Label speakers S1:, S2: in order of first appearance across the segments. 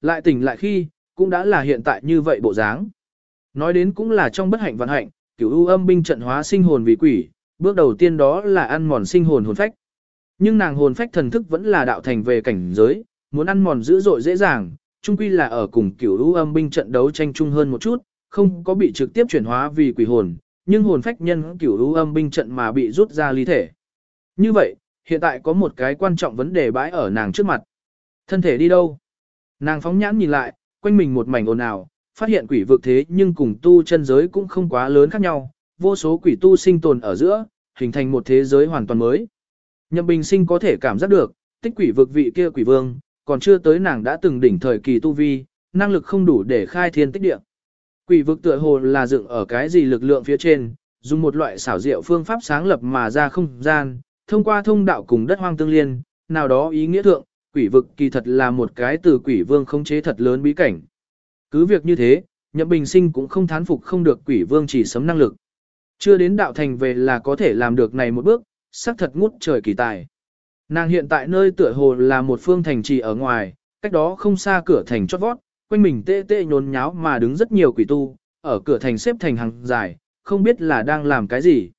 S1: Lại tỉnh lại khi, cũng đã là hiện tại như vậy bộ dáng. Nói đến cũng là trong bất hạnh vận hạnh, cửu u âm binh trận hóa sinh hồn vì quỷ, bước đầu tiên đó là ăn mòn sinh hồn hồn phách. Nhưng nàng hồn phách thần thức vẫn là đạo thành về cảnh giới, muốn ăn mòn dữ dội dễ dàng, chung quy là ở cùng cửu u âm binh trận đấu tranh chung hơn một chút, không có bị trực tiếp chuyển hóa vì quỷ hồn, nhưng hồn phách nhân cửu u âm binh trận mà bị rút ra ly thể. Như vậy, hiện tại có một cái quan trọng vấn đề bãi ở nàng trước mặt. Thân thể đi đâu? Nàng phóng nhãn nhìn lại, quanh mình một mảnh ồn ào, phát hiện quỷ vực thế nhưng cùng tu chân giới cũng không quá lớn khác nhau, vô số quỷ tu sinh tồn ở giữa, hình thành một thế giới hoàn toàn mới. Nhậm Bình Sinh có thể cảm giác được, tích quỷ vực vị kia quỷ vương, còn chưa tới nàng đã từng đỉnh thời kỳ tu vi, năng lực không đủ để khai thiên tích địa. Quỷ vực tựa hồ là dựng ở cái gì lực lượng phía trên, dùng một loại xảo diệu phương pháp sáng lập mà ra không gian, thông qua thông đạo cùng đất hoang tương liên, nào đó ý nghĩa thượng, quỷ vực kỳ thật là một cái từ quỷ vương không chế thật lớn bí cảnh. Cứ việc như thế, Nhậm Bình Sinh cũng không thán phục không được quỷ vương chỉ sấm năng lực. Chưa đến đạo thành về là có thể làm được này một bước, sắc thật ngút trời kỳ tài. Nàng hiện tại nơi tựa hồ là một phương thành trì ở ngoài, cách đó không xa cửa thành chót vót, quanh mình tê tê nhốn nháo mà đứng rất nhiều quỷ tu, ở cửa thành xếp thành hàng dài, không biết là đang làm cái gì.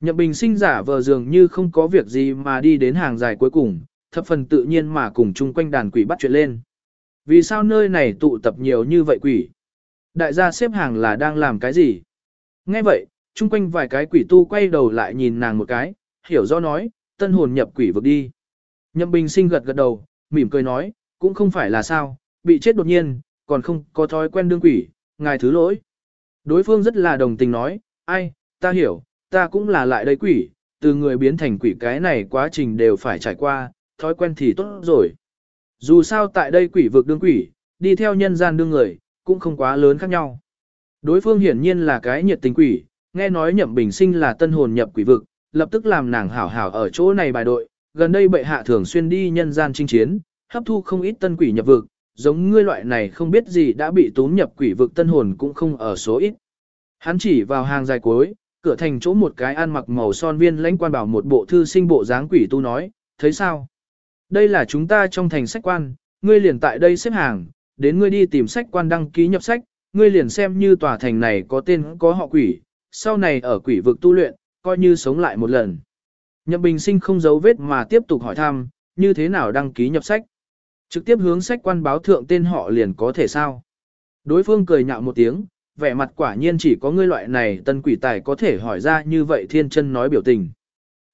S1: Nhậm Bình sinh giả vờ dường như không có việc gì mà đi đến hàng dài cuối cùng, thập phần tự nhiên mà cùng chung quanh đàn quỷ bắt chuyện lên. Vì sao nơi này tụ tập nhiều như vậy quỷ? Đại gia xếp hàng là đang làm cái gì? Nghe vậy, chung quanh vài cái quỷ tu quay đầu lại nhìn nàng một cái, hiểu do nói, tân hồn nhập quỷ vực đi. Nhậm Bình sinh gật gật đầu, mỉm cười nói, cũng không phải là sao, bị chết đột nhiên, còn không có thói quen đương quỷ, ngài thứ lỗi. Đối phương rất là đồng tình nói, ai, ta hiểu, ta cũng là lại đây quỷ, từ người biến thành quỷ cái này quá trình đều phải trải qua, thói quen thì tốt rồi. Dù sao tại đây quỷ vực đương quỷ, đi theo nhân gian đương người, cũng không quá lớn khác nhau. Đối phương hiển nhiên là cái nhiệt tình quỷ, nghe nói nhậm bình sinh là tân hồn nhập quỷ vực, lập tức làm nàng hảo hảo ở chỗ này bài đội, gần đây bệ hạ thường xuyên đi nhân gian chinh chiến, hấp thu không ít tân quỷ nhập vực, giống ngươi loại này không biết gì đã bị tốn nhập quỷ vực tân hồn cũng không ở số ít. Hắn chỉ vào hàng dài cuối, cửa thành chỗ một cái ăn mặc màu son viên lãnh quan bảo một bộ thư sinh bộ dáng quỷ tu nói, thấy sao? Đây là chúng ta trong thành sách quan, ngươi liền tại đây xếp hàng, đến ngươi đi tìm sách quan đăng ký nhập sách, ngươi liền xem như tòa thành này có tên có họ quỷ, sau này ở quỷ vực tu luyện, coi như sống lại một lần. Nhậm Bình Sinh không giấu vết mà tiếp tục hỏi thăm, như thế nào đăng ký nhập sách. Trực tiếp hướng sách quan báo thượng tên họ liền có thể sao. Đối phương cười nhạo một tiếng, vẻ mặt quả nhiên chỉ có ngươi loại này tân quỷ tài có thể hỏi ra như vậy thiên chân nói biểu tình.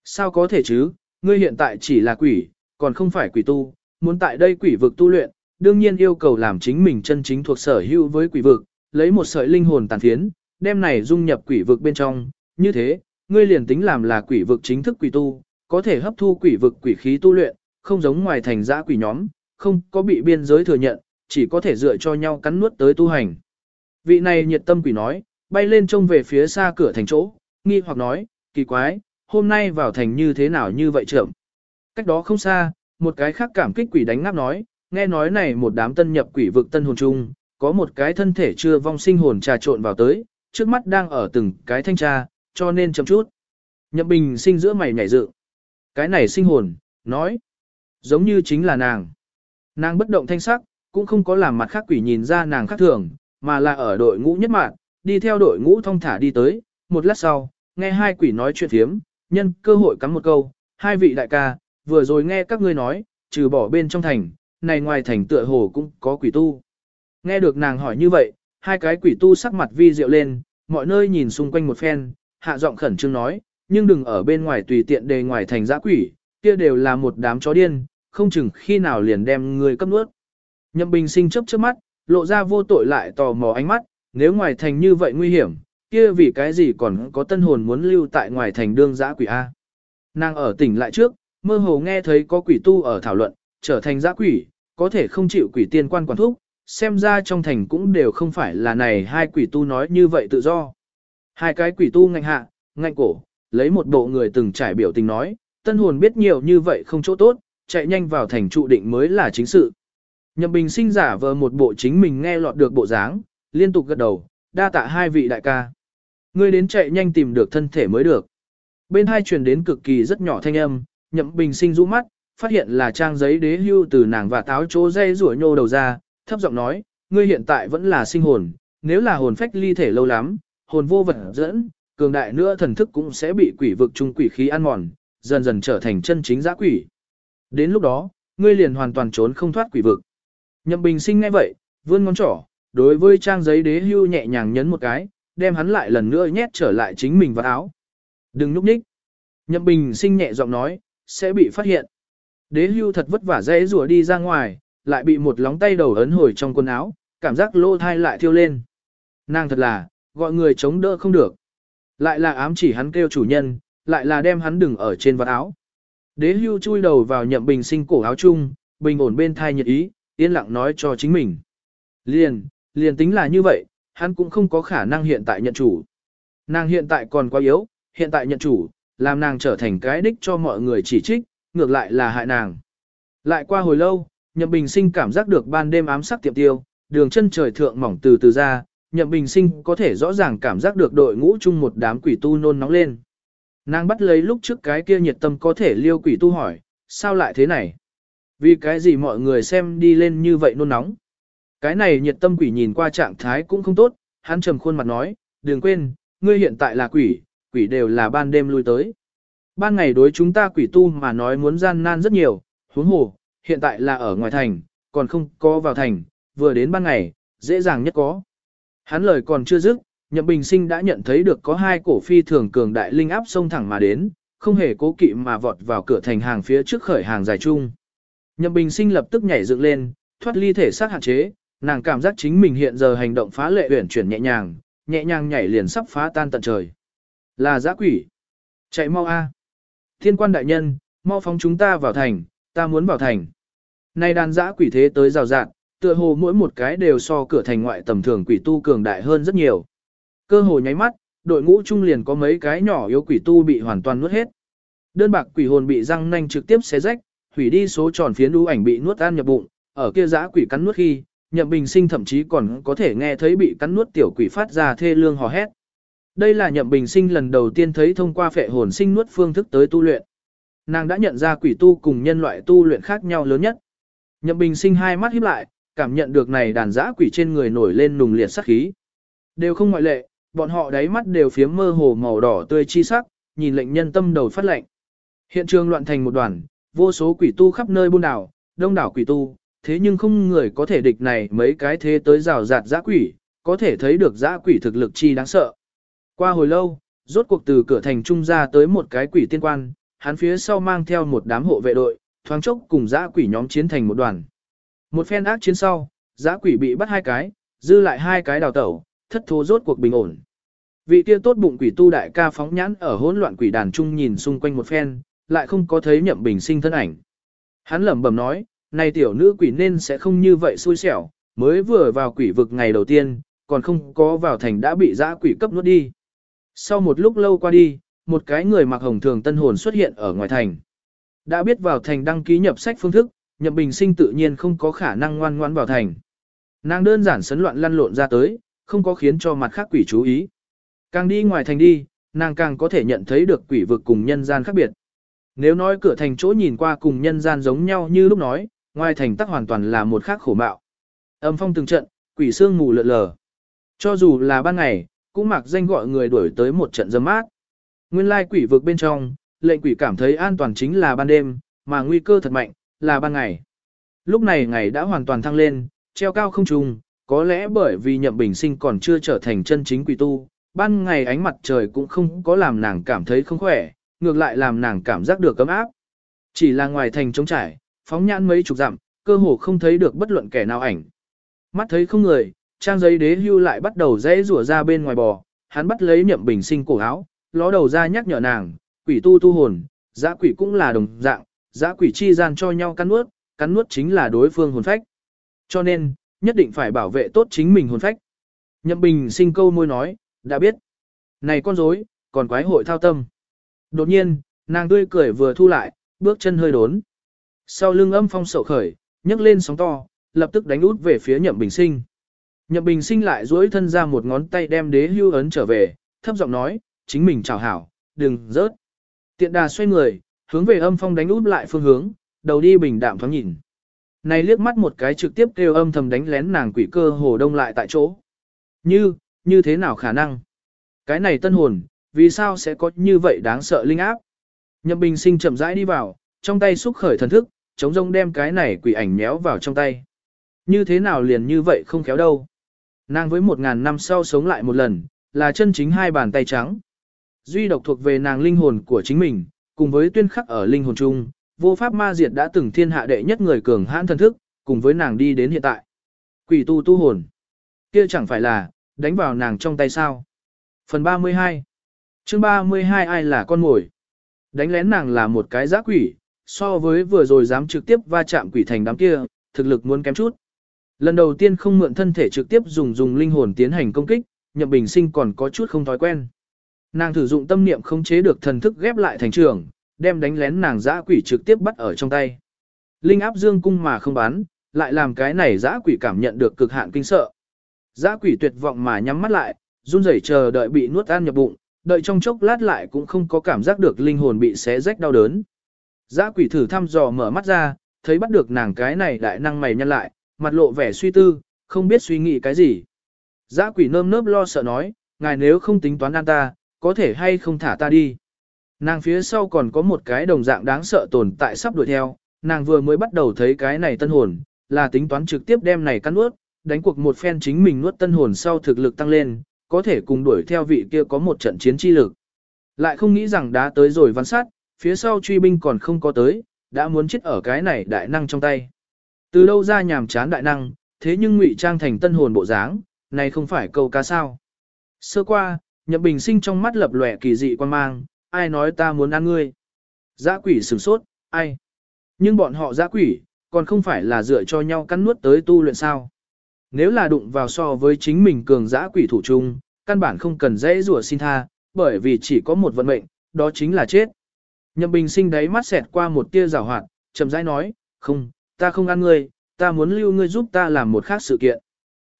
S1: Sao có thể chứ, ngươi hiện tại chỉ là quỷ, còn không phải quỷ tu, muốn tại đây quỷ vực tu luyện, đương nhiên yêu cầu làm chính mình chân chính thuộc sở hữu với quỷ vực, lấy một sợi linh hồn tàn phiến, đem này dung nhập quỷ vực bên trong, như thế, ngươi liền tính làm là quỷ vực chính thức quỷ tu, có thể hấp thu quỷ vực quỷ khí tu luyện, không giống ngoài thành giã quỷ nhóm, không có bị biên giới thừa nhận, chỉ có thể dựa cho nhau cắn nuốt tới tu hành. Vị này nhiệt tâm quỷ nói, bay lên trông về phía xa cửa thành chỗ, nghi hoặc nói, kỳ quái, hôm nay vào thành như thế nào như vậy trưởng. Cách đó không xa, một cái khác cảm kích quỷ đánh ngáp nói, nghe nói này một đám tân nhập quỷ vực tân hồn chung, có một cái thân thể chưa vong sinh hồn trà trộn vào tới, trước mắt đang ở từng cái thanh tra, cho nên chậm chút. Nhậm bình sinh giữa mày nhảy dự. Cái này sinh hồn, nói, giống như chính là nàng. Nàng bất động thanh sắc, cũng không có làm mặt khác quỷ nhìn ra nàng khác thường, mà là ở đội ngũ nhất mạng, đi theo đội ngũ thông thả đi tới, một lát sau, nghe hai quỷ nói chuyện thiếm, nhân cơ hội cắm một câu, hai vị đại ca, vừa rồi nghe các ngươi nói, trừ bỏ bên trong thành, này ngoài thành tựa hồ cũng có quỷ tu. Nghe được nàng hỏi như vậy, hai cái quỷ tu sắc mặt vi diệu lên, mọi nơi nhìn xung quanh một phen, hạ giọng khẩn trương nói, nhưng đừng ở bên ngoài tùy tiện đề ngoài thành giã quỷ, kia đều là một đám chó điên, không chừng khi nào liền đem người cấp nuốt. Nhậm Bình sinh chớp chớp mắt, lộ ra vô tội lại tò mò ánh mắt, nếu ngoài thành như vậy nguy hiểm, kia vì cái gì còn có tân hồn muốn lưu tại ngoài thành đương giã quỷ A. Nàng ở tỉnh lại trước, mơ hồ nghe thấy có quỷ tu ở thảo luận, trở thành giã quỷ, có thể không chịu quỷ tiên quan quản thúc, xem ra trong thành cũng đều không phải là này hai quỷ tu nói như vậy tự do. Hai cái quỷ tu ngạnh hạ, ngạnh cổ, lấy một bộ người từng trải biểu tình nói, tân hồn biết nhiều như vậy không chỗ tốt, chạy nhanh vào thành trụ định mới là chính sự. Nhậm Bình sinh giả vờ một bộ chính mình nghe lọt được bộ dáng, liên tục gật đầu, đa tạ hai vị đại ca. Ngươi đến chạy nhanh tìm được thân thể mới được. Bên hai truyền đến cực kỳ rất nhỏ thanh âm, Nhậm Bình sinh rũ mắt, phát hiện là trang giấy đế hưu từ nàng và táo chỗ dây rủa nhô đầu ra, thấp giọng nói, ngươi hiện tại vẫn là sinh hồn, nếu là hồn phách ly thể lâu lắm, hồn vô vật dẫn, cường đại nữa thần thức cũng sẽ bị quỷ vực trung quỷ khí ăn mòn, dần dần trở thành chân chính giã quỷ. Đến lúc đó, ngươi liền hoàn toàn trốn không thoát quỷ vực. Nhậm Bình Sinh nghe vậy, vươn ngón trỏ, đối với trang giấy đế hưu nhẹ nhàng nhấn một cái, đem hắn lại lần nữa nhét trở lại chính mình vào áo. Đừng núp nhích. Nhậm Bình Sinh nhẹ giọng nói, sẽ bị phát hiện. Đế hưu thật vất vả dễ rùa đi ra ngoài, lại bị một lóng tay đầu ấn hồi trong quần áo, cảm giác lô thai lại thiêu lên. Nàng thật là, gọi người chống đỡ không được. Lại là ám chỉ hắn kêu chủ nhân, lại là đem hắn đừng ở trên vạt áo. Đế hưu chui đầu vào nhậm bình sinh cổ áo chung, bình ổn bên thai nhiệt ý, yên lặng nói cho chính mình. Liền, liền tính là như vậy, hắn cũng không có khả năng hiện tại nhận chủ. Nàng hiện tại còn quá yếu, hiện tại nhận chủ, làm nàng trở thành cái đích cho mọi người chỉ trích, ngược lại là hại nàng. Lại qua hồi lâu, Nhậm Bình Sinh cảm giác được ban đêm ám sắc tiệm tiêu, đường chân trời thượng mỏng từ từ ra, Nhậm Bình Sinh có thể rõ ràng cảm giác được đội ngũ chung một đám quỷ tu nôn nóng lên. Nàng bắt lấy lúc trước cái kia nhiệt tâm có thể liêu quỷ tu hỏi, sao lại thế này? Vì cái gì mọi người xem đi lên như vậy nôn nóng? Cái này nhiệt tâm quỷ nhìn qua trạng thái cũng không tốt, hắn trầm khuôn mặt nói, đừng quên, ngươi hiện tại là quỷ, quỷ đều là ban đêm lui tới. Ban ngày đối chúng ta quỷ tu mà nói muốn gian nan rất nhiều, huống hồ, hiện tại là ở ngoài thành, còn không có vào thành, vừa đến ban ngày, dễ dàng nhất có. Hắn lời còn chưa dứt, Nhậm Bình Sinh đã nhận thấy được có hai cổ phi thường cường đại linh áp sông thẳng mà đến, không hề cố kỵ mà vọt vào cửa thành hàng phía trước khởi hàng dài chung. Nhậm Bình Sinh lập tức nhảy dựng lên, thoát ly thể xác hạn chế, nàng cảm giác chính mình hiện giờ hành động phá lệ uyển chuyển nhẹ nhàng, nhẹ nhàng nhảy liền sắp phá tan tận trời. Là giã quỷ. Chạy mau a. Thiên quan đại nhân, mau phóng chúng ta vào thành, ta muốn vào thành. Nay đàn giã quỷ thế tới rào rạng, tựa hồ mỗi một cái đều so cửa thành ngoại tầm thường quỷ tu cường đại hơn rất nhiều. Cơ hồ nháy mắt, đội ngũ trung liền có mấy cái nhỏ yếu quỷ tu bị hoàn toàn nuốt hết. Đơn bạc quỷ hồn bị răng nanh trực tiếp xé rách, hủy đi số tròn phiến đu ảnh bị nuốt ăn nhập bụng, ở kia giã quỷ cắn nuốt khi, Nhậm Bình Sinh thậm chí còn có thể nghe thấy bị cắn nuốt tiểu quỷ phát ra thê lương hò hét. Đây là Nhậm Bình Sinh lần đầu tiên thấy thông qua phệ hồn sinh nuốt phương thức tới tu luyện. Nàng đã nhận ra quỷ tu cùng nhân loại tu luyện khác nhau lớn nhất. Nhậm Bình Sinh hai mắt híp lại, cảm nhận được này đàn giã quỷ trên người nổi lên nùng liệt sát khí. Đều không ngoại lệ, bọn họ đáy mắt đều phiếm mơ hồ màu đỏ tươi chi sắc, nhìn lệnh nhân tâm đầu phát lệnh. Hiện trường loạn thành một đoàn, vô số quỷ tu khắp nơi buôn đảo, đông đảo quỷ tu, thế nhưng không người có thể địch này mấy cái thế tới rào rạt giã quỷ, có thể thấy được giã quỷ thực lực chi đáng sợ. Qua hồi lâu, rốt cuộc từ cửa thành trung ra tới một cái quỷ tiên quan, hắn phía sau mang theo một đám hộ vệ đội, thoáng chốc cùng dã quỷ nhóm chiến thành một đoàn. Một phen ác chiến sau, dã quỷ bị bắt hai cái, dư lại hai cái đào tẩu, thất thố rốt cuộc bình ổn. Vị kia tốt bụng quỷ tu đại ca phóng nhãn ở hỗn loạn quỷ đàn trung nhìn xung quanh một phen, lại không có thấy nhậm bình sinh thân ảnh. Hắn lẩm bẩm nói, này tiểu nữ quỷ nên sẽ không như vậy xui xẻo, mới vừa vào quỷ vực ngày đầu tiên, còn không có vào thành đã bị dã quỷ cấp nuốt đi. Sau một lúc lâu qua đi, một cái người mặc hồng thường tân hồn xuất hiện ở ngoài thành. Đã biết vào thành đăng ký nhập sách phương thức, nhậm bình sinh tự nhiên không có khả năng ngoan ngoan vào thành. Nàng đơn giản sấn loạn lăn lộn ra tới, không có khiến cho mặt khác quỷ chú ý. Càng đi ngoài thành đi, nàng càng có thể nhận thấy được quỷ vực cùng nhân gian khác biệt. Nếu nói cửa thành chỗ nhìn qua cùng nhân gian giống nhau như lúc nói, ngoài thành tắc hoàn toàn là một khác khổ mạo. Âm phong từng trận, quỷ sương mù lượn lờ. Cho dù là ban ngày, cũng mặc danh gọi người đuổi tới một trận dâm mát. Nguyên lai quỷ vực bên trong, lệnh quỷ cảm thấy an toàn chính là ban đêm, mà nguy cơ thật mạnh, là ban ngày. Lúc này ngày đã hoàn toàn thăng lên, treo cao không trùng, có lẽ bởi vì nhậm bình sinh còn chưa trở thành chân chính quỷ tu, ban ngày ánh mặt trời cũng không có làm nàng cảm thấy không khỏe, ngược lại làm nàng cảm giác được cấm áp. Chỉ là ngoài thành trống trải, phóng nhãn mấy chục dặm, cơ hồ không thấy được bất luận kẻ nào ảnh. Mắt thấy không người, trang giấy đế hưu lại bắt đầu dễ rủa ra bên ngoài bò, hắn bắt lấy nhậm bình sinh cổ áo, ló đầu ra nhắc nhở nàng, quỷ tu tu hồn, giã quỷ cũng là đồng dạng, giã quỷ chi gian cho nhau cắn nuốt, cắn nuốt chính là đối phương hồn phách. Cho nên, nhất định phải bảo vệ tốt chính mình hồn phách. Nhậm bình sinh câu môi nói, đã biết. Này con rối, còn quái hội thao tâm. Đột nhiên, nàng tươi cười vừa thu lại, bước chân hơi đốn. Sau lưng âm phong sậu khởi, nhấc lên sóng to, lập tức đánh út về phía nhậm bình sinh. Nhậm bình sinh lại duỗi thân ra một ngón tay đem đế hưu ấn trở về, thấp giọng nói, chính mình chào hảo, đừng rớt. Tiện đà xoay người, hướng về âm phong đánh út lại phương hướng, đầu đi bình đạm thoáng nhìn. này liếc mắt một cái trực tiếp kêu âm thầm đánh lén nàng quỷ cơ hồ đông lại tại chỗ. Như, như thế nào khả năng? Cái này tân hồn, vì sao sẽ có như vậy đáng sợ linh áp? Nhậm Bình Sinh chậm rãi đi vào, trong tay xúc khởi thần thức, chống rông đem cái này quỷ ảnh méo vào trong tay. Như thế nào liền như vậy không khéo đâu. Nàng với một ngàn năm sau sống lại một lần, là chân chính hai bàn tay trắng. Duy độc thuộc về nàng linh hồn của chính mình, cùng với tuyên khắc ở linh hồn chung, vô pháp ma diệt đã từng thiên hạ đệ nhất người cường hãn thần thức, cùng với nàng đi đến hiện tại. Quỷ tu tu hồn. Kia chẳng phải là, đánh vào nàng trong tay sao. Phần 32 chương 32 ai là con mồi? Đánh lén nàng là một cái giã quỷ, so với vừa rồi dám trực tiếp va chạm quỷ thành đám kia, thực lực muốn kém chút. Lần đầu tiên không mượn thân thể trực tiếp dùng dùng linh hồn tiến hành công kích, Nhậm Bình Sinh còn có chút không thói quen. Nàng thử dụng tâm niệm khống chế được thần thức ghép lại thành trường, đem đánh lén nàng dã quỷ trực tiếp bắt ở trong tay. Linh áp dương cung mà không bán lại làm cái này dã quỷ cảm nhận được cực hạn kinh sợ. Dã quỷ tuyệt vọng mà nhắm mắt lại, run rẩy chờ đợi bị nuốt ăn nhập bụng, đợi trong chốc lát lại cũng không có cảm giác được linh hồn bị xé rách đau đớn. Dã quỷ thử thăm dò mở mắt ra, thấy bắt được nàng cái này đại năng mày nhăn lại, mặt lộ vẻ suy tư, không biết suy nghĩ cái gì. Giã quỷ nơm nớp lo sợ nói, ngài nếu không tính toán an ta, có thể hay không thả ta đi. Nàng phía sau còn có một cái đồng dạng đáng sợ tồn tại sắp đuổi theo, nàng vừa mới bắt đầu thấy cái này tân hồn, là tính toán trực tiếp đem này cắn nuốt, đánh cuộc một phen chính mình nuốt tân hồn sau thực lực tăng lên, có thể cùng đuổi theo vị kia có một trận chiến chi lực. Lại không nghĩ rằng đã tới rồi văn sát, phía sau truy binh còn không có tới, đã muốn chết ở cái này đại năng trong tay. Từ đâu ra nhàm chán đại năng, thế nhưng ngụy trang thành tân hồn bộ dáng, này không phải câu cá sao. Sơ qua, nhậm bình sinh trong mắt lập lòe kỳ dị quan mang, ai nói ta muốn ăn ngươi. Giã quỷ sửng sốt, ai. Nhưng bọn họ giã quỷ, còn không phải là dựa cho nhau cắn nuốt tới tu luyện sao. Nếu là đụng vào so với chính mình cường giã quỷ thủ chung, căn bản không cần dễ rủa xin tha, bởi vì chỉ có một vận mệnh, đó chính là chết. Nhậm bình sinh đáy mắt xẹt qua một tia rào hoạt, chậm rãi nói, không, ta không ăn ngươi, ta muốn lưu ngươi giúp ta làm một khác sự kiện.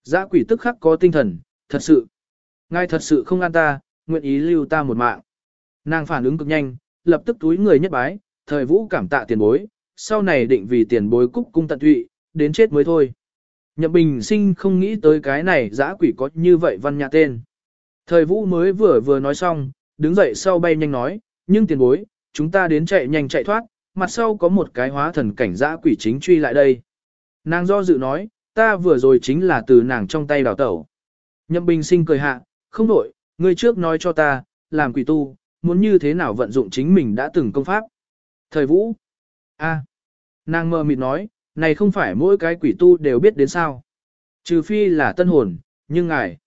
S1: Giã quỷ tức khắc có tinh thần, thật sự. Ngài thật sự không ăn ta, nguyện ý lưu ta một mạng. Nàng phản ứng cực nhanh, lập tức túi người nhất bái, thời vũ cảm tạ tiền bối, sau này định vì tiền bối cúc cung tận tụy, đến chết mới thôi. Nhậm bình sinh không nghĩ tới cái này giã quỷ có như vậy văn nhã tên. Thời vũ mới vừa vừa nói xong, đứng dậy sau bay nhanh nói, nhưng tiền bối, chúng ta đến chạy nhanh chạy thoát, mặt sau có một cái hóa thần cảnh giã quỷ chính truy lại đây. Nàng do dự nói, ta vừa rồi chính là từ nàng trong tay đào tẩu. Nhậm bình sinh cười hạ, không đổi, ngươi trước nói cho ta, làm quỷ tu, muốn như thế nào vận dụng chính mình đã từng công pháp. Thời vũ, a, nàng mơ mịt nói, này không phải mỗi cái quỷ tu đều biết đến sao. Trừ phi là tân hồn, nhưng ngài.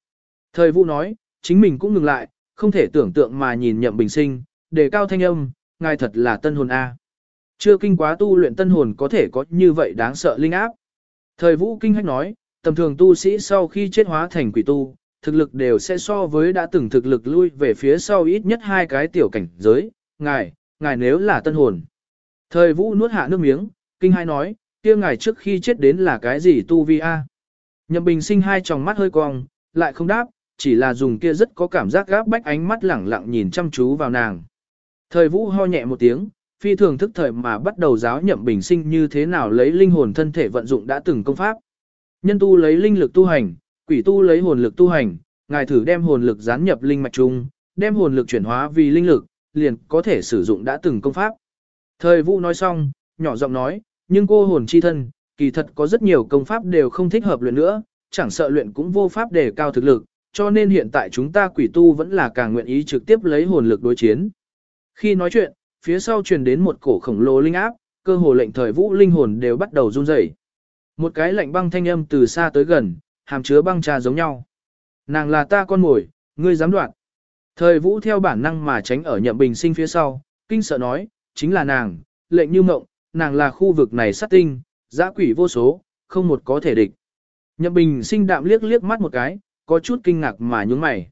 S1: Thời vũ nói, chính mình cũng ngừng lại, không thể tưởng tượng mà nhìn nhậm bình sinh, đề cao thanh âm, ngài thật là tân hồn A. Chưa kinh quá tu luyện tân hồn có thể có như vậy đáng sợ linh áp. Thời vũ kinh hách nói, tầm thường tu sĩ sau khi chết hóa thành quỷ tu, thực lực đều sẽ so với đã từng thực lực lui về phía sau ít nhất hai cái tiểu cảnh giới, ngài, ngài nếu là tân hồn. Thời vũ nuốt hạ nước miếng, kinh hai nói, kia ngài trước khi chết đến là cái gì tu vi a? Nhậm bình sinh hai tròng mắt hơi cong, lại không đáp, chỉ là dùng kia rất có cảm giác gáp bách ánh mắt lẳng lặng nhìn chăm chú vào nàng. Thời vũ ho nhẹ một tiếng, phi thường thức thời mà bắt đầu giáo nhậm bình sinh như thế nào lấy linh hồn thân thể vận dụng đã từng công pháp. Nhân tu lấy linh lực tu hành, quỷ tu lấy hồn lực tu hành, ngài thử đem hồn lực gián nhập linh mạch chung, đem hồn lực chuyển hóa vì linh lực, liền có thể sử dụng đã từng công pháp. Thời vũ nói xong, nhỏ giọng nói, nhưng cô hồn chi thân, kỳ thật có rất nhiều công pháp đều không thích hợp luyện nữa, chẳng sợ luyện cũng vô pháp để cao thực lực, cho nên hiện tại chúng ta quỷ tu vẫn là càng nguyện ý trực tiếp lấy hồn lực đối chiến. Khi nói chuyện, phía sau truyền đến một cổ khổng lồ linh áp, cơ hồ lệnh thời vũ linh hồn đều bắt đầu run rẩy. Một cái lạnh băng thanh âm từ xa tới gần, hàm chứa băng trà giống nhau. Nàng là ta con mồi, ngươi dám đoạn. Thời vũ theo bản năng mà tránh ở nhậm bình sinh phía sau, kinh sợ nói, chính là nàng, lệnh như mộng, nàng là khu vực này sát tinh, giã quỷ vô số, không một có thể địch. Nhậm bình sinh đạm liếc liếc mắt một cái, có chút kinh ngạc mà nhúng mày.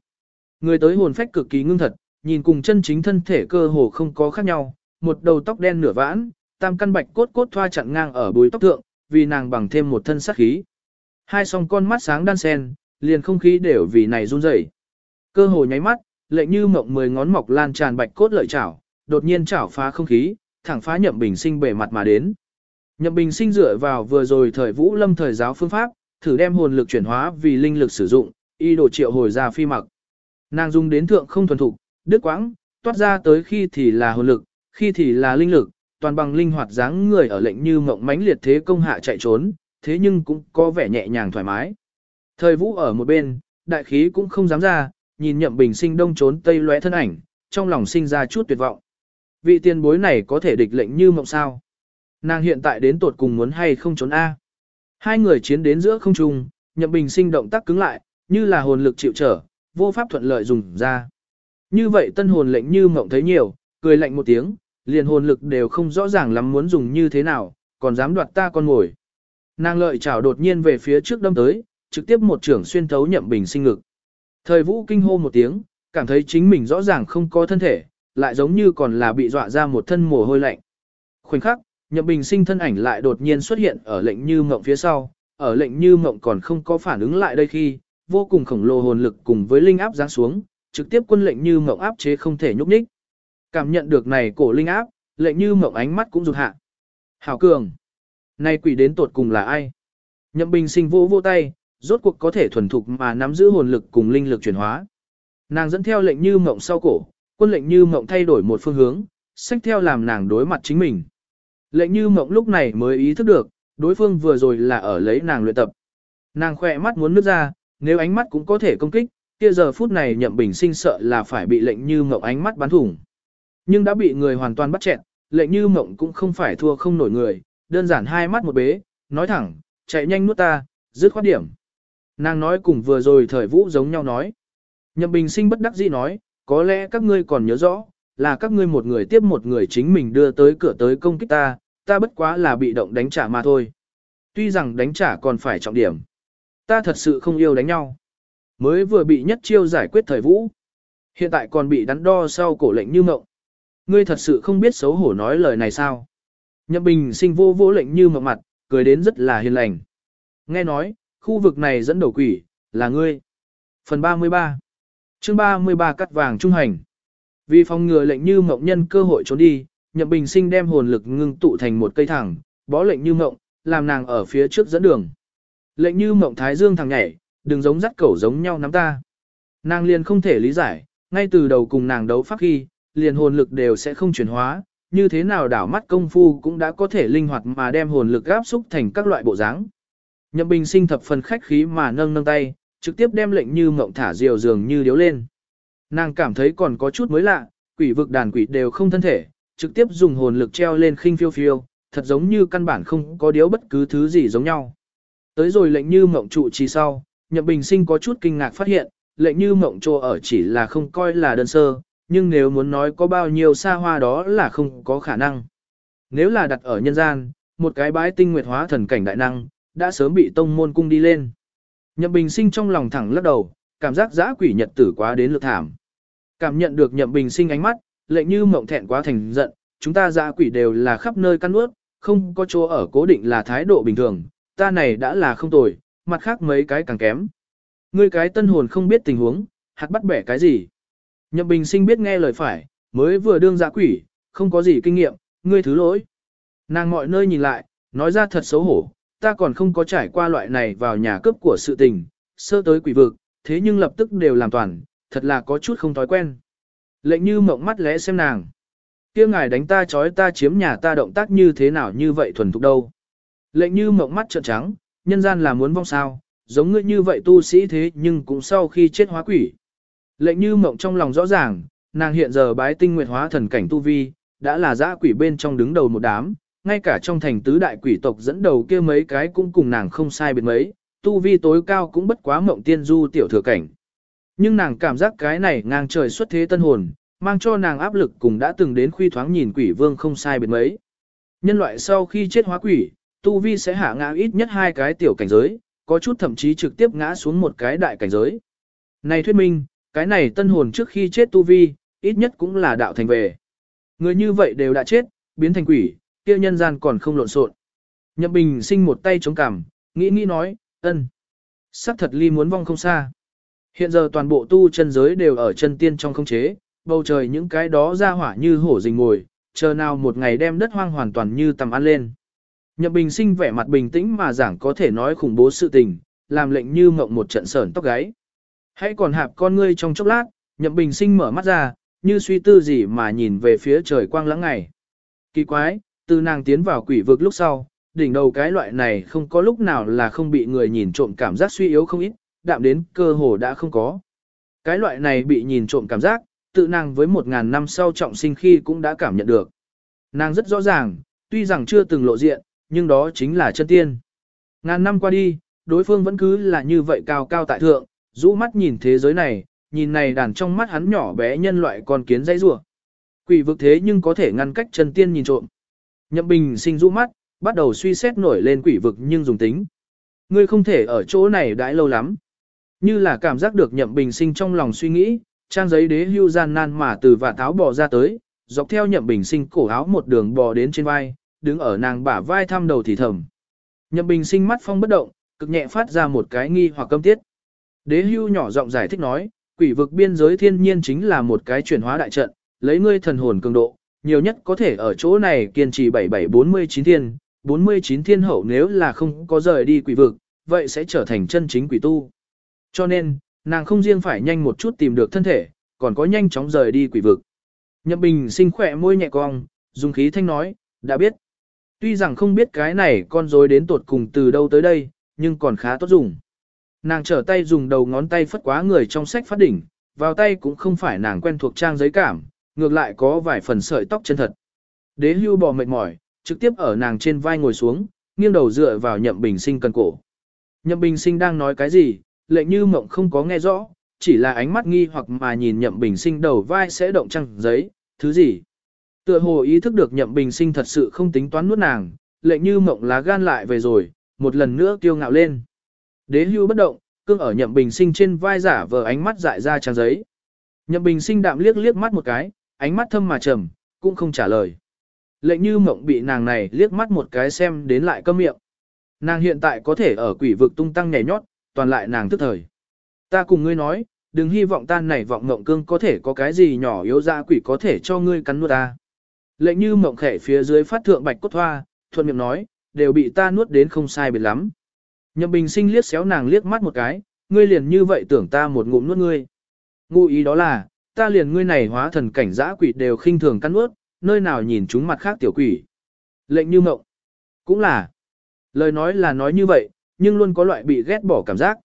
S1: Người tới hồn phách cực kỳ ngưng thật, nhìn cùng chân chính thân thể cơ hồ không có khác nhau, một đầu tóc đen nửa vãn, tam căn bạch cốt cốt thoa chặn ngang ở bùi tóc thượng, vì nàng bằng thêm một thân sát khí. Hai song con mắt sáng đan sen, liền không khí đều vì này run rẩy. Cơ hồ nháy mắt, lệnh như mộng mười ngón mọc lan tràn bạch cốt lợi chảo, đột nhiên chảo phá không khí, thẳng phá nhậm bình sinh bề mặt mà đến. Nhậm Bình sinh dựa vào vừa rồi thời Vũ Lâm thời giáo phương pháp, thử đem hồn lực chuyển hóa vì linh lực sử dụng, y đồ triệu hồi ra phi mặc. Nàng dùng đến thượng không thuần thục, đứt quãng, toát ra tới khi thì là hồn lực, khi thì là linh lực, toàn bằng linh hoạt dáng người ở lệnh như mộng mãnh liệt thế công hạ chạy trốn, thế nhưng cũng có vẻ nhẹ nhàng thoải mái. Thời Vũ ở một bên, đại khí cũng không dám ra, nhìn Nhậm Bình sinh đông trốn tây lóe thân ảnh, trong lòng sinh ra chút tuyệt vọng. Vị tiền bối này có thể địch lệnh như mộng sao? Nàng hiện tại đến tột cùng muốn hay không trốn A. Hai người chiến đến giữa không trung, nhậm bình sinh động tác cứng lại, như là hồn lực chịu trở, vô pháp thuận lợi dùng ra. Như vậy tân hồn lệnh như mộng thấy nhiều, cười lạnh một tiếng, liền hồn lực đều không rõ ràng lắm muốn dùng như thế nào, còn dám đoạt ta con ngồi. Nàng lợi chảo đột nhiên về phía trước đâm tới, trực tiếp một trưởng xuyên thấu nhậm bình sinh ngực. Thời vũ kinh hô một tiếng, cảm thấy chính mình rõ ràng không có thân thể, lại giống như còn là bị dọa ra một thân mồ hôi lạnh. Khoảnh khắc, Nhậm Bình Sinh thân ảnh lại đột nhiên xuất hiện ở lệnh như mộng phía sau, ở lệnh như mộng còn không có phản ứng lại đây khi, vô cùng khổng lồ hồn lực cùng với linh áp giáng xuống, trực tiếp quân lệnh như mộng áp chế không thể nhúc nhích. Cảm nhận được này cổ linh áp, lệnh như mộng ánh mắt cũng rụt hạ. Hảo cường! Này quỷ đến tột cùng là ai? Nhậm Bình Sinh vô vô tay, rốt cuộc có thể thuần thục mà nắm giữ hồn lực cùng linh lực chuyển hóa. Nàng dẫn theo lệnh như mộng sau cổ, quân lệnh như mộng thay đổi một phương hướng, sách theo làm nàng đối mặt chính mình. Lệnh như mộng lúc này mới ý thức được, đối phương vừa rồi là ở lấy nàng luyện tập. Nàng khỏe mắt muốn nước ra, nếu ánh mắt cũng có thể công kích, kia giờ phút này nhậm bình sinh sợ là phải bị lệnh như mộng ánh mắt bắn thủng. Nhưng đã bị người hoàn toàn bắt chẹn, lệnh như mộng cũng không phải thua không nổi người, đơn giản hai mắt một bế, nói thẳng, chạy nhanh nuốt ta, dứt khoát điểm. Nàng nói cùng vừa rồi thời vũ giống nhau nói. Nhậm bình sinh bất đắc dĩ nói, có lẽ các ngươi còn nhớ rõ, là các ngươi một người tiếp một người chính mình đưa tới cửa tới công kích ta, ta bất quá là bị động đánh trả mà thôi. Tuy rằng đánh trả còn phải trọng điểm. Ta thật sự không yêu đánh nhau. Mới vừa bị nhất chiêu giải quyết thời vũ. Hiện tại còn bị đắn đo sau cổ lệnh như mộng. Ngươi thật sự không biết xấu hổ nói lời này sao. Nhậm bình sinh vô vô lệnh như mộng mặt, cười đến rất là hiền lành. Nghe nói, khu vực này dẫn đầu quỷ, là ngươi. Phần 33 chương 33 cắt vàng trung hành. Vì phòng ngừa lệnh như mộng nhân cơ hội trốn đi, Nhậm Bình Sinh đem hồn lực ngưng tụ thành một cây thẳng, bó lệnh như mộng, làm nàng ở phía trước dẫn đường. Lệnh như mộng thái dương thằng nhảy, đừng giống dắt cẩu giống nhau nắm ta. Nàng liền không thể lý giải, ngay từ đầu cùng nàng đấu pháp khi, liền hồn lực đều sẽ không chuyển hóa, như thế nào đảo mắt công phu cũng đã có thể linh hoạt mà đem hồn lực gáp xúc thành các loại bộ dáng. Nhậm Bình Sinh thập phần khách khí mà nâng nâng tay, trực tiếp đem lệnh như mộng thả diều dường như điếu lên. Nàng cảm thấy còn có chút mới lạ, quỷ vực đàn quỷ đều không thân thể, trực tiếp dùng hồn lực treo lên khinh phiêu phiêu, thật giống như căn bản không có điếu bất cứ thứ gì giống nhau. Tới rồi lệnh như mộng trụ trì sau, Nhậm Bình Sinh có chút kinh ngạc phát hiện, lệnh như mộng trô ở chỉ là không coi là đơn sơ, nhưng nếu muốn nói có bao nhiêu xa hoa đó là không có khả năng. Nếu là đặt ở nhân gian, một cái bái tinh nguyệt hóa thần cảnh đại năng, đã sớm bị tông môn cung đi lên. Nhậm Bình Sinh trong lòng thẳng lắc đầu, cảm giác giã quỷ nhật tử quá đến lực thảm. Cảm nhận được Nhậm Bình Sinh ánh mắt, lệnh như mộng thẹn quá thành giận, chúng ta giã quỷ đều là khắp nơi căn ướt, không có chỗ ở cố định là thái độ bình thường, ta này đã là không tồi, mặt khác mấy cái càng kém. Ngươi cái tân hồn không biết tình huống, hạt bắt bẻ cái gì. Nhậm Bình Sinh biết nghe lời phải, mới vừa đương giả quỷ, không có gì kinh nghiệm, ngươi thứ lỗi. Nàng mọi nơi nhìn lại, nói ra thật xấu hổ, ta còn không có trải qua loại này vào nhà cướp của sự tình, sơ tới quỷ vực, thế nhưng lập tức đều làm toàn, thật là có chút không thói quen. Lệnh như mộng mắt lẽ xem nàng. kia ngài đánh ta chói ta chiếm nhà ta động tác như thế nào như vậy thuần thục đâu. Lệnh như mộng mắt trợn trắng, nhân gian là muốn vong sao, giống ngươi như vậy tu sĩ thế nhưng cũng sau khi chết hóa quỷ. Lệnh như mộng trong lòng rõ ràng, nàng hiện giờ bái tinh nguyệt hóa thần cảnh tu vi, đã là dã quỷ bên trong đứng đầu một đám, ngay cả trong thành tứ đại quỷ tộc dẫn đầu kia mấy cái cũng cùng nàng không sai biệt mấy, tu vi tối cao cũng bất quá mộng tiên du tiểu thừa cảnh. Nhưng nàng cảm giác cái này ngang trời xuất thế tân hồn, mang cho nàng áp lực cùng đã từng đến khuy thoáng nhìn quỷ vương không sai biệt mấy. Nhân loại sau khi chết hóa quỷ, tu vi sẽ hạ ngã ít nhất hai cái tiểu cảnh giới, có chút thậm chí trực tiếp ngã xuống một cái đại cảnh giới. Này thuyết minh, cái này tân hồn trước khi chết tu vi, ít nhất cũng là đạo thành về. Người như vậy đều đã chết, biến thành quỷ, kia nhân gian còn không lộn xộn. Nhậm Bình sinh một tay chống cằm, nghĩ nghĩ nói, ân, sắc thật ly muốn vong không xa. Hiện giờ toàn bộ tu chân giới đều ở chân tiên trong không chế, bầu trời những cái đó ra hỏa như hổ rình ngồi, chờ nào một ngày đem đất hoang hoàn toàn như tầm ăn lên. Nhậm Bình sinh vẻ mặt bình tĩnh mà giảng có thể nói khủng bố sự tình, làm lệnh như mộng một trận sởn tóc gáy. Hãy còn hạp con ngươi trong chốc lát, Nhậm Bình sinh mở mắt ra, như suy tư gì mà nhìn về phía trời quang lãng ngày. Kỳ quái, từ nàng tiến vào quỷ vực lúc sau, đỉnh đầu cái loại này không có lúc nào là không bị người nhìn trộm cảm giác suy yếu không ít, đạm đến cơ hồ đã không có. Cái loại này bị nhìn trộm cảm giác, tự nàng với một ngàn năm sau trọng sinh khi cũng đã cảm nhận được. Nàng rất rõ ràng, tuy rằng chưa từng lộ diện, nhưng đó chính là chân tiên. Ngàn năm qua đi, đối phương vẫn cứ là như vậy cao cao tại thượng, rũ mắt nhìn thế giới này, nhìn này đàn trong mắt hắn nhỏ bé nhân loại con kiến dây rùa. Quỷ vực thế nhưng có thể ngăn cách chân tiên nhìn trộm. Nhậm Bình sinh rũ mắt, bắt đầu suy xét nổi lên quỷ vực nhưng dùng tính. Ngươi không thể ở chỗ này đãi lâu lắm. Như là cảm giác được Nhậm Bình sinh trong lòng suy nghĩ, trang giấy đế hưu gian nan mà từ và tháo bò ra tới, dọc theo Nhậm Bình sinh cổ áo một đường bò đến trên vai, đứng ở nàng bả vai thăm đầu thì thầm. Nhậm Bình sinh mắt phong bất động, cực nhẹ phát ra một cái nghi hoặc câm tiết. Đế hưu nhỏ giọng giải thích nói, quỷ vực biên giới thiên nhiên chính là một cái chuyển hóa đại trận, lấy ngươi thần hồn cường độ, nhiều nhất có thể ở chỗ này kiên trì 7749 thiên, 49 thiên hậu nếu là không có rời đi quỷ vực, vậy sẽ trở thành chân chính quỷ tu. Cho nên, nàng không riêng phải nhanh một chút tìm được thân thể, còn có nhanh chóng rời đi quỷ vực. Nhậm Bình sinh khỏe môi nhẹ cong, dùng khí thanh nói, đã biết. Tuy rằng không biết cái này con rối đến tột cùng từ đâu tới đây, nhưng còn khá tốt dùng. Nàng trở tay dùng đầu ngón tay phất quá người trong sách phát đỉnh, vào tay cũng không phải nàng quen thuộc trang giấy cảm, ngược lại có vài phần sợi tóc chân thật. Đế hưu bò mệt mỏi, trực tiếp ở nàng trên vai ngồi xuống, nghiêng đầu dựa vào nhậm bình sinh cần cổ. Nhậm bình sinh đang nói cái gì, lệnh như mộng không có nghe rõ, chỉ là ánh mắt nghi hoặc mà nhìn nhậm bình sinh đầu vai sẽ động trăng giấy, thứ gì. Tựa hồ ý thức được nhậm bình sinh thật sự không tính toán nuốt nàng, lệnh như mộng lá gan lại về rồi, một lần nữa kiêu ngạo lên. Đế hưu bất động, cương ở nhậm bình sinh trên vai giả vờ ánh mắt dại ra trang giấy. Nhậm bình sinh đạm liếc liếc mắt một cái, ánh mắt thâm mà trầm, cũng không trả lời. Lệnh như mộng bị nàng này liếc mắt một cái xem đến lại câm miệng. Nàng hiện tại có thể ở quỷ vực tung tăng nhảy nhót, toàn lại nàng thức thời. Ta cùng ngươi nói, đừng hy vọng tan này vọng mộng cương có thể có cái gì nhỏ yếu ra quỷ có thể cho ngươi cắn nuốt ta. Lệnh như mộng khẽ phía dưới phát thượng bạch cốt thoa, thuận miệng nói, đều bị ta nuốt đến không sai biệt lắm. Nhậm bình sinh liếc xéo nàng liếc mắt một cái, ngươi liền như vậy tưởng ta một ngụm nuốt ngươi. Ngụ ý đó là, ta liền ngươi này hóa thần cảnh giã quỷ đều khinh thường cắn nuốt, nơi nào nhìn chúng mặt khác tiểu quỷ. Lệnh như mộng. Cũng là. Lời nói là nói như vậy, nhưng luôn có loại bị ghét bỏ cảm giác.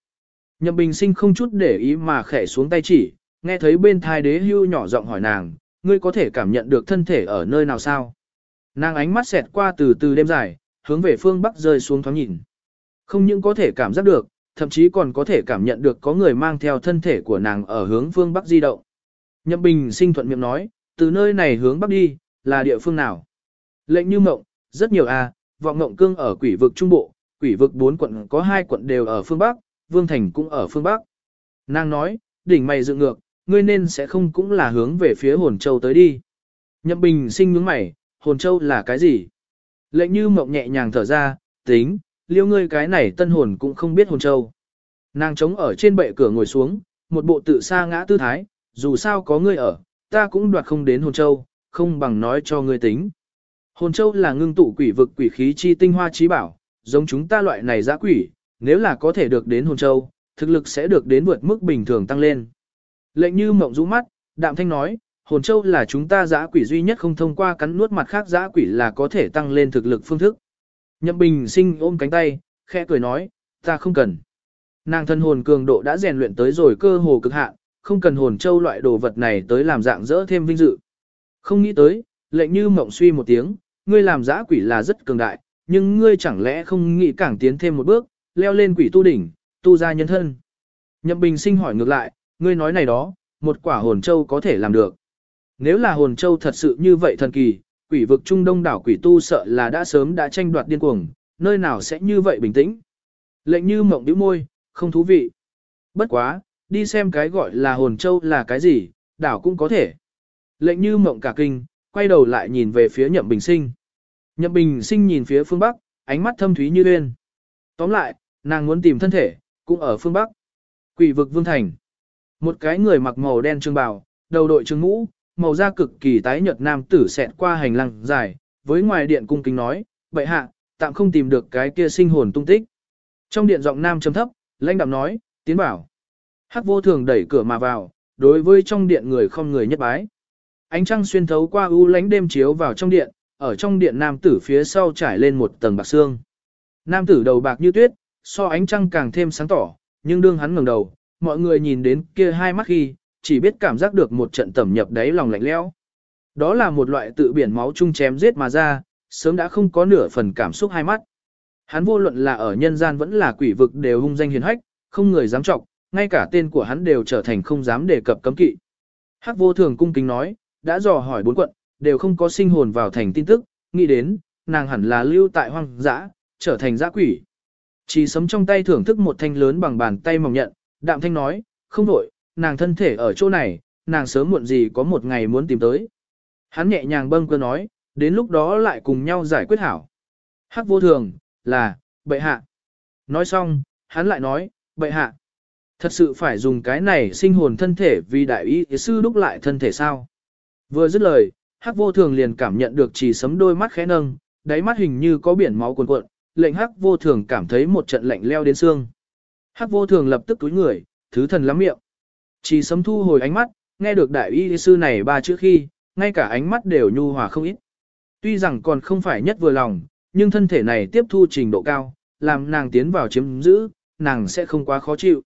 S1: Nhậm bình sinh không chút để ý mà khẽ xuống tay chỉ, nghe thấy bên thai đế hưu nhỏ giọng hỏi nàng, ngươi có thể cảm nhận được thân thể ở nơi nào sao? Nàng ánh mắt xẹt qua từ từ đêm dài, hướng về phương bắc rơi xuống thoáng nhìn. Không những có thể cảm giác được, thậm chí còn có thể cảm nhận được có người mang theo thân thể của nàng ở hướng phương bắc di động. Nhậm Bình sinh thuận miệng nói, từ nơi này hướng bắc đi, là địa phương nào? Lệnh như mộng, rất nhiều a, à, vọng mộng cương ở quỷ vực trung bộ, quỷ vực bốn quận có hai quận đều ở phương bắc, Vương Thành cũng ở phương bắc. Nàng nói, đỉnh mày dựng ngược, ngươi nên sẽ không cũng là hướng về phía hồn châu tới đi. Nhậm Bình sinh nhướng mày, hồn châu là cái gì? Lệnh như mộng nhẹ nhàng thở ra, tính, liêu ngươi cái này tân hồn cũng không biết hồn châu. Nàng trống ở trên bệ cửa ngồi xuống, một bộ tự sa ngã tư thái, dù sao có ngươi ở, ta cũng đoạt không đến hồn châu, không bằng nói cho ngươi tính. Hồn châu là ngưng tụ quỷ vực quỷ khí chi tinh hoa trí bảo, giống chúng ta loại này giã quỷ, nếu là có thể được đến hồn châu, thực lực sẽ được đến vượt mức bình thường tăng lên. Lệnh như mộng rũ mắt, đạm thanh nói, hồn châu là chúng ta giã quỷ duy nhất không thông qua cắn nuốt mặt khác giã quỷ là có thể tăng lên thực lực phương thức. Nhậm bình sinh ôm cánh tay, khẽ cười nói, ta không cần. Nàng thân hồn cường độ đã rèn luyện tới rồi cơ hồ cực hạn, không cần hồn châu loại đồ vật này tới làm dạng dỡ thêm vinh dự. Không nghĩ tới, lệnh như mộng suy một tiếng, ngươi làm giã quỷ là rất cường đại, nhưng ngươi chẳng lẽ không nghĩ càng tiến thêm một bước, leo lên quỷ tu đỉnh, tu ra nhân thân. Nhậm bình sinh hỏi ngược lại, ngươi nói này đó, một quả hồn châu có thể làm được. Nếu là hồn châu thật sự như vậy thần kỳ, quỷ vực trung đông đảo quỷ tu sợ là đã sớm đã tranh đoạt điên cuồng, nơi nào sẽ như vậy bình tĩnh. Lệnh như mộng bĩu môi, không thú vị. Bất quá, đi xem cái gọi là hồn châu là cái gì, đảo cũng có thể. Lệnh như mộng cả kinh, quay đầu lại nhìn về phía nhậm bình sinh. Nhậm bình sinh nhìn phía phương Bắc, ánh mắt thâm thúy như uyên. Tóm lại, nàng muốn tìm thân thể, cũng ở phương Bắc. Quỷ vực vương thành. Một cái người mặc màu đen trường bào, đầu đội trường mũ, màu da cực kỳ tái nhợt nam tử xẹt qua hành lang dài, với ngoài điện cung kính nói, bệ hạ, tạm không tìm được cái kia sinh hồn tung tích. Trong điện giọng nam trầm thấp, lãnh đạm nói, tiến bảo. Hắc vô thường đẩy cửa mà vào, đối với trong điện người không người nhất bái. Ánh trăng xuyên thấu qua u lánh đêm chiếu vào trong điện, ở trong điện nam tử phía sau trải lên một tầng bạc xương. Nam tử đầu bạc như tuyết, so ánh trăng càng thêm sáng tỏ, nhưng đương hắn ngẩng đầu, mọi người nhìn đến kia hai mắt khi, chỉ biết cảm giác được một trận tẩm nhập đáy lòng lạnh lẽo. Đó là một loại tự biển máu chung chém giết mà ra, sớm đã không có nửa phần cảm xúc hai mắt. Hắn vô luận là ở nhân gian vẫn là quỷ vực đều hung danh hiền hách, không người dám trọng, ngay cả tên của hắn đều trở thành không dám đề cập cấm kỵ. Hắc vô thường cung kính nói, đã dò hỏi bốn quận, đều không có sinh hồn vào thành tin tức, nghĩ đến, nàng hẳn là lưu tại hoang dã, trở thành dã quỷ. Chỉ sấm trong tay thưởng thức một thanh lớn bằng bàn tay mỏng nhận, đạm thanh nói, không đổi, nàng thân thể ở chỗ này, nàng sớm muộn gì có một ngày muốn tìm tới. Hắn nhẹ nhàng bâng cơ nói, đến lúc đó lại cùng nhau giải quyết hảo. Hắc vô thường, là, bệ hạ. Nói xong, hắn lại nói, bệ hạ. Thật sự phải dùng cái này sinh hồn thân thể vì đại ý sư đúc lại thân thể sao? Vừa dứt lời, Hắc vô thường liền cảm nhận được chỉ sấm đôi mắt khẽ nâng, đáy mắt hình như có biển máu cuồn cuộn, lệnh Hắc vô thường cảm thấy một trận lạnh leo đến xương. Hắc vô thường lập tức túi người, thứ thần lắm miệng. Chỉ sấm thu hồi ánh mắt, nghe được đại y sư này ba chữ khi, ngay cả ánh mắt đều nhu hòa không ít. Tuy rằng còn không phải nhất vừa lòng, nhưng thân thể này tiếp thu trình độ cao, làm nàng tiến vào chiếm giữ, nàng sẽ không quá khó chịu.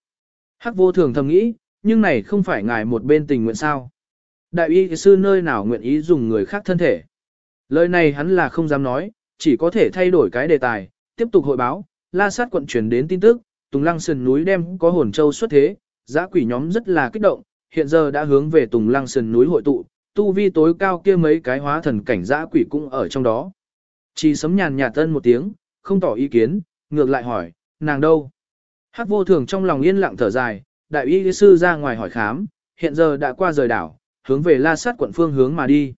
S1: Hắc vô thường thầm nghĩ, nhưng này không phải ngài một bên tình nguyện sao. Đại y sư nơi nào nguyện ý dùng người khác thân thể. Lời này hắn là không dám nói, chỉ có thể thay đổi cái đề tài, tiếp tục hội báo, la sát quận truyền đến tin tức, Tùng Lăng Sườn núi đem có hồn châu xuất thế, giã quỷ nhóm rất là kích động, hiện giờ đã hướng về Tùng Lăng Sườn núi hội tụ, tu vi tối cao kia mấy cái hóa thần cảnh giã quỷ cũng ở trong đó. Chỉ sấm nhàn nhạt tân một tiếng, không tỏ ý kiến, ngược lại hỏi, nàng đâu? Hắc vô thường trong lòng yên lặng thở dài, đại y sư ra ngoài hỏi khám, hiện giờ đã qua rời đảo, hướng về la sát quận phương hướng mà đi.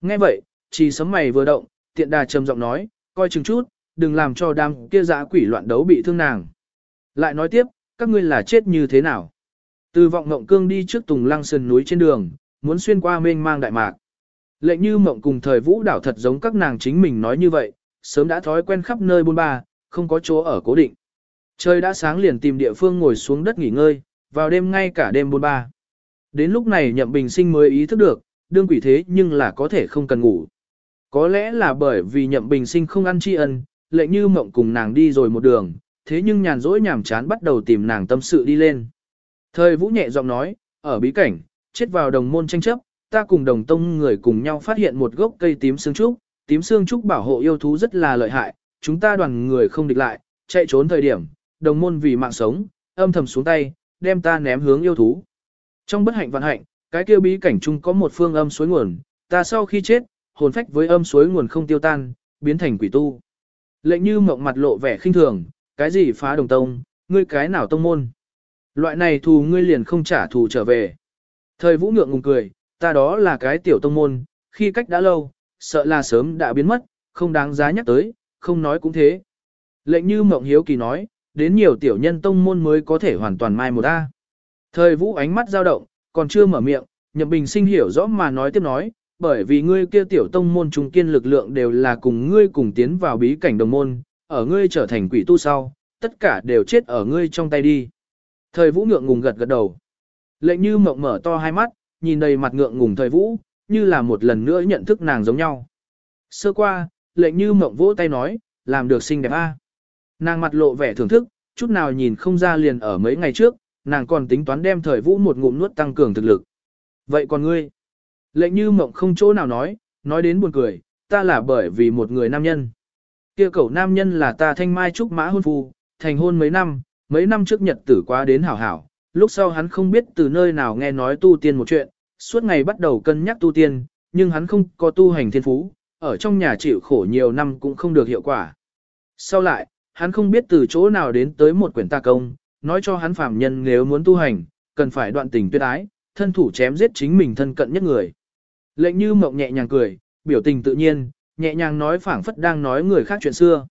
S1: Nghe vậy, chỉ sấm mày vừa động, tiện đà trầm giọng nói, coi chừng chút, đừng làm cho đám kia dã quỷ loạn đấu bị thương nàng. Lại nói tiếp, các ngươi là chết như thế nào? Từ vọng ngộng cương đi trước tùng lăng sơn núi trên đường, muốn xuyên qua mênh mang đại mạc. Lệnh như mộng cùng thời vũ đảo thật giống các nàng chính mình nói như vậy, sớm đã thói quen khắp nơi bôn ba, không có chỗ ở cố định. Trời đã sáng liền tìm địa phương ngồi xuống đất nghỉ ngơi, vào đêm ngay cả đêm bôn ba. Đến lúc này nhậm bình sinh mới ý thức được, đương quỷ thế nhưng là có thể không cần ngủ. Có lẽ là bởi vì nhậm bình sinh không ăn tri ân, lệnh như mộng cùng nàng đi rồi một đường, thế nhưng nhàn rỗi nhàm chán bắt đầu tìm nàng tâm sự đi lên. Thời vũ nhẹ giọng nói, ở bí cảnh, chết vào đồng môn tranh chấp, ta cùng đồng tông người cùng nhau phát hiện một gốc cây tím xương trúc, tím xương trúc bảo hộ yêu thú rất là lợi hại, chúng ta đoàn người không địch lại, chạy trốn thời điểm, đồng môn vì mạng sống, âm thầm xuống tay, đem ta ném hướng yêu thú. Trong bất hạnh vạn hạnh, cái kia bí cảnh chung có một phương âm suối nguồn, ta sau khi chết, hồn phách với âm suối nguồn không tiêu tan, biến thành quỷ tu. Lệnh như mộng mặt lộ vẻ khinh thường, cái gì phá đồng tông, ngươi cái nào tông môn. Loại này thù ngươi liền không trả thù trở về. Thời vũ ngượng ngùng cười, ta đó là cái tiểu tông môn, khi cách đã lâu, sợ là sớm đã biến mất, không đáng giá nhắc tới, không nói cũng thế. Lệnh như mộng hiếu kỳ nói, đến nhiều tiểu nhân tông môn mới có thể hoàn toàn mai một ta. Thời vũ ánh mắt dao động, còn chưa mở miệng, nhậm bình sinh hiểu rõ mà nói tiếp nói, bởi vì ngươi kia tiểu tông môn trung kiên lực lượng đều là cùng ngươi cùng tiến vào bí cảnh đồng môn, ở ngươi trở thành quỷ tu sau, tất cả đều chết ở ngươi trong tay đi. Thời vũ ngượng ngùng gật gật đầu. Lệnh như mộng mở to hai mắt, nhìn đầy mặt ngượng ngùng thời vũ, như là một lần nữa nhận thức nàng giống nhau. Sơ qua, lệnh như mộng vỗ tay nói, làm được xinh đẹp a. Nàng mặt lộ vẻ thưởng thức, chút nào nhìn không ra liền ở mấy ngày trước, nàng còn tính toán đem thời vũ một ngụm nuốt tăng cường thực lực. Vậy còn ngươi? Lệnh như mộng không chỗ nào nói, nói đến buồn cười, ta là bởi vì một người nam nhân kia cậu nam nhân là ta thanh mai trúc mã hôn phu, thành hôn mấy năm, mấy năm trước nhật tử quá đến hảo hảo, lúc sau hắn không biết từ nơi nào nghe nói tu tiên một chuyện, suốt ngày bắt đầu cân nhắc tu tiên, nhưng hắn không có tu hành thiên phú, ở trong nhà chịu khổ nhiều năm cũng không được hiệu quả. Sau lại, hắn không biết từ chỗ nào đến tới một quyển ta công, nói cho hắn phạm nhân nếu muốn tu hành, cần phải đoạn tình tuyệt ái, thân thủ chém giết chính mình thân cận nhất người. Lệnh như mộng nhẹ nhàng cười, biểu tình tự nhiên, nhẹ nhàng nói phảng phất đang nói người khác chuyện xưa.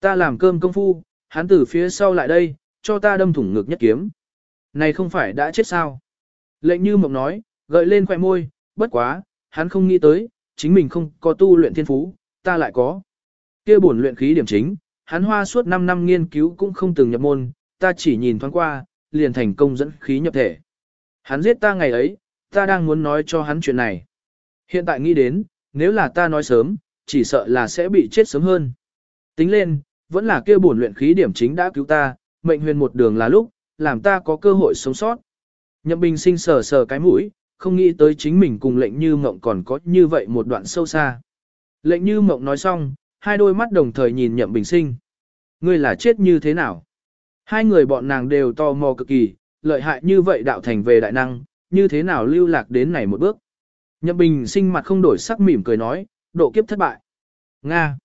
S1: Ta làm cơm công phu, hắn từ phía sau lại đây, cho ta đâm thủng ngực nhất kiếm. Này không phải đã chết sao? Lệnh như mộng nói, gợi lên khỏe môi, bất quá, hắn không nghĩ tới, chính mình không có tu luyện thiên phú, ta lại có. kia bổn luyện khí điểm chính, hắn hoa suốt 5 năm nghiên cứu cũng không từng nhập môn, ta chỉ nhìn thoáng qua, liền thành công dẫn khí nhập thể. Hắn giết ta ngày ấy, ta đang muốn nói cho hắn chuyện này. Hiện tại nghĩ đến, nếu là ta nói sớm, chỉ sợ là sẽ bị chết sớm hơn. Tính lên, vẫn là kia bổn luyện khí điểm chính đã cứu ta, mệnh huyền một đường là lúc, làm ta có cơ hội sống sót. Nhậm Bình sinh sờ sờ cái mũi, không nghĩ tới chính mình cùng lệnh như mộng còn có như vậy một đoạn sâu xa. Lệnh như mộng nói xong, hai đôi mắt đồng thời nhìn Nhậm Bình sinh. Ngươi là chết như thế nào? Hai người bọn nàng đều tò mò cực kỳ, lợi hại như vậy đạo thành về đại năng, như thế nào lưu lạc đến này một bước. Nhậm Bình sinh mặt không đổi sắc mỉm cười nói, độ kiếp thất bại. Nga.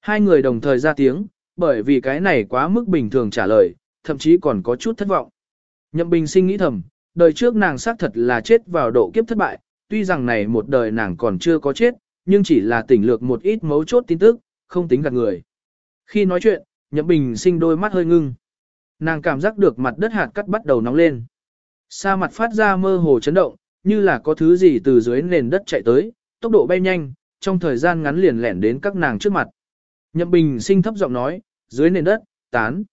S1: Hai người đồng thời ra tiếng, bởi vì cái này quá mức bình thường trả lời, thậm chí còn có chút thất vọng. Nhậm Bình sinh nghĩ thầm, đời trước nàng xác thật là chết vào độ kiếp thất bại, tuy rằng này một đời nàng còn chưa có chết, nhưng chỉ là tỉnh lược một ít mấu chốt tin tức, không tính gạt người. Khi nói chuyện, Nhậm Bình sinh đôi mắt hơi ngưng. Nàng cảm giác được mặt đất hạt cắt bắt đầu nóng lên. Sa mặt phát ra mơ hồ chấn động, như là có thứ gì từ dưới nền đất chạy tới, tốc độ bay nhanh, trong thời gian ngắn liền lẻn đến các nàng trước mặt. Nhậm Bình sinh thấp giọng nói, dưới nền đất, tán.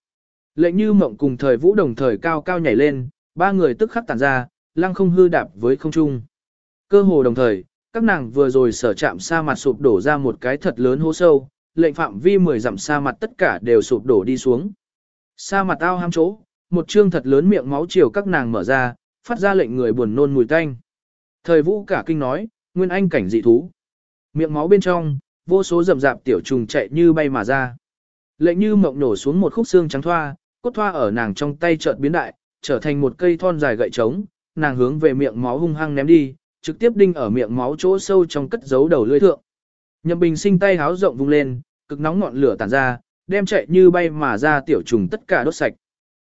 S1: Lệnh như mộng cùng thời vũ đồng thời cao cao nhảy lên, ba người tức khắc tản ra, lăng không hư đạp với không trung. Cơ hồ đồng thời, các nàng vừa rồi sở chạm xa mặt sụp đổ ra một cái thật lớn hố sâu, lệnh phạm vi 10 dặm xa mặt tất cả đều sụp đổ đi xuống. xa mặt ao ham chỗ, một trương thật lớn miệng máu chiều các nàng mở ra, phát ra lệnh người buồn nôn mùi tanh. Thời vũ cả kinh nói, nguyên anh cảnh dị thú. Miệng máu bên trong, vô số rậm rạp tiểu trùng chạy như bay mà ra. Lệnh như mộng nổ xuống một khúc xương trắng thoa, cốt thoa ở nàng trong tay chợt biến đại, trở thành một cây thon dài gậy trống, nàng hướng về miệng máu hung hăng ném đi, trực tiếp đinh ở miệng máu chỗ sâu trong cất giấu đầu lưỡi thượng. Nhậm Bình sinh tay háo rộng vung lên, cực nóng ngọn lửa tản ra, đem chạy như bay mà ra tiểu trùng tất cả đốt sạch.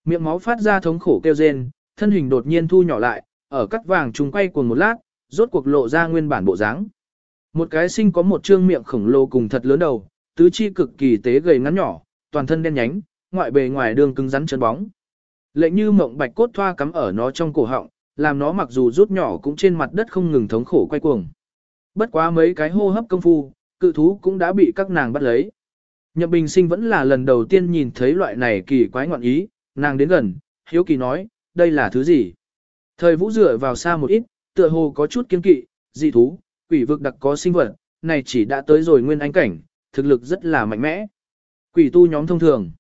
S1: Miệng máu phát ra thống khổ kêu rên, thân hình đột nhiên thu nhỏ lại, ở cắt vàng trùng quay cuồng một lát, rốt cuộc lộ ra nguyên bản bộ dáng. Một cái sinh có một trương miệng khổng lồ cùng thật lớn đầu, tứ chi cực kỳ tế gầy ngắn nhỏ, toàn thân đen nhánh, ngoại bề ngoài đường cứng rắn chân bóng. Lệnh như mộng bạch cốt thoa cắm ở nó trong cổ họng, làm nó mặc dù rút nhỏ cũng trên mặt đất không ngừng thống khổ quay cuồng. Bất quá mấy cái hô hấp công phu, cự thú cũng đã bị các nàng bắt lấy. Nhậm Bình Sinh vẫn là lần đầu tiên nhìn thấy loại này kỳ quái ngoạn ý, nàng đến gần, hiếu kỳ nói, đây là thứ gì? Thời vũ dựa vào xa một ít, tựa hồ có chút kiên kỵ, dị thú, quỷ vực đặc có sinh vật, này chỉ đã tới rồi nguyên ánh cảnh, thực lực rất là mạnh mẽ. Quỷ tu nhóm thông thường.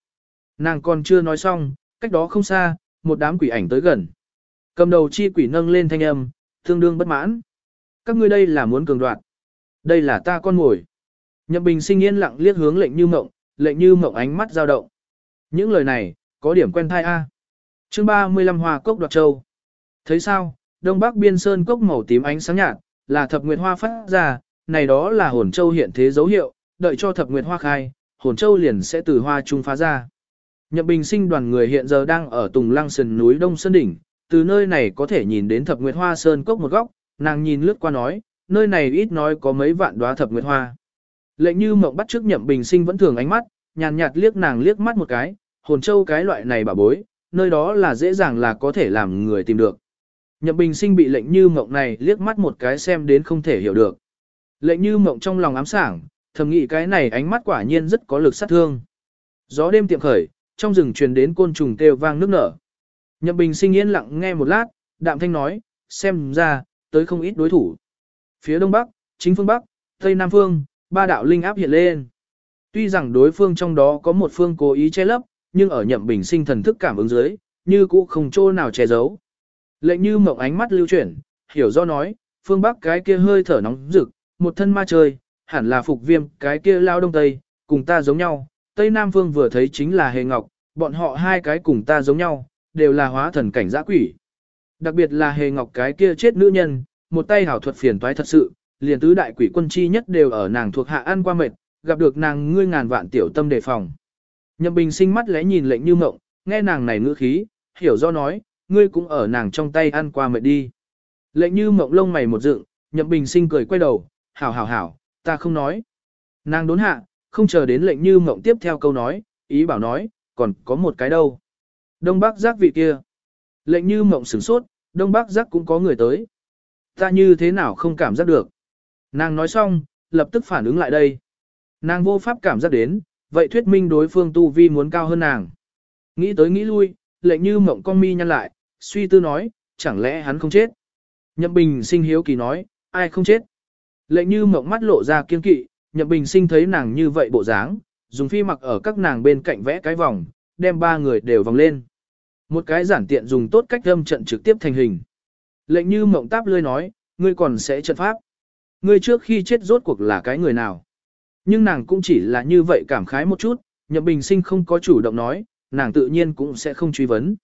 S1: Nàng còn chưa nói xong, cách đó không xa, một đám quỷ ảnh tới gần. Cầm đầu chi quỷ nâng lên thanh âm, tương đương bất mãn. Các ngươi đây là muốn cường đoạt. Đây là ta con ngồi. Nhậm Bình sinh yên lặng liếc hướng lệnh như mộng, lệnh như mộng ánh mắt dao động. Những lời này, có điểm quen thai A. À. chương 35 hòa Cốc Đoạt Châu. Thấy sao, đông bắc biên sơn cốc màu tím ánh sáng nhạt, là thập nguyệt hoa phát ra, này đó là hồn châu hiện thế dấu hiệu, đợi cho thập nguyệt hoa khai, hồn châu liền sẽ từ hoa trung phá ra. Nhậm Bình sinh đoàn người hiện giờ đang ở Tùng Lăng Sơn núi Đông Sơn Đỉnh, từ nơi này có thể nhìn đến thập nguyệt hoa sơn cốc một góc, nàng nhìn lướt qua nói, nơi này ít nói có mấy vạn đóa thập nguyệt hoa. Lệnh như mộng bắt trước Nhậm Bình sinh vẫn thường ánh mắt, nhàn nhạt liếc nàng liếc mắt một cái, hồn châu cái loại này bà bối, nơi đó là dễ dàng là có thể làm người tìm được. Nhậm Bình sinh bị lệnh như mộng này liếc mắt một cái xem đến không thể hiểu được. Lệnh như mộng trong lòng ám sảng, thầm nghĩ cái này ánh mắt quả nhiên rất có lực sát thương. Gió đêm tiệm khởi, trong rừng truyền đến côn trùng kêu vang nước nở. Nhậm Bình sinh yên lặng nghe một lát, đạm thanh nói, xem ra, tới không ít đối thủ. Phía đông bắc, chính phương bắc, tây nam phương, ba đạo linh áp hiện lên. Tuy rằng đối phương trong đó có một phương cố ý che lấp, nhưng ở nhậm bình sinh thần thức cảm ứng dưới, như cũ không chỗ nào che giấu. Lệnh như mộng ánh mắt lưu chuyển, hiểu do nói, phương bắc cái kia hơi thở nóng rực, một thân ma chơi, hẳn là phục viêm cái kia lao đông tây, cùng ta giống nhau, tây nam phương vừa thấy chính là hề ngọc, bọn họ hai cái cùng ta giống nhau, đều là hóa thần cảnh giã quỷ. Đặc biệt là hề ngọc cái kia chết nữ nhân, một tay hảo thuật phiền toái thật sự, liền tứ đại quỷ quân chi nhất đều ở nàng thuộc hạ ăn qua mệt, gặp được nàng ngươi ngàn vạn tiểu tâm đề phòng. Nhậm Bình sinh mắt lẽ nhìn lệnh như mộng, nghe nàng này ngữ khí, hiểu do nói, ngươi cũng ở nàng trong tay ăn qua mệt đi. Lệnh như mộng lông mày một dựng, Nhậm Bình sinh cười quay đầu, hảo hảo hảo, ta không nói. Nàng đốn hạ, không chờ đến lệnh như mộng tiếp theo câu nói, ý bảo nói, còn có một cái đâu. Đông Bắc giác vị kia. Lệnh như mộng sửng sốt, Đông Bắc giác cũng có người tới. Ta như thế nào không cảm giác được. Nàng nói xong, lập tức phản ứng lại đây. Nàng vô pháp cảm giác đến, vậy thuyết minh đối phương tu vi muốn cao hơn nàng. Nghĩ tới nghĩ lui, lệnh như mộng con mi nhăn lại, suy tư nói, chẳng lẽ hắn không chết. Nhậm bình sinh hiếu kỳ nói, ai không chết. Lệnh như mộng mắt lộ ra kiên kỵ, nhậm bình sinh thấy nàng như vậy bộ dáng, dùng phi mặc ở các nàng bên cạnh vẽ cái vòng, đem ba người đều vòng lên. Một cái giản tiện dùng tốt cách âm trận trực tiếp thành hình. Lệnh như mộng táp lươi nói, ngươi còn sẽ trận pháp. Ngươi trước khi chết rốt cuộc là cái người nào. Nhưng nàng cũng chỉ là như vậy cảm khái một chút, nhậm bình sinh không có chủ động nói, nàng tự nhiên cũng sẽ không truy vấn.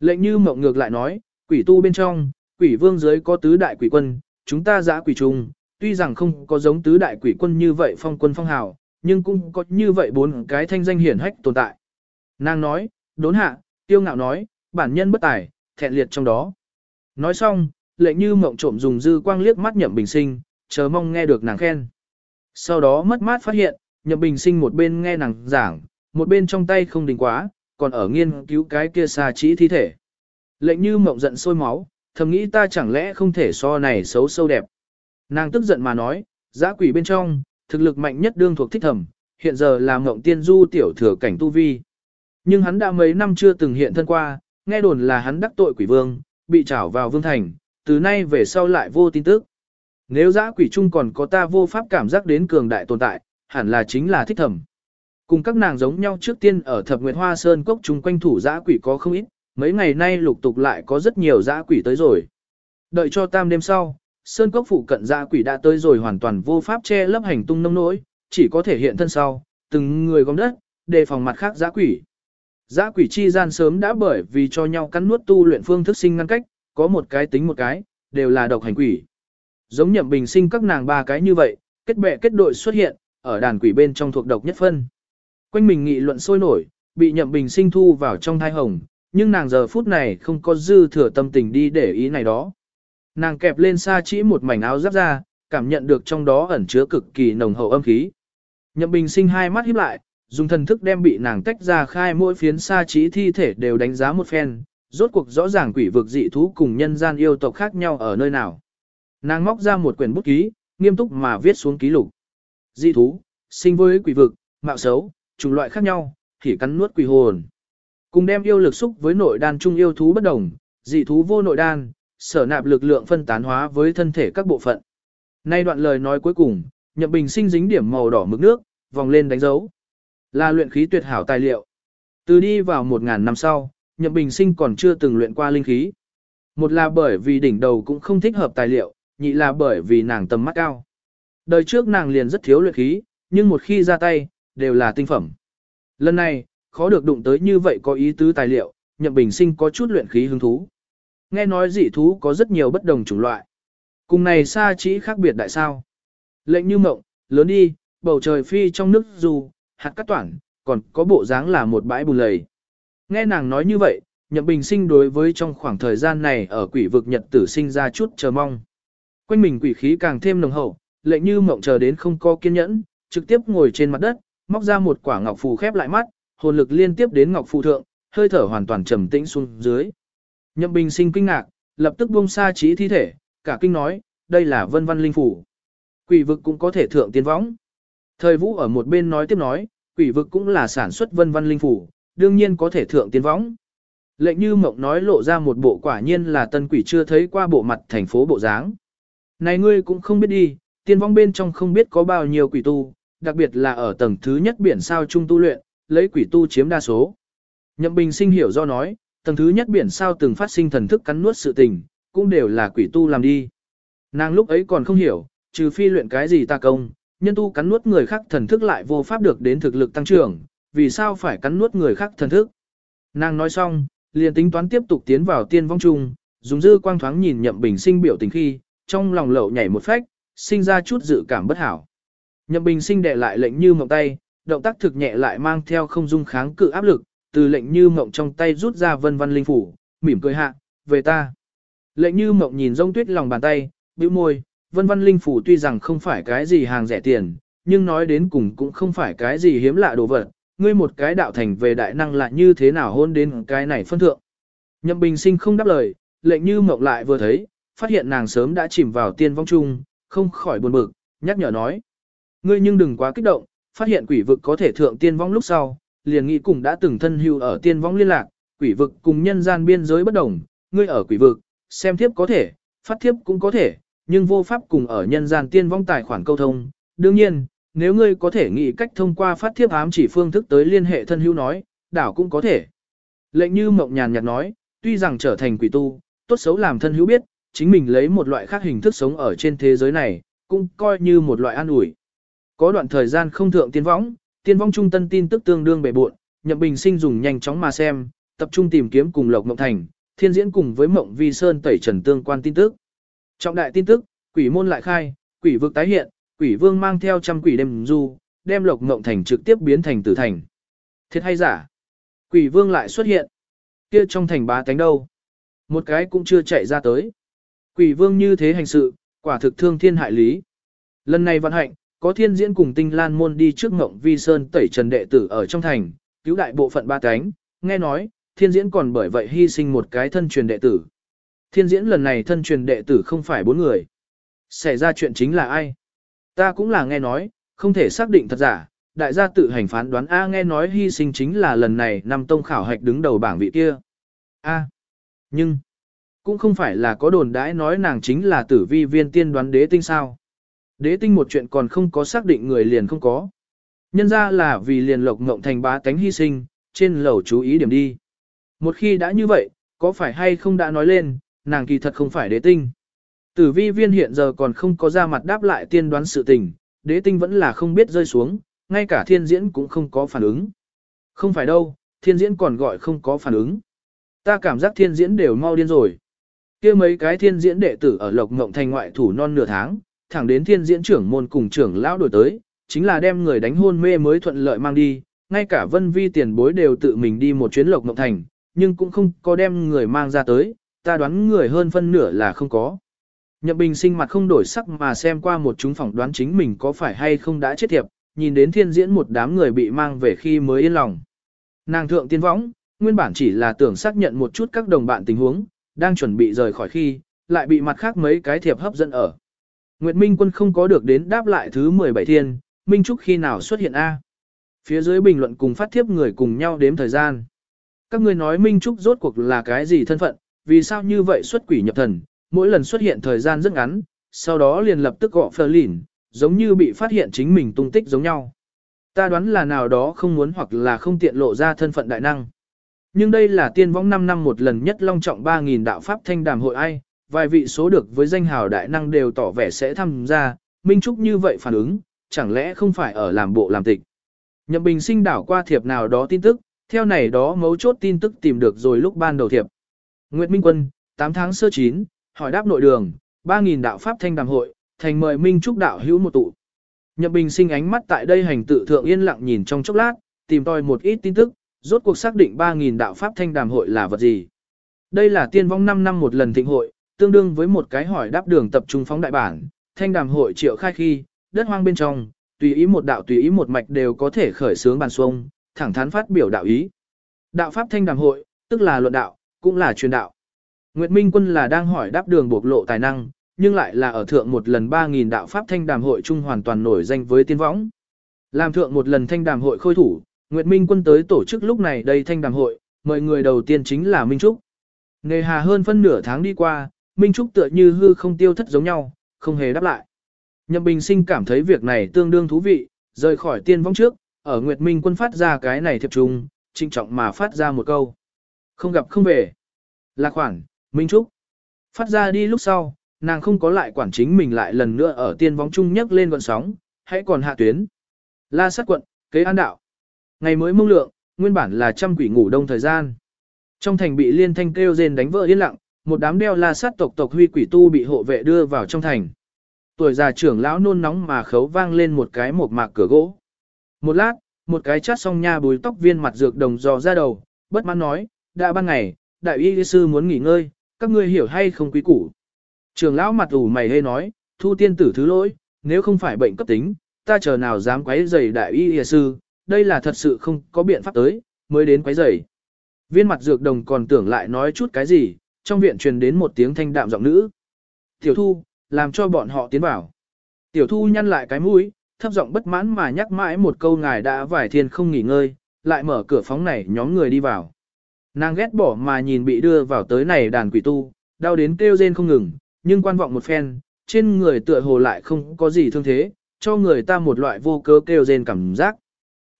S1: Lệnh như mộng ngược lại nói, quỷ tu bên trong, quỷ vương dưới có tứ đại quỷ quân, chúng ta giã quỷ trùng, tuy rằng không có giống tứ đại quỷ quân như vậy phong quân phong hào, nhưng cũng có như vậy bốn cái thanh danh hiển hách tồn tại. Nàng nói, đốn hạ, tiêu ngạo nói, bản nhân bất tài, thẹn liệt trong đó. Nói xong, lệnh như mộng trộm dùng dư quang liếc mắt nhậm bình sinh, chờ mong nghe được nàng khen. Sau đó mất mát phát hiện, nhậm bình sinh một bên nghe nàng giảng, một bên trong tay không đình quá, còn ở nghiên cứu cái kia xa chỉ thi thể. Lệnh như mộng giận sôi máu, thầm nghĩ ta chẳng lẽ không thể so này xấu sâu đẹp. Nàng tức giận mà nói, giã quỷ bên trong, thực lực mạnh nhất đương thuộc thích thầm, hiện giờ là mộng tiên du tiểu thừa cảnh tu vi. Nhưng hắn đã mấy năm chưa từng hiện thân qua, nghe đồn là hắn đắc tội quỷ vương, bị trảo vào vương thành, từ nay về sau lại vô tin tức. Nếu giã quỷ chung còn có ta vô pháp cảm giác đến cường đại tồn tại, hẳn là chính là thích thầm. Cùng các nàng giống nhau trước tiên ở thập nguyệt hoa sơn cốc chung quanh thủ giã quỷ có không ít, mấy ngày nay lục tục lại có rất nhiều giã quỷ tới rồi. Đợi cho tam đêm sau, sơn cốc phụ cận giã quỷ đã tới rồi hoàn toàn vô pháp che lấp hành tung nông nỗi, chỉ có thể hiện thân sau, từng người gom đất, đề phòng mặt khác giã quỷ. Giã quỷ chi gian sớm đã bởi vì cho nhau cắn nuốt tu luyện phương thức sinh ngăn cách, có một cái tính một cái, đều là độc hành quỷ. Giống nhậm bình sinh các nàng ba cái như vậy, kết bè kết đội xuất hiện, ở đàn quỷ bên trong thuộc độc nhất phân. Quanh mình nghị luận sôi nổi, bị nhậm bình sinh thu vào trong thai hồng, nhưng nàng giờ phút này không có dư thừa tâm tình đi để ý này đó. Nàng kẹp lên xa chỉ một mảnh áo giáp ra, cảm nhận được trong đó ẩn chứa cực kỳ nồng hậu âm khí. Nhậm bình sinh hai mắt híp lại, dùng thần thức đem bị nàng tách ra khai mỗi phiến xa chỉ thi thể đều đánh giá một phen, rốt cuộc rõ ràng quỷ vực dị thú cùng nhân gian yêu tộc khác nhau ở nơi nào. Nàng móc ra một quyển bút ký, nghiêm túc mà viết xuống ký lục. Dị thú, sinh với quỷ vực, mạo xấu, chủng loại khác nhau, thì cắn nuốt quỷ hồn. Cùng đem yêu lực xúc với nội đan trung yêu thú bất đồng, dị thú vô nội đan, sở nạp lực lượng phân tán hóa với thân thể các bộ phận. Nay đoạn lời nói cuối cùng, Nhậm Bình sinh dính điểm màu đỏ mực nước, vòng lên đánh dấu. Là luyện khí tuyệt hảo tài liệu. Từ đi vào một ngàn năm sau, Nhậm Bình sinh còn chưa từng luyện qua linh khí. Một là bởi vì đỉnh đầu cũng không thích hợp tài liệu, nhị là bởi vì nàng tầm mắt cao. Đời trước nàng liền rất thiếu luyện khí, nhưng một khi ra tay, đều là tinh phẩm. Lần này, khó được đụng tới như vậy có ý tứ tài liệu, Nhậm Bình sinh có chút luyện khí hứng thú. Nghe nói dị thú có rất nhiều bất đồng chủng loại. Cùng này xa chỉ khác biệt đại sao. Lệnh như mộng, lớn đi, bầu trời phi trong nước dù, hạt cắt toản, còn có bộ dáng là một bãi bùn lầy. Nghe nàng nói như vậy, Nhậm Bình sinh đối với trong khoảng thời gian này ở quỷ vực nhật tử sinh ra chút chờ mong. Quanh mình quỷ khí càng thêm nồng hậu, lệnh như mộng chờ đến không có kiên nhẫn, trực tiếp ngồi trên mặt đất, móc ra một quả ngọc phù khép lại mắt, hồn lực liên tiếp đến ngọc phù thượng, hơi thở hoàn toàn trầm tĩnh xuống dưới. Nhậm Bình sinh kinh ngạc, lập tức buông xa trí thi thể, cả kinh nói, đây là vân văn linh phủ. Quỷ vực cũng có thể thượng tiên võng. Thời vũ ở một bên nói tiếp nói, quỷ vực cũng là sản xuất vân văn linh phủ, đương nhiên có thể thượng tiên võng. Lệnh như mộng nói lộ ra một bộ quả nhiên là tân quỷ chưa thấy qua bộ mặt thành phố bộ dáng. Này ngươi cũng không biết đi, tiên võng bên trong không biết có bao nhiêu quỷ tu, đặc biệt là ở tầng thứ nhất biển sao trung tu luyện, lấy quỷ tu chiếm đa số. Nhậm Bình sinh hiểu do nói, tầng thứ nhất biển sao từng phát sinh thần thức cắn nuốt sự tình, cũng đều là quỷ tu làm đi. Nàng lúc ấy còn không hiểu, trừ phi luyện cái gì ta công, nhân tu cắn nuốt người khác thần thức lại vô pháp được đến thực lực tăng trưởng, vì sao phải cắn nuốt người khác thần thức. Nàng nói xong, liền tính toán tiếp tục tiến vào tiên vong trung, dùng dư quang thoáng nhìn nhậm bình sinh biểu tình khi, trong lòng lậu nhảy một phách, sinh ra chút dự cảm bất hảo. Nhậm bình sinh đệ lại lệnh như mộng tay, động tác thực nhẹ lại mang theo không dung kháng cự áp lực, từ lệnh như mộng trong tay rút ra vân văn linh phủ, mỉm cười hạ, về ta. Lệnh như mộng nhìn rông tuyết lòng bàn tay, bĩu môi, vân văn linh phủ tuy rằng không phải cái gì hàng rẻ tiền, nhưng nói đến cùng cũng không phải cái gì hiếm lạ đồ vật, ngươi một cái đạo thành về đại năng lại như thế nào hôn đến cái này phân thượng. Nhậm bình sinh không đáp lời, lệnh như mộng lại vừa thấy, phát hiện nàng sớm đã chìm vào tiên vong chung, không khỏi buồn bực, nhắc nhở nói. Ngươi nhưng đừng quá kích động, phát hiện quỷ vực có thể thượng tiên vong lúc sau, liền nghĩ cùng đã từng thân hưu ở tiên vong liên lạc, quỷ vực cùng nhân gian biên giới bất đồng, ngươi ở quỷ vực, xem thiếp có thể, phát thiếp cũng có thể, nhưng vô pháp cùng ở nhân gian tiên vong tài khoản câu thông. Đương nhiên, nếu ngươi có thể nghĩ cách thông qua phát thiếp ám chỉ phương thức tới liên hệ thân hữu nói, đảo cũng có thể. Lệnh như mộng nhàn nhạt nói, tuy rằng trở thành quỷ tu, tốt xấu làm thân hữu biết, chính mình lấy một loại khác hình thức sống ở trên thế giới này, cũng coi như một loại an ủi. Có đoạn thời gian không thượng tiên võng, tiên võng trung tân tin tức tương đương bề buộn, Nhậm Bình Sinh dùng nhanh chóng mà xem, tập trung tìm kiếm cùng Lộc Mộng Thành, Thiên Diễn cùng với Mộng Vi Sơn tẩy trần tương quan tin tức. Trọng đại tin tức, quỷ môn lại khai, quỷ vực tái hiện, quỷ vương mang theo trăm quỷ đêm du, đem Lộc Mộng Thành trực tiếp biến thành tử thành. Thiệt hay giả? Quỷ vương lại xuất hiện. Kia trong thành bá tánh đâu? Một cái cũng chưa chạy ra tới. Quỷ vương như thế hành sự, quả thực thương thiên hại lý. Lần này vận hạnh, có thiên diễn cùng tinh lan môn đi trước ngộng vi sơn tẩy trần đệ tử ở trong thành, cứu đại bộ phận ba cánh, nghe nói, thiên diễn còn bởi vậy hy sinh một cái thân truyền đệ tử. Thiên diễn lần này thân truyền đệ tử không phải bốn người. Xảy ra chuyện chính là ai? Ta cũng là nghe nói, không thể xác định thật giả, đại gia tự hành phán đoán A nghe nói hy sinh chính là lần này năm tông khảo hạch đứng đầu bảng vị kia. A. Nhưng, cũng không phải là có đồn đãi nói nàng chính là tử vi viên tiên đoán đế tinh sao. Đế tinh một chuyện còn không có xác định người liền không có. Nhân ra là vì liền lộc ngộng thành bá tánh hy sinh, trên lầu chú ý điểm đi. Một khi đã như vậy, có phải hay không đã nói lên, nàng kỳ thật không phải đế tinh. Tử vi viên hiện giờ còn không có ra mặt đáp lại tiên đoán sự tình, đế tinh vẫn là không biết rơi xuống, ngay cả thiên diễn cũng không có phản ứng. Không phải đâu, thiên diễn còn gọi không có phản ứng. Ta cảm giác thiên diễn đều mau điên rồi. kia mấy cái thiên diễn đệ tử ở Lộc Ngộng Thành ngoại thủ non nửa tháng, thẳng đến thiên diễn trưởng môn cùng trưởng lão đổi tới, chính là đem người đánh hôn mê mới thuận lợi mang đi, ngay cả vân vi tiền bối đều tự mình đi một chuyến Lộc mộng Thành, nhưng cũng không có đem người mang ra tới, ta đoán người hơn phân nửa là không có. Nhậm Bình sinh mặt không đổi sắc mà xem qua một chúng phỏng đoán chính mình có phải hay không đã chết thiệp, nhìn đến thiên diễn một đám người bị mang về khi mới yên lòng. Nàng thượng tiên võng, nguyên bản chỉ là tưởng xác nhận một chút các đồng bạn tình huống, đang chuẩn bị rời khỏi khi, lại bị mặt khác mấy cái thiệp hấp dẫn ở. Nguyệt Minh quân không có được đến đáp lại thứ 17 thiên, Minh Trúc khi nào xuất hiện A. Phía dưới bình luận cùng phát thiếp người cùng nhau đếm thời gian. Các người nói Minh Trúc rốt cuộc là cái gì thân phận, vì sao như vậy xuất quỷ nhập thần, mỗi lần xuất hiện thời gian rất ngắn, sau đó liền lập tức gọi phờ lỉn, giống như bị phát hiện chính mình tung tích giống nhau. Ta đoán là nào đó không muốn hoặc là không tiện lộ ra thân phận đại năng. Nhưng đây là tiên võng 5 năm một lần nhất long trọng 3.000 đạo pháp thanh đàm hội ai, vài vị số được với danh hào đại năng đều tỏ vẻ sẽ tham gia, Minh Trúc như vậy phản ứng, chẳng lẽ không phải ở làm bộ làm tịch. Nhậm Bình sinh đảo qua thiệp nào đó tin tức, theo này đó mấu chốt tin tức tìm được rồi lúc ban đầu thiệp. Nguyệt Minh Quân, 8 tháng sơ chín, hỏi đáp nội đường, 3.000 đạo pháp thanh đàm hội, thành mời Minh Trúc đạo hữu một tụ. Nhậm Bình sinh ánh mắt tại đây hành tự thượng yên lặng nhìn trong chốc lát, tìm tòi một ít tin tức, rốt cuộc xác định 3.000 đạo pháp thanh đàm hội là vật gì. Đây là tiên vong 5 năm một lần thịnh hội, tương đương với một cái hỏi đáp đường tập trung phóng đại bản, thanh đàm hội triệu khai khi, đất hoang bên trong, tùy ý một đạo tùy ý một mạch đều có thể khởi sướng bàn xuông, thẳng thắn phát biểu đạo ý. Đạo pháp thanh đàm hội, tức là luận đạo, cũng là truyền đạo. Nguyệt Minh Quân là đang hỏi đáp đường bộc lộ tài năng, nhưng lại là ở thượng một lần 3.000 đạo pháp thanh đàm hội chung hoàn toàn nổi danh với tiên võng. Làm thượng một lần thanh đàm hội khôi thủ, Nguyệt Minh Quân tới tổ chức lúc này đây thanh đàm hội, mời người đầu tiên chính là Minh Trúc. Nghề hà hơn phân nửa tháng đi qua, Minh Trúc tựa như hư không tiêu thất giống nhau, không hề đáp lại. Nhậm Bình Sinh cảm thấy việc này tương đương thú vị, rời khỏi tiên vong trước, ở Nguyệt Minh quân phát ra cái này thiệp trùng, trinh trọng mà phát ra một câu. Không gặp không về. Là khoản, Minh Trúc. Phát ra đi lúc sau, nàng không có lại quản chính mình lại lần nữa ở tiên vong chung nhấc lên gọn sóng, hãy còn hạ tuyến. La sát quận, kế an đạo. Ngày mới mông lượng, nguyên bản là trăm quỷ ngủ đông thời gian. Trong thành bị liên thanh kêu rên đánh vỡ yên lặng, một đám đeo la sát tộc tộc huy quỷ tu bị hộ vệ đưa vào trong thành. Tuổi già trưởng lão nôn nóng mà khấu vang lên một cái một mạc cửa gỗ. Một lát, một cái chát song nha bùi tóc viên mặt dược đồng dò ra đầu, bất mãn nói, đã ban ngày, đại y sư muốn nghỉ ngơi, các ngươi hiểu hay không quý củ. Trưởng lão mặt ủ mày hê nói, thu tiên tử thứ lỗi, nếu không phải bệnh cấp tính, ta chờ nào dám quấy rầy đại y sư, đây là thật sự không có biện pháp tới, mới đến quấy rầy. Viên mặt dược đồng còn tưởng lại nói chút cái gì, trong viện truyền đến một tiếng thanh đạm giọng nữ. Tiểu thu, làm cho bọn họ tiến vào. Tiểu thu nhăn lại cái mũi, thấp giọng bất mãn mà nhắc mãi một câu ngài đã vải thiên không nghỉ ngơi, lại mở cửa phóng này nhóm người đi vào. Nàng ghét bỏ mà nhìn bị đưa vào tới này đàn quỷ tu, đau đến kêu rên không ngừng, nhưng quan vọng một phen, trên người tựa hồ lại không có gì thương thế, cho người ta một loại vô cớ kêu rên cảm giác.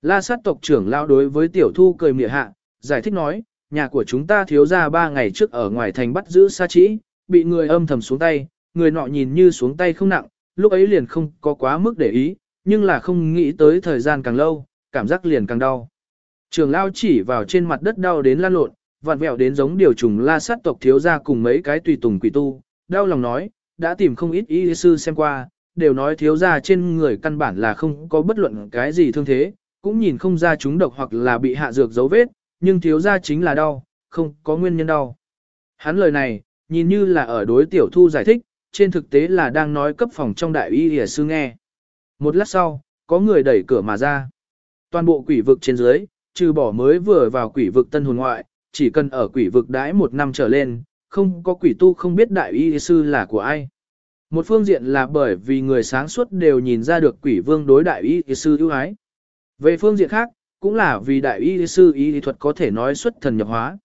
S1: La sát tộc trưởng lao đối với tiểu thu cười mỉa hạ, giải thích nói, nhà của chúng ta thiếu ra ba ngày trước ở ngoài thành bắt giữ xa trĩ, bị người âm thầm xuống tay, người nọ nhìn như xuống tay không nặng, lúc ấy liền không có quá mức để ý, nhưng là không nghĩ tới thời gian càng lâu, cảm giác liền càng đau. Trường lao chỉ vào trên mặt đất đau đến lan lộn, vặn vẹo đến giống điều trùng la sát tộc thiếu ra cùng mấy cái tùy tùng quỷ tu, đau lòng nói, đã tìm không ít y sư xem qua, đều nói thiếu ra trên người căn bản là không có bất luận cái gì thương thế, cũng nhìn không ra chúng độc hoặc là bị hạ dược dấu vết, nhưng thiếu ra chính là đau, không có nguyên nhân đau. Hắn lời này, nhìn như là ở đối tiểu thu giải thích, trên thực tế là đang nói cấp phòng trong đại y y sư nghe. Một lát sau, có người đẩy cửa mà ra. Toàn bộ quỷ vực trên dưới, trừ bỏ mới vừa vào quỷ vực tân hồn ngoại, chỉ cần ở quỷ vực đãi một năm trở lên, không có quỷ tu không biết đại y sư là của ai. Một phương diện là bởi vì người sáng suốt đều nhìn ra được quỷ vương đối đại y sư ưu ái. Về phương diện khác, cũng là vì đại y sư y thuật có thể nói xuất thần nhập hóa.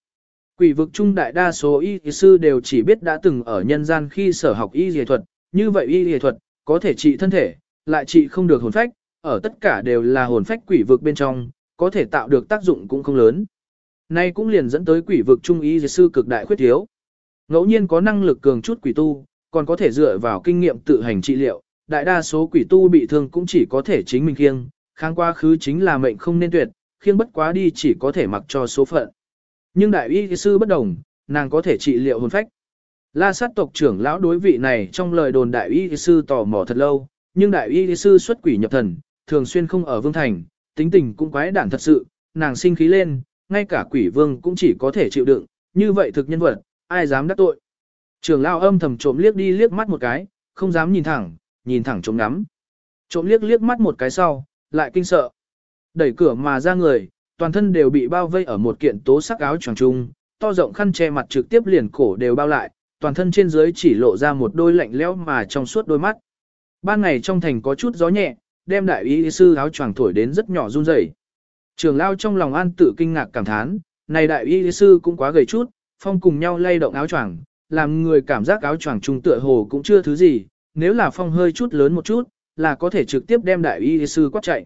S1: Quỷ vực trung đại đa số y sư đều chỉ biết đã từng ở nhân gian khi sở học y y thuật, như vậy y y thuật có thể trị thân thể, lại trị không được hồn phách, ở tất cả đều là hồn phách quỷ vực bên trong, có thể tạo được tác dụng cũng không lớn. Nay cũng liền dẫn tới quỷ vực trung y sư cực đại khuyết thiếu. Ngẫu nhiên có năng lực cường chút quỷ tu, còn có thể dựa vào kinh nghiệm tự hành trị liệu, đại đa số quỷ tu bị thương cũng chỉ có thể chính mình khiêng, kháng quá khứ chính là mệnh không nên tuyệt, khiêng bất quá đi chỉ có thể mặc cho số phận. Nhưng đại y sư bất đồng, nàng có thể trị liệu hồn phách. La sát tộc trưởng lão đối vị này trong lời đồn đại y sư tò mò thật lâu, nhưng đại y sư xuất quỷ nhập thần, thường xuyên không ở vương thành, tính tình cũng quái đản thật sự, nàng sinh khí lên, ngay cả quỷ vương cũng chỉ có thể chịu đựng, như vậy thực nhân vật, ai dám đắc tội. Trưởng lão âm thầm trộm liếc đi liếc mắt một cái, không dám nhìn thẳng, nhìn thẳng trộm ngắm. Trộm liếc liếc mắt một cái sau, lại kinh sợ. Đẩy cửa mà ra người, toàn thân đều bị bao vây ở một kiện tố sắc áo choàng trung, to rộng khăn che mặt trực tiếp liền cổ đều bao lại, toàn thân trên dưới chỉ lộ ra một đôi lạnh lẽo mà trong suốt đôi mắt. Ban ngày trong thành có chút gió nhẹ, đem đại y sư áo choàng thổi đến rất nhỏ run rẩy. Trường lao trong lòng an tự kinh ngạc cảm thán, này đại y sư cũng quá gầy chút, phong cùng nhau lay động áo choàng, làm người cảm giác áo choàng trung tựa hồ cũng chưa thứ gì, nếu là phong hơi chút lớn một chút, là có thể trực tiếp đem đại y sư quát chạy.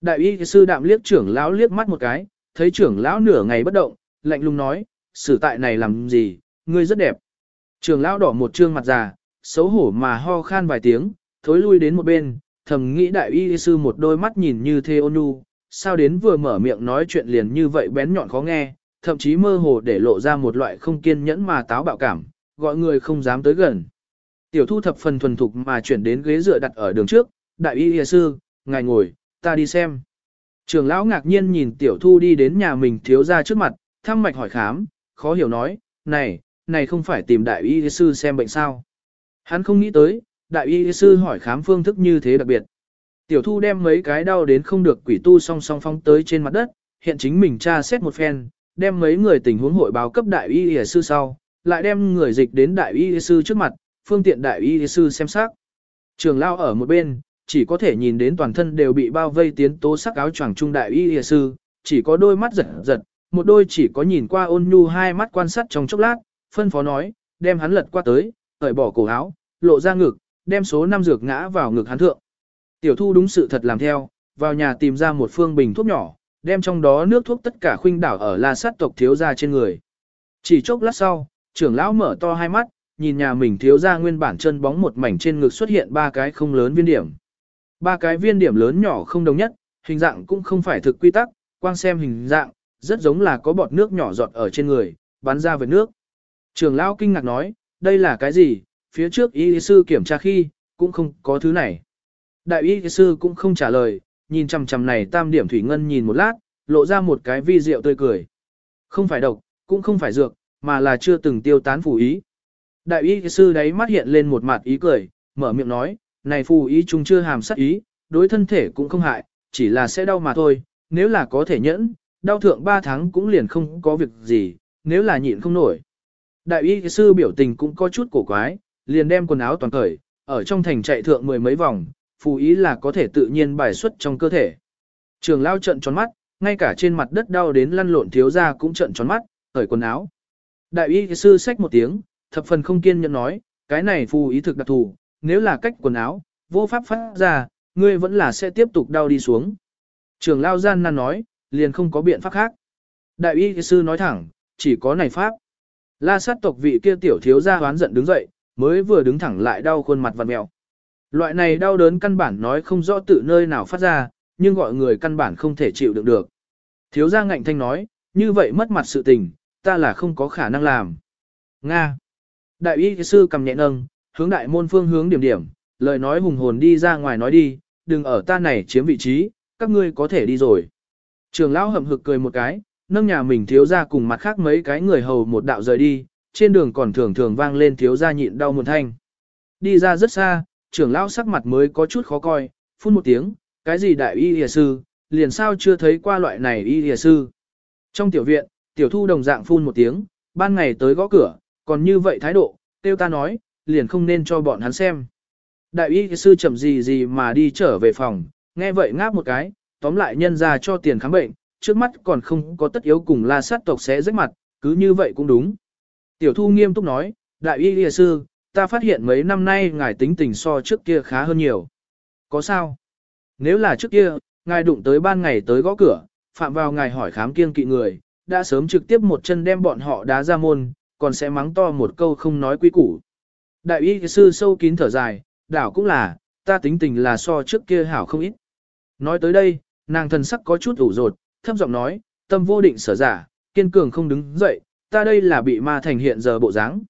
S1: Đại y sư đạm liếc trưởng lão liếc mắt một cái, thấy trưởng lão nửa ngày bất động, lạnh lùng nói, "Sử tại này làm gì, ngươi rất đẹp. Trưởng lão đỏ một trương mặt già, xấu hổ mà ho khan vài tiếng, thối lui đến một bên, thầm nghĩ đại y sư một đôi mắt nhìn như thê ôn nhu, sao đến vừa mở miệng nói chuyện liền như vậy bén nhọn khó nghe, thậm chí mơ hồ để lộ ra một loại không kiên nhẫn mà táo bạo cảm, gọi người không dám tới gần. Tiểu thu thập phần thuần thục mà chuyển đến ghế dựa đặt ở đường trước, đại y sư, ngài ngồi, ta đi xem. Trường lão ngạc nhiên nhìn tiểu thu đi đến nhà mình thiếu ra trước mặt, thăm mạch hỏi khám, khó hiểu nói, này, này không phải tìm đại y sư xem bệnh sao. Hắn không nghĩ tới, đại y sư hỏi khám phương thức như thế đặc biệt. Tiểu thu đem mấy cái đau đến không được quỷ tu song song phong tới trên mặt đất, hiện chính mình tra xét một phen, đem mấy người tình huống hội báo cấp đại y sư sau, lại đem người dịch đến đại y sư trước mặt, phương tiện đại y sư xem sắc. Trường lao ở một bên, chỉ có thể nhìn đến toàn thân đều bị bao vây tiến tố sắc áo choàng trung đại y y sư, chỉ có đôi mắt giật giật, một đôi chỉ có nhìn qua ôn nhu hai mắt quan sát trong chốc lát, phân phó nói, đem hắn lật qua tới, cởi bỏ cổ áo, lộ ra ngực, đem số năm dược ngã vào ngực hắn thượng. Tiểu thu đúng sự thật làm theo, vào nhà tìm ra một phương bình thuốc nhỏ, đem trong đó nước thuốc tất cả khuynh đảo ở la sát tộc thiếu ra trên người. Chỉ chốc lát sau, trưởng lão mở to hai mắt, nhìn nhà mình thiếu ra nguyên bản chân bóng một mảnh trên ngực xuất hiện ba cái không lớn viên điểm. Ba cái viên điểm lớn nhỏ không đồng nhất, hình dạng cũng không phải thực quy tắc, quang xem hình dạng, rất giống là có bọt nước nhỏ giọt ở trên người, bắn ra về nước. Trường lão kinh ngạc nói, đây là cái gì, phía trước y sư kiểm tra khi, cũng không có thứ này. Đại y sư cũng không trả lời, nhìn chằm chằm này tam điểm thủy ngân nhìn một lát, lộ ra một cái vi rượu tươi cười. Không phải độc, cũng không phải dược, mà là chưa từng tiêu tán phù ý. Đại y sư đấy mắt hiện lên một mặt ý cười, mở miệng nói, này phù ý chúng chưa hàm sát ý, đối thân thể cũng không hại, chỉ là sẽ đau mà thôi, nếu là có thể nhẫn, đau thượng 3 tháng cũng liền không có việc gì, nếu là nhịn không nổi. Đại y sư biểu tình cũng có chút cổ quái, liền đem quần áo toàn cởi, ở trong thành chạy thượng mười mấy vòng, phù ý là có thể tự nhiên bài xuất trong cơ thể. Trường lao trận tròn mắt, ngay cả trên mặt đất đau đến lăn lộn thiếu ra cũng trận tròn mắt, cởi quần áo. Đại y sư xách một tiếng, thập phần không kiên nhẫn nói, cái này phù ý thực đặc thù, nếu là cách quần áo, vô pháp phát ra, ngươi vẫn là sẽ tiếp tục đau đi xuống. Trường lao gian nan nói, liền không có biện pháp khác. Đại y sư nói thẳng, chỉ có này pháp. La sát tộc vị kia tiểu thiếu gia hoán giận đứng dậy, mới vừa đứng thẳng lại đau khuôn mặt vặn mèo. Loại này đau đớn căn bản nói không rõ tự nơi nào phát ra, nhưng gọi người căn bản không thể chịu đựng được. Thiếu gia ngạnh thanh nói, như vậy mất mặt sự tình, ta là không có khả năng làm. Nga. Đại y sư cầm nhẹ nâng, hướng đại môn phương hướng điểm điểm, lời nói hùng hồn đi ra ngoài nói đi, đừng ở ta này chiếm vị trí, các ngươi có thể đi rồi. Trường lão hậm hực cười một cái, nâng nhà mình thiếu ra cùng mặt khác mấy cái người hầu một đạo rời đi, trên đường còn thường thường vang lên thiếu ra nhịn đau một thanh. Đi ra rất xa, trưởng lão sắc mặt mới có chút khó coi, phun một tiếng, cái gì đại y y sư, liền sao chưa thấy qua loại này y y sư. Trong tiểu viện, tiểu thu đồng dạng phun một tiếng, ban ngày tới gõ cửa, còn như vậy thái độ, tiêu ta nói, liền không nên cho bọn hắn xem. Đại y sư chậm gì gì mà đi trở về phòng, nghe vậy ngáp một cái, tóm lại nhân ra cho tiền khám bệnh, trước mắt còn không có tất yếu cùng la sát tộc sẽ rách mặt, cứ như vậy cũng đúng. Tiểu thu nghiêm túc nói, đại y y sư, ta phát hiện mấy năm nay ngài tính tình so trước kia khá hơn nhiều. Có sao? Nếu là trước kia, ngài đụng tới ban ngày tới gõ cửa, phạm vào ngài hỏi khám kiêng kỵ người, đã sớm trực tiếp một chân đem bọn họ đá ra môn, còn sẽ mắng to một câu không nói quy củ. Đại y sư sâu kín thở dài, đảo cũng là, ta tính tình là so trước kia hảo không ít. Nói tới đây, nàng thần sắc có chút ủ rột, thấp giọng nói, tâm vô định sở giả, kiên cường không đứng dậy, ta đây là bị ma thành hiện giờ bộ dáng.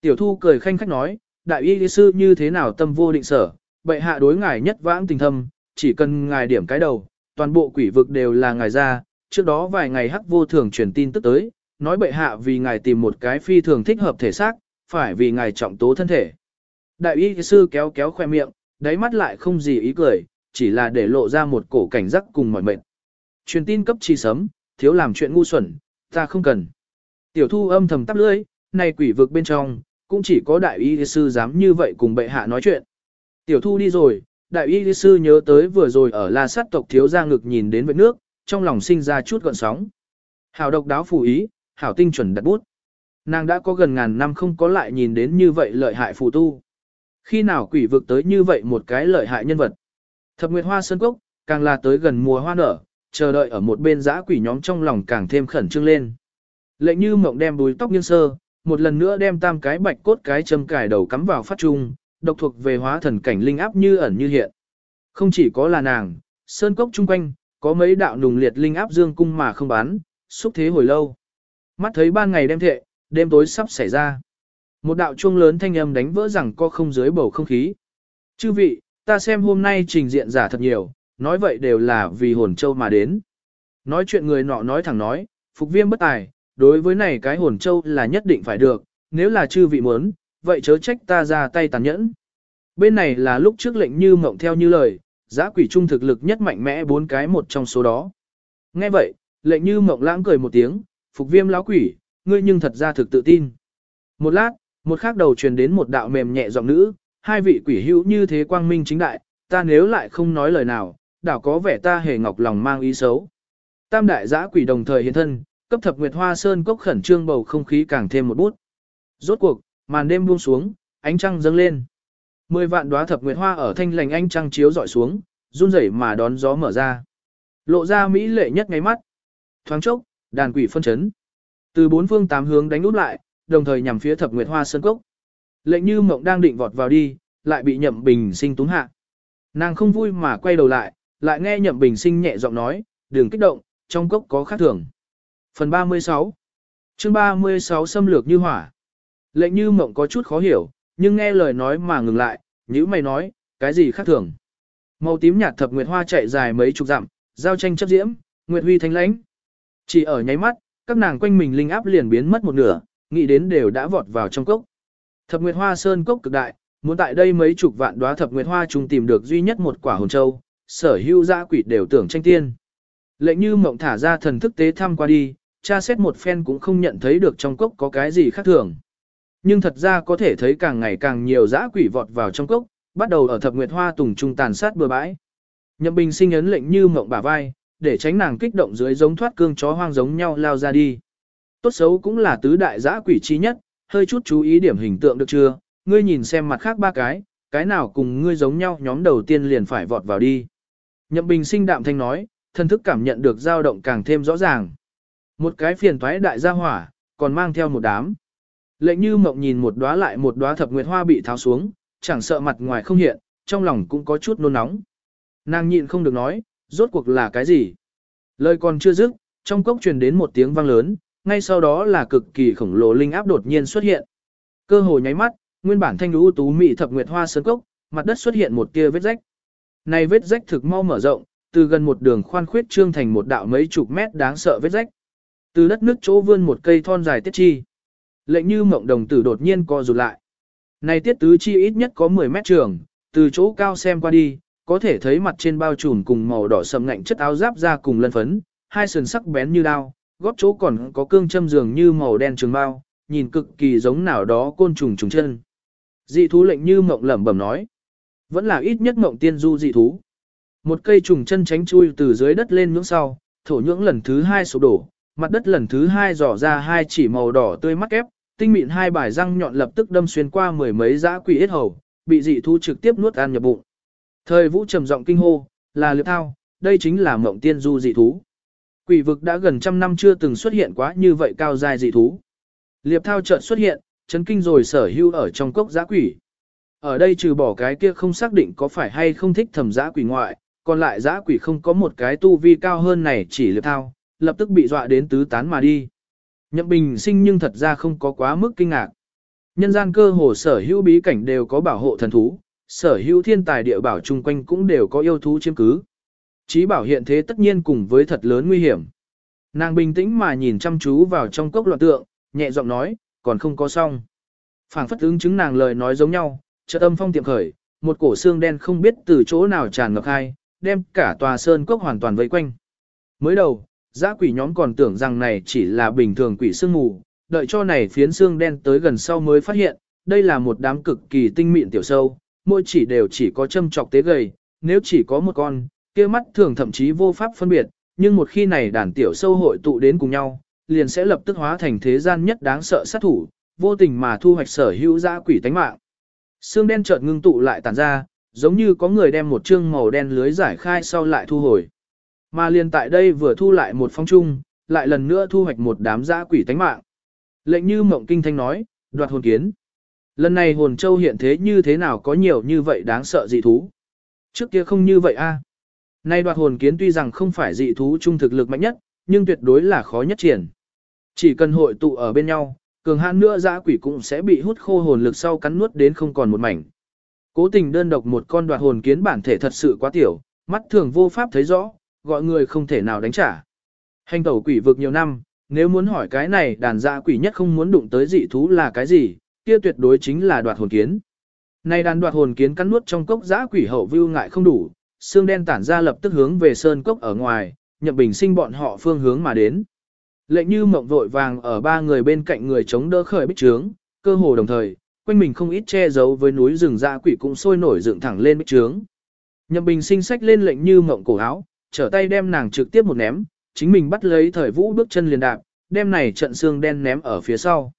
S1: Tiểu thu cười khanh khách nói, đại y sư như thế nào tâm vô định sở, bệ hạ đối ngài nhất vãng tình thâm, chỉ cần ngài điểm cái đầu, toàn bộ quỷ vực đều là ngài ra, trước đó vài ngày hắc vô thường truyền tin tức tới, nói bệ hạ vì ngài tìm một cái phi thường thích hợp thể xác, phải vì ngài trọng tố thân thể. Đại y sư kéo kéo khoe miệng, đáy mắt lại không gì ý cười, chỉ là để lộ ra một cổ cảnh giác cùng mọi mệnh. Truyền tin cấp chi sấm, thiếu làm chuyện ngu xuẩn, ta không cần. Tiểu thu âm thầm tắp lưỡi, này quỷ vực bên trong, cũng chỉ có đại y sư dám như vậy cùng bệ hạ nói chuyện. Tiểu thu đi rồi, đại y sư nhớ tới vừa rồi ở la sát tộc thiếu ra ngực nhìn đến vết nước, trong lòng sinh ra chút gọn sóng. hào độc đáo phù ý, hảo tinh chuẩn đặt bút. Nàng đã có gần ngàn năm không có lại nhìn đến như vậy lợi hại phù tu. Khi nào quỷ vực tới như vậy một cái lợi hại nhân vật. Thập Nguyệt Hoa Sơn Cốc, càng là tới gần mùa hoa nở, chờ đợi ở một bên giã quỷ nhóm trong lòng càng thêm khẩn trương lên. Lệnh như mộng đem bùi tóc nghiêng sơ, một lần nữa đem tam cái bạch cốt cái châm cài đầu cắm vào phát trung, độc thuộc về hóa thần cảnh linh áp như ẩn như hiện. Không chỉ có là nàng, sơn cốc chung quanh, có mấy đạo nùng liệt linh áp dương cung mà không bán, xúc thế hồi lâu. Mắt thấy ban ngày đêm thệ, đêm tối sắp xảy ra. Một đạo chuông lớn thanh âm đánh vỡ rằng có không dưới bầu không khí. Chư vị, ta xem hôm nay trình diện giả thật nhiều, nói vậy đều là vì hồn châu mà đến. Nói chuyện người nọ nói thẳng nói, phục viêm bất tài, đối với này cái hồn châu là nhất định phải được, nếu là chư vị muốn, vậy chớ trách ta ra tay tàn nhẫn. Bên này là lúc trước lệnh như mộng theo như lời, giã quỷ trung thực lực nhất mạnh mẽ bốn cái một trong số đó. Nghe vậy, lệnh như mộng lãng cười một tiếng, phục viêm lão quỷ, ngươi nhưng thật ra thực tự tin. Một lát, một khác đầu truyền đến một đạo mềm nhẹ giọng nữ, hai vị quỷ hữu như thế quang minh chính đại, ta nếu lại không nói lời nào, đảo có vẻ ta hề ngọc lòng mang ý xấu. Tam đại giã quỷ đồng thời hiện thân, cấp thập nguyệt hoa sơn cốc khẩn trương bầu không khí càng thêm một bút. Rốt cuộc, màn đêm buông xuống, ánh trăng dâng lên. Mười vạn đóa thập nguyệt hoa ở thanh lành ánh trăng chiếu dọi xuống, run rẩy mà đón gió mở ra. Lộ ra mỹ lệ nhất ngay mắt. Thoáng chốc, đàn quỷ phân chấn. Từ bốn phương tám hướng đánh úp lại, đồng thời nhằm phía thập nguyệt hoa sơn cốc. Lệnh như mộng đang định vọt vào đi, lại bị nhậm bình sinh túng hạ. Nàng không vui mà quay đầu lại, lại nghe nhậm bình sinh nhẹ giọng nói, đừng kích động, trong cốc có khác thường. Phần 36 chương 36 xâm lược như hỏa. Lệnh như mộng có chút khó hiểu, nhưng nghe lời nói mà ngừng lại, như mày nói, cái gì khác thường. Màu tím nhạt thập nguyệt hoa chạy dài mấy chục dặm, giao tranh chấp diễm, nguyệt huy thanh lãnh. Chỉ ở nháy mắt, các nàng quanh mình linh áp liền biến mất một nửa, nghĩ đến đều đã vọt vào trong cốc. Thập nguyệt hoa sơn cốc cực đại, muốn tại đây mấy chục vạn đóa thập nguyệt hoa trùng tìm được duy nhất một quả hồn châu, sở hữu dã quỷ đều tưởng tranh tiên. Lệnh như mộng thả ra thần thức tế thăm qua đi, tra xét một phen cũng không nhận thấy được trong cốc có cái gì khác thường. Nhưng thật ra có thể thấy càng ngày càng nhiều dã quỷ vọt vào trong cốc, bắt đầu ở thập nguyệt hoa tùng trung tàn sát bừa bãi. Nhậm Bình sinh ấn lệnh như mộng bả vai, để tránh nàng kích động dưới giống thoát cương chó hoang giống nhau lao ra đi. Tốt xấu cũng là tứ đại giã quỷ chi nhất, hơi chút chú ý điểm hình tượng được chưa, ngươi nhìn xem mặt khác ba cái, cái nào cùng ngươi giống nhau nhóm đầu tiên liền phải vọt vào đi. Nhậm Bình sinh đạm thanh nói, thân thức cảm nhận được dao động càng thêm rõ ràng. Một cái phiền toái đại gia hỏa, còn mang theo một đám. Lệnh như mộng nhìn một đóa lại một đóa thập nguyệt hoa bị tháo xuống, chẳng sợ mặt ngoài không hiện, trong lòng cũng có chút nôn nóng. Nàng nhịn không được nói, rốt cuộc là cái gì? Lời còn chưa dứt, trong cốc truyền đến một tiếng vang lớn, ngay sau đó là cực kỳ khổng lồ linh áp đột nhiên xuất hiện. Cơ hồ nháy mắt, nguyên bản thanh lũ tú mỹ thập nguyệt hoa sơn cốc, mặt đất xuất hiện một tia vết rách. Này vết rách thực mau mở rộng, từ gần một đường khoan khuyết trương thành một đạo mấy chục mét đáng sợ vết rách. Từ đất nước chỗ vươn một cây thon dài tiết chi. Lệnh như mộng đồng tử đột nhiên co rụt lại. Này tiết tứ chi ít nhất có 10 mét trường, từ chỗ cao xem qua đi, có thể thấy mặt trên bao trùm cùng màu đỏ sầm ngạnh chất áo giáp ra cùng lân phấn, hai sườn sắc bén như đao, góp chỗ còn có cương châm dường như màu đen trường bao, nhìn cực kỳ giống nào đó côn trùng trùng chân. Dị thú lệnh như mộng lẩm bẩm nói, vẫn là ít nhất mộng tiên du dị thú. Một cây trùng chân tránh chui từ dưới đất lên nhưỡng sau, thổ nhưỡng lần thứ hai sụp đổ, mặt đất lần thứ hai dò ra hai chỉ màu đỏ tươi mắt ép, tinh mịn hai bài răng nhọn lập tức đâm xuyên qua mười mấy dã quỷ hết hầu, bị dị thú trực tiếp nuốt ăn nhập bụng. Thời vũ trầm giọng kinh hô, là liệp thao, đây chính là mộng tiên du dị thú. Quỷ vực đã gần trăm năm chưa từng xuất hiện quá như vậy cao dài dị thú. Liệp thao chợt xuất hiện, chấn kinh rồi sở hưu ở trong cốc giã quỷ. Ở đây trừ bỏ cái kia không xác định có phải hay không thích thầm giã quỷ ngoại, còn lại giã quỷ không có một cái tu vi cao hơn này chỉ liệp thao, lập tức bị dọa đến tứ tán mà đi. Nhậm bình sinh nhưng thật ra không có quá mức kinh ngạc. Nhân gian cơ hồ sở hữu bí cảnh đều có bảo hộ thần thú, sở hữu thiên tài địa bảo chung quanh cũng đều có yêu thú chiếm cứ. Chí bảo hiện thế tất nhiên cùng với thật lớn nguy hiểm. Nàng bình tĩnh mà nhìn chăm chú vào trong cốc loạn tượng, nhẹ giọng nói, còn không có xong. phảng phất ứng chứng nàng lời nói giống nhau, chợt âm phong tiệm khởi, một cổ xương đen không biết từ chỗ nào tràn ngập hai, đem cả tòa sơn cốc hoàn toàn vây quanh. Mới đầu, giã quỷ nhóm còn tưởng rằng này chỉ là bình thường quỷ sương mù, đợi cho này phiến xương đen tới gần sau mới phát hiện, đây là một đám cực kỳ tinh mịn tiểu sâu, mỗi chỉ đều chỉ có châm trọc tế gầy, nếu chỉ có một con, kia mắt thường thậm chí vô pháp phân biệt, nhưng một khi này đàn tiểu sâu hội tụ đến cùng nhau, liền sẽ lập tức hóa thành thế gian nhất đáng sợ sát thủ, vô tình mà thu hoạch sở hữu dã quỷ tánh mạng. Xương đen chợt ngưng tụ lại tản ra, giống như có người đem một chương màu đen lưới giải khai sau lại thu hồi. Mà liền tại đây vừa thu lại một phong trung, lại lần nữa thu hoạch một đám dã quỷ tánh mạng. Lệnh như mộng kinh thanh nói, đoạt hồn kiến. Lần này hồn châu hiện thế như thế nào có nhiều như vậy đáng sợ dị thú. Trước kia không như vậy a. Nay đoạt hồn kiến tuy rằng không phải dị thú trung thực lực mạnh nhất, nhưng tuyệt đối là khó nhất triển. Chỉ cần hội tụ ở bên nhau, cường hãn nữa dã quỷ cũng sẽ bị hút khô hồn lực sau cắn nuốt đến không còn một mảnh. Cố tình đơn độc một con đoạt hồn kiến bản thể thật sự quá tiểu, mắt thường vô pháp thấy rõ, gọi người không thể nào đánh trả. Hành tẩu quỷ vực nhiều năm, nếu muốn hỏi cái này đàn dã quỷ nhất không muốn đụng tới dị thú là cái gì, kia tuyệt đối chính là đoạt hồn kiến. Này đàn đoạt hồn kiến cắn nuốt trong cốc giã quỷ hậu vưu ngại không đủ, xương đen tản ra lập tức hướng về sơn cốc ở ngoài, nhậm bình sinh bọn họ phương hướng mà đến. Lệnh như mộng vội vàng ở ba người bên cạnh người chống đỡ khởi bích trướng, cơ hồ đồng thời, quanh mình không ít che giấu với núi rừng dã quỷ cũng sôi nổi dựng thẳng lên bích trướng. Nhậm bình sinh sách lên lệnh như mộng cổ áo, trở tay đem nàng trực tiếp một ném, chính mình bắt lấy thời vũ bước chân liền đạp, đem này trận xương đen ném ở phía sau.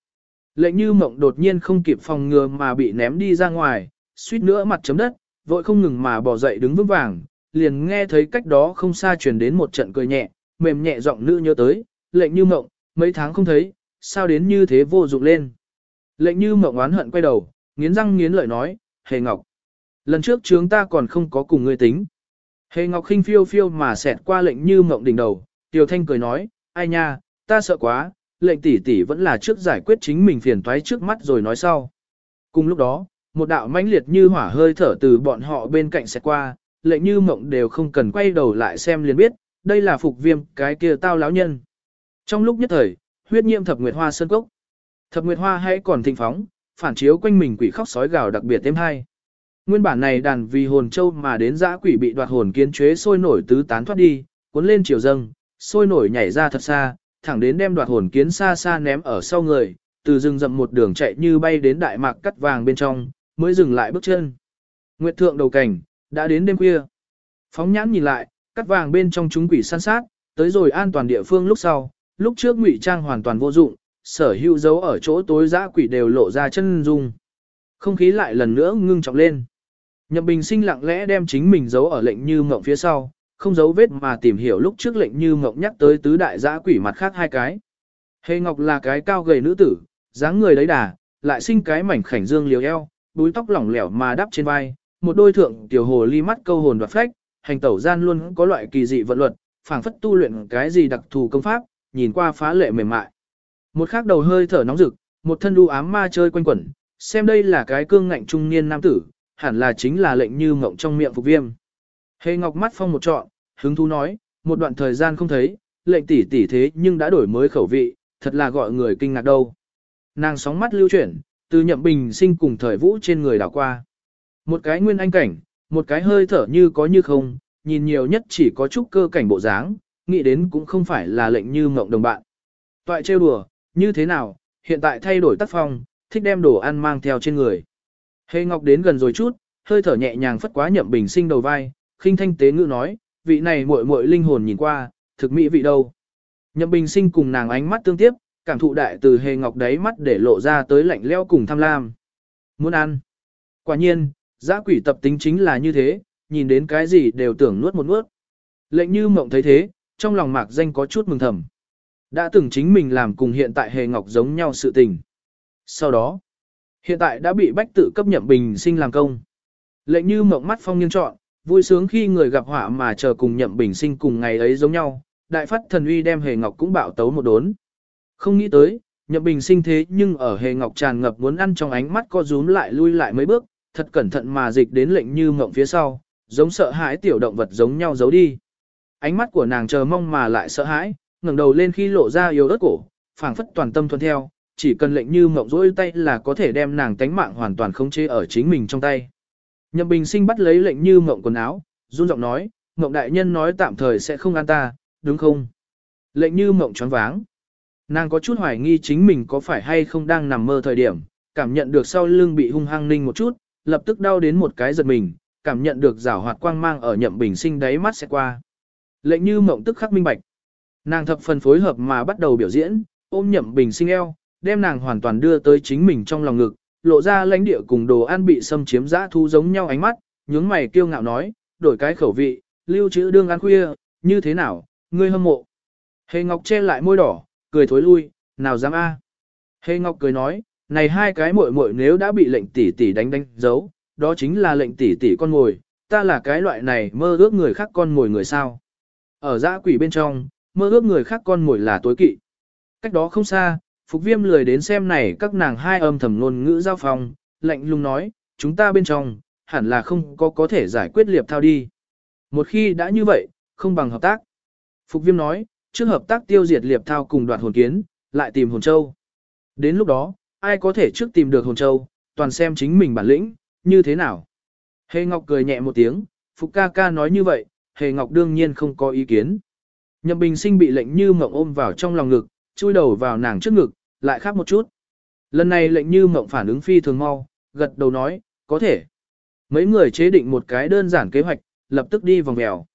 S1: Lệnh như mộng đột nhiên không kịp phòng ngừa mà bị ném đi ra ngoài, suýt nữa mặt chấm đất, vội không ngừng mà bỏ dậy đứng vững vàng, liền nghe thấy cách đó không xa truyền đến một trận cười nhẹ, mềm nhẹ giọng nữ nhớ tới, lệnh như mộng, mấy tháng không thấy, sao đến như thế vô dụng lên. Lệnh như mộng oán hận quay đầu, nghiến răng nghiến lợi nói, hề ngọc. Lần trước chúng ta còn không có cùng ngươi tính. Hề ngọc khinh phiêu phiêu mà xẹt qua lệnh như mộng đỉnh đầu, tiểu thanh cười nói, ai nha, ta sợ quá, lệnh tỷ tỷ vẫn là trước giải quyết chính mình phiền toái trước mắt rồi nói sau. Cùng lúc đó, một đạo mãnh liệt như hỏa hơi thở từ bọn họ bên cạnh sẽ qua, lệnh như mộng đều không cần quay đầu lại xem liền biết, đây là phục viêm cái kia tao láo nhân. Trong lúc nhất thời, huyết nhiễm thập nguyệt hoa sơn cốc. Thập nguyệt hoa hãy còn thịnh phóng, phản chiếu quanh mình quỷ khóc sói gào đặc biệt thêm hay. Nguyên bản này đàn vì hồn châu mà đến dã quỷ bị đoạt hồn kiến chế sôi nổi tứ tán thoát đi, cuốn lên chiều dâng, sôi nổi nhảy ra thật xa, thẳng đến đem đoạt hồn kiến xa xa ném ở sau người, từ rừng rậm một đường chạy như bay đến đại mạc cắt vàng bên trong, mới dừng lại bước chân. Nguyệt thượng đầu cảnh, đã đến đêm khuya. Phóng nhãn nhìn lại, cắt vàng bên trong chúng quỷ săn sát, tới rồi an toàn địa phương lúc sau, lúc trước ngụy trang hoàn toàn vô dụng, sở hữu dấu ở chỗ tối dã quỷ đều lộ ra chân dung. Không khí lại lần nữa ngưng trọng lên. Nhậm Bình Sinh lặng lẽ đem chính mình giấu ở lệnh như mộng phía sau, không giấu vết mà tìm hiểu lúc trước lệnh như mộng nhắc tới tứ đại giã quỷ mặt khác hai cái. Hề Ngọc là cái cao gầy nữ tử, dáng người đấy đà, lại sinh cái mảnh khảnh dương liều eo, búi tóc lỏng lẻo mà đắp trên vai, một đôi thượng tiểu hồ ly mắt câu hồn và phách, hành tẩu gian luôn có loại kỳ dị vận luật, phảng phất tu luyện cái gì đặc thù công pháp, nhìn qua phá lệ mềm mại. Một khắc đầu hơi thở nóng rực, một thân u ám ma chơi quanh quẩn, xem đây là cái cương ngạnh trung niên nam tử, hẳn là chính là lệnh như mộng trong miệng phục viêm. Hề Ngọc mắt phong một trọn, hứng thú nói, một đoạn thời gian không thấy, lệnh tỷ tỷ thế nhưng đã đổi mới khẩu vị, thật là gọi người kinh ngạc đâu. Nàng sóng mắt lưu chuyển, từ nhậm bình sinh cùng thời vũ trên người đảo qua. Một cái nguyên anh cảnh, một cái hơi thở như có như không, nhìn nhiều nhất chỉ có chút cơ cảnh bộ dáng, nghĩ đến cũng không phải là lệnh như mộng đồng bạn. Toại trêu đùa, như thế nào, hiện tại thay đổi tác phong, thích đem đồ ăn mang theo trên người. Hề Ngọc đến gần rồi chút, hơi thở nhẹ nhàng phất quá nhậm bình sinh đầu vai, khinh thanh tế ngữ nói, vị này muội muội linh hồn nhìn qua, thực mỹ vị đâu. Nhậm bình sinh cùng nàng ánh mắt tương tiếp, cảm thụ đại từ Hề Ngọc đấy mắt để lộ ra tới lạnh leo cùng tham lam. Muốn ăn. Quả nhiên, giã quỷ tập tính chính là như thế, nhìn đến cái gì đều tưởng nuốt một nuốt. Lệnh như mộng thấy thế, trong lòng mạc danh có chút mừng thầm. Đã từng chính mình làm cùng hiện tại Hề Ngọc giống nhau sự tình. Sau đó, hiện tại đã bị bách tự cấp nhậm bình sinh làm công. Lệnh như mộng mắt phong nghiêng trọn, vui sướng khi người gặp họa mà chờ cùng nhậm bình sinh cùng ngày ấy giống nhau, đại phát thần uy đem Hề Ngọc cũng bạo tấu một đốn. Không nghĩ tới, nhậm bình sinh thế nhưng ở Hề Ngọc tràn ngập muốn ăn trong ánh mắt co rúm lại lui lại mấy bước, thật cẩn thận mà dịch đến lệnh như mộng phía sau, giống sợ hãi tiểu động vật giống nhau giấu đi. Ánh mắt của nàng chờ mong mà lại sợ hãi, ngẩng đầu lên khi lộ ra yếu ớt cổ, phảng phất toàn tâm thuần theo, chỉ cần lệnh như mộng rỗi tay là có thể đem nàng tánh mạng hoàn toàn khống chế ở chính mình trong tay. Nhậm Bình Sinh bắt lấy lệnh như mộng quần áo, run giọng nói, mộng đại nhân nói tạm thời sẽ không ăn ta, đúng không? Lệnh như mộng choáng váng. Nàng có chút hoài nghi chính mình có phải hay không đang nằm mơ thời điểm, cảm nhận được sau lưng bị hung hăng ninh một chút, lập tức đau đến một cái giật mình, cảm nhận được rảo hoạt quang mang ở nhậm bình sinh đáy mắt sẽ qua. Lệnh như mộng tức khắc minh bạch. Nàng thập phần phối hợp mà bắt đầu biểu diễn, ôm nhậm bình sinh eo, đem nàng hoàn toàn đưa tới chính mình trong lòng ngực, lộ ra lãnh địa cùng đồ ăn bị xâm chiếm dã thu giống nhau ánh mắt, nhướng mày kiêu ngạo nói, đổi cái khẩu vị, lưu trữ đương ăn khuya, như thế nào, ngươi hâm mộ. Hề Ngọc che lại môi đỏ, cười thối lui, nào dám a. À. Hề Ngọc cười nói, này hai cái muội muội nếu đã bị lệnh tỷ tỷ đánh đánh dấu, đó chính là lệnh tỷ tỷ con ngồi, ta là cái loại này mơ ước người khác con ngồi người sao. Ở dã quỷ bên trong, mơ ước người khác con ngồi là tối kỵ. Cách đó không xa, Phục Viêm lười đến xem này các nàng hai âm thầm ngôn ngữ giao phòng, lạnh lùng nói, chúng ta bên trong, hẳn là không có có thể giải quyết liệp thao đi. Một khi đã như vậy, không bằng hợp tác. Phục Viêm nói, trước hợp tác tiêu diệt liệp thao cùng đoạt hồn kiến, lại tìm hồn châu. Đến lúc đó, ai có thể trước tìm được hồn châu, toàn xem chính mình bản lĩnh, như thế nào. Hề Ngọc cười nhẹ một tiếng, Phục ca ca nói như vậy, Hề Ngọc đương nhiên không có ý kiến. Nhậm Bình Sinh bị lệnh như mộng ôm vào trong lòng ngực, chui đầu vào nàng trước ngực, lại khác một chút. Lần này lệnh như mộng phản ứng phi thường mau, gật đầu nói, có thể. Mấy người chế định một cái đơn giản kế hoạch, lập tức đi vòng vèo.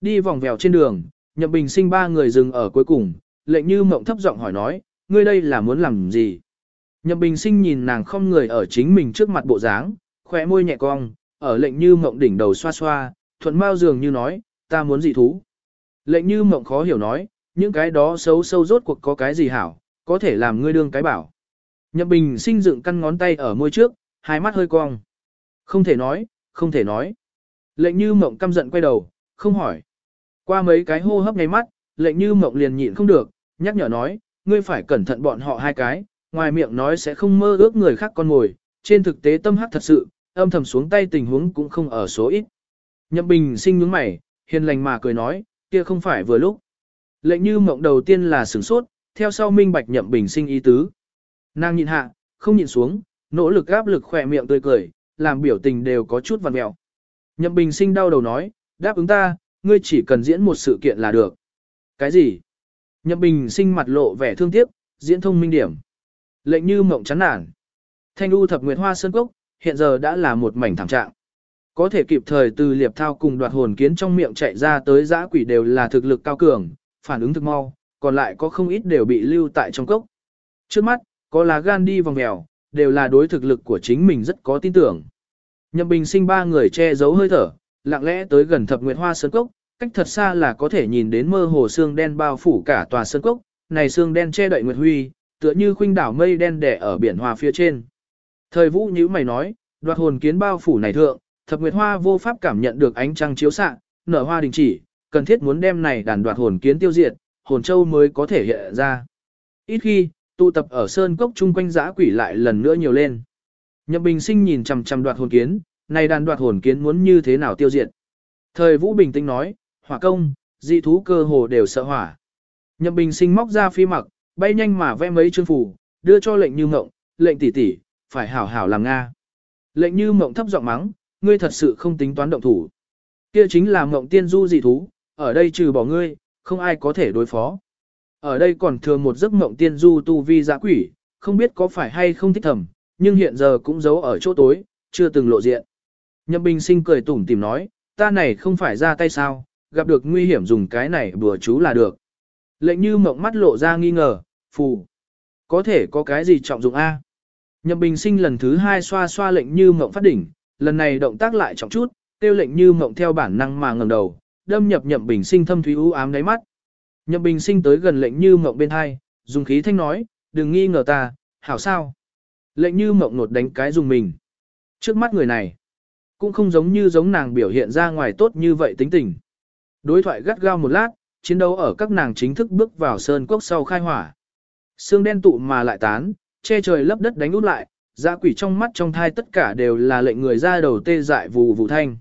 S1: Đi vòng vèo trên đường, Nhậm Bình Sinh ba người dừng ở cuối cùng, lệnh như mộng thấp giọng hỏi nói, ngươi đây là muốn làm gì? Nhậm Bình Sinh nhìn nàng không người ở chính mình trước mặt bộ dáng, khỏe môi nhẹ cong, ở lệnh như mộng đỉnh đầu xoa xoa, thuận mau dường như nói, ta muốn gì thú. Lệnh như mộng khó hiểu nói, những cái đó xấu sâu rốt cuộc có cái gì hảo, có thể làm ngươi đương cái bảo. Nhậm Bình Sinh dựng căn ngón tay ở môi trước, hai mắt hơi cong. Không thể nói, không thể nói. Lệnh như mộng căm giận quay đầu, không hỏi. Qua mấy cái hô hấp ngay mắt, lệnh như mộng liền nhịn không được, nhắc nhở nói, ngươi phải cẩn thận bọn họ hai cái, ngoài miệng nói sẽ không mơ ước người khác con ngồi, trên thực tế tâm hắc thật sự, âm thầm xuống tay tình huống cũng không ở số ít. Nhậm Bình sinh nhướng mày, hiền lành mà cười nói, kia không phải vừa lúc. Lệnh như mộng đầu tiên là sửng sốt, theo sau minh bạch Nhậm Bình sinh ý tứ. Nàng nhịn hạ, không nhịn xuống, nỗ lực áp lực khỏe miệng tươi cười, làm biểu tình đều có chút vằn mẹo. Nhậm Bình sinh đau đầu nói, đáp ứng ta, ngươi chỉ cần diễn một sự kiện là được. Cái gì? Nhậm Bình sinh mặt lộ vẻ thương tiếc, diễn thông minh điểm. Lệnh như mộng chán nản. Thanh u thập nguyệt hoa sơn cốc, hiện giờ đã là một mảnh thảm trạng. Có thể kịp thời từ liệp thao cùng đoạt hồn kiến trong miệng chạy ra tới giã quỷ đều là thực lực cao cường, phản ứng thực mau, còn lại có không ít đều bị lưu tại trong cốc. Trước mắt, có lá gan đi vòng mèo, đều là đối thực lực của chính mình rất có tin tưởng. Nhậm Bình sinh ba người che giấu hơi thở, lặng lẽ tới gần thập nguyệt hoa sơn cốc, cách thật xa là có thể nhìn đến mơ hồ xương đen bao phủ cả tòa sơn cốc, này xương đen che đậy nguyệt huy, tựa như khuynh đảo mây đen đè ở biển hoa phía trên. Thời vũ như mày nói, đoạt hồn kiến bao phủ này thượng, thập nguyệt hoa vô pháp cảm nhận được ánh trăng chiếu xạ, nở hoa đình chỉ, cần thiết muốn đem này đàn đoạt hồn kiến tiêu diệt, hồn châu mới có thể hiện ra. Ít khi, tụ tập ở sơn cốc chung quanh giã quỷ lại lần nữa nhiều lên. Nhậm Bình Sinh nhìn chằm chằm đoạt hồn kiến, này đàn đoạt hồn kiến muốn như thế nào tiêu diệt. Thời Vũ bình tĩnh nói, hỏa công, dị thú cơ hồ đều sợ hỏa. Nhậm Bình Sinh móc ra phi mặc, bay nhanh mà vẽ mấy chương phủ, đưa cho lệnh như mộng, lệnh tỷ tỷ, phải hảo hảo làm Nga. Lệnh như mộng thấp giọng mắng, ngươi thật sự không tính toán động thủ. Kia chính là mộng tiên du dị thú, ở đây trừ bỏ ngươi, không ai có thể đối phó. Ở đây còn thừa một giấc mộng tiên du tu vi giã quỷ, không biết có phải hay không thích thầm, nhưng hiện giờ cũng giấu ở chỗ tối, chưa từng lộ diện. Nhậm Bình Sinh cười tủm tìm nói, ta này không phải ra tay sao, gặp được nguy hiểm dùng cái này bừa chú là được. Lệnh như mộng mắt lộ ra nghi ngờ, phù. Có thể có cái gì trọng dụng A. Nhậm Bình Sinh lần thứ hai xoa xoa lệnh như mộng phát đỉnh, lần này động tác lại trọng chút, tiêu lệnh như mộng theo bản năng mà ngẩng đầu, đâm nhập Nhậm Bình Sinh thâm thúy u ám đáy mắt. Nhậm Bình Sinh tới gần lệnh như mộng bên hai, dùng khí thanh nói, đừng nghi ngờ ta, hảo sao. Lệnh như mộng nột đánh cái dùng mình. Trước mắt người này, cũng không giống như giống nàng biểu hiện ra ngoài tốt như vậy tính tình. Đối thoại gắt gao một lát, chiến đấu ở các nàng chính thức bước vào sơn quốc sau khai hỏa. Sương đen tụ mà lại tán, che trời lấp đất đánh út lại, dã quỷ trong mắt trong thai tất cả đều là lệnh người ra đầu tê dại vù vù thanh.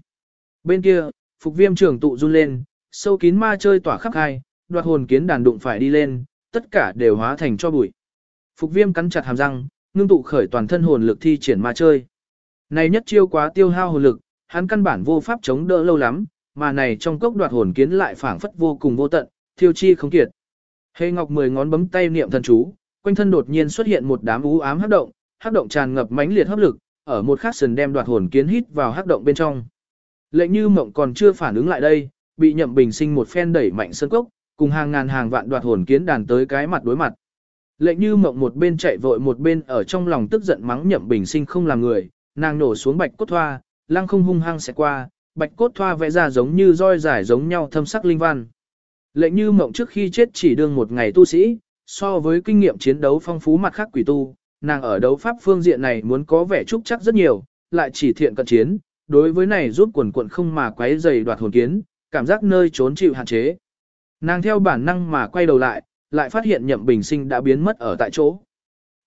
S1: Bên kia, phục viêm trường tụ run lên, sâu kín ma chơi tỏa khắp hai, đoạt hồn kiến đàn đụng phải đi lên, tất cả đều hóa thành cho bụi. Phục viêm cắn chặt hàm răng, ngưng tụ khởi toàn thân hồn lực thi triển ma chơi. Này nhất chiêu quá tiêu hao hồn lực, hắn căn bản vô pháp chống đỡ lâu lắm, mà này trong cốc đoạt hồn kiến lại phảng phất vô cùng vô tận, thiêu chi không kiệt. Hề Ngọc mười ngón bấm tay niệm thần chú, quanh thân đột nhiên xuất hiện một đám u ám hấp động, hấp động tràn ngập mãnh liệt hấp lực, ở một khắc sần đem đoạt hồn kiến hít vào hấp động bên trong. Lệnh Như Mộng còn chưa phản ứng lại đây, bị Nhậm Bình Sinh một phen đẩy mạnh sân cốc, cùng hàng ngàn hàng vạn đoạt hồn kiến đàn tới cái mặt đối mặt. Lệnh Như Mộng một bên chạy vội một bên ở trong lòng tức giận mắng Nhậm Bình Sinh không làm người, nàng nổ xuống bạch cốt thoa, lăng không hung hăng sẽ qua, bạch cốt thoa vẽ ra giống như roi dài giống nhau thâm sắc linh văn. Lệnh như mộng trước khi chết chỉ đương một ngày tu sĩ, so với kinh nghiệm chiến đấu phong phú mặt khác quỷ tu, nàng ở đấu pháp phương diện này muốn có vẻ trúc chắc rất nhiều, lại chỉ thiện cận chiến, đối với này giúp quần quận không mà quấy dày đoạt hồn kiến, cảm giác nơi trốn chịu hạn chế. Nàng theo bản năng mà quay đầu lại, lại phát hiện nhậm bình sinh đã biến mất ở tại chỗ.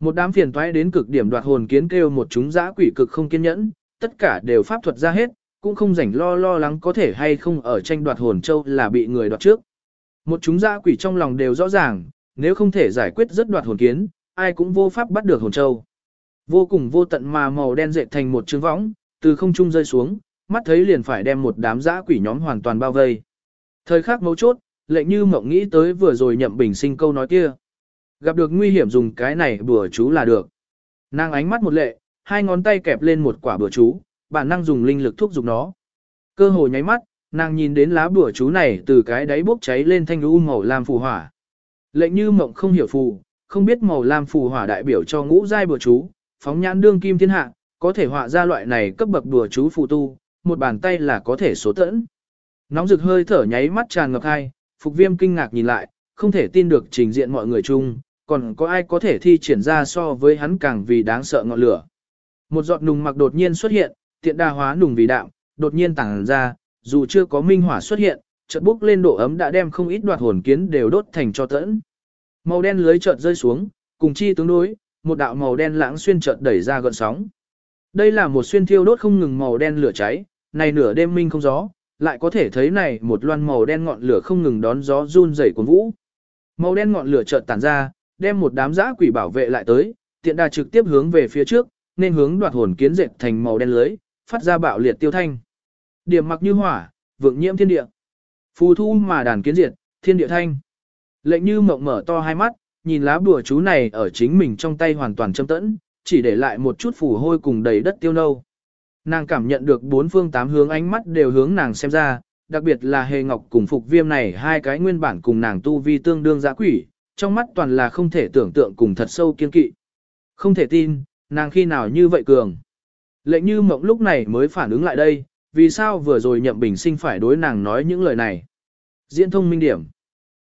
S1: Một đám phiền toái đến cực điểm đoạt hồn kiến kêu một chúng dã quỷ cực không kiên nhẫn, tất cả đều pháp thuật ra hết, cũng không rảnh lo lo lắng có thể hay không ở tranh đoạt hồn châu là bị người đoạt trước. Một chúng dã quỷ trong lòng đều rõ ràng, nếu không thể giải quyết rất đoạt hồn kiến, ai cũng vô pháp bắt được hồn châu. Vô cùng vô tận mà màu đen dệt thành một trứng võng, từ không trung rơi xuống, mắt thấy liền phải đem một đám dã quỷ nhóm hoàn toàn bao vây. Thời khắc mấu chốt, lệnh như mộng nghĩ tới vừa rồi nhậm bình sinh câu nói kia. Gặp được nguy hiểm dùng cái này bùa chú là được. Nàng ánh mắt một lệ, hai ngón tay kẹp lên một quả bùa chú, bản năng dùng linh lực thúc giục nó. Cơ hồ nháy mắt, nàng nhìn đến lá bùa chú này từ cái đáy bốc cháy lên thanh u màu lam phù hỏa. Lệnh như mộng không hiểu phù, không biết màu lam phù hỏa đại biểu cho ngũ giai bùa chú, phóng nhãn đương kim thiên hạ, có thể họa ra loại này cấp bậc đùa chú phù tu, một bàn tay là có thể số tẫn. Nóng rực hơi thở nháy mắt tràn ngập hai, phục viêm kinh ngạc nhìn lại, không thể tin được trình diện mọi người chung, còn có ai có thể thi triển ra so với hắn càng vì đáng sợ ngọn lửa. Một giọt nùng mặc đột nhiên xuất hiện, tiện đa hóa nùng vì đạm, đột nhiên tàng ra, dù chưa có minh hỏa xuất hiện, chợt bốc lên độ ấm đã đem không ít đoạt hồn kiến đều đốt thành cho tẫn. Màu đen lưới chợt rơi xuống, cùng chi tướng đối, một đạo màu đen lãng xuyên chợt đẩy ra gợn sóng. Đây là một xuyên thiêu đốt không ngừng màu đen lửa cháy, này nửa đêm minh không gió, lại có thể thấy này một loan màu đen ngọn lửa không ngừng đón gió run rẩy cuốn vũ. Màu đen ngọn lửa chợt tản ra, đem một đám dã quỷ bảo vệ lại tới, tiện đà trực tiếp hướng về phía trước, nên hướng đoạt hồn kiến dệt thành màu đen lưới, phát ra bạo liệt tiêu thanh. Điểm mặc như hỏa, vượng nhiễm thiên địa. Phù thu mà đàn kiến diệt, thiên địa thanh. Lệnh như mộng mở to hai mắt, nhìn lá bùa chú này ở chính mình trong tay hoàn toàn châm tẫn, chỉ để lại một chút phủ hôi cùng đầy đất tiêu nâu. Nàng cảm nhận được bốn phương tám hướng ánh mắt đều hướng nàng xem ra, đặc biệt là hề ngọc cùng phục viêm này hai cái nguyên bản cùng nàng tu vi tương đương giã quỷ, trong mắt toàn là không thể tưởng tượng cùng thật sâu kiên kỵ. Không thể tin, nàng khi nào như vậy cường. Lệnh như mộng lúc này mới phản ứng lại đây, vì sao vừa rồi nhậm bình sinh phải đối nàng nói những lời này. Diễn thông minh điểm.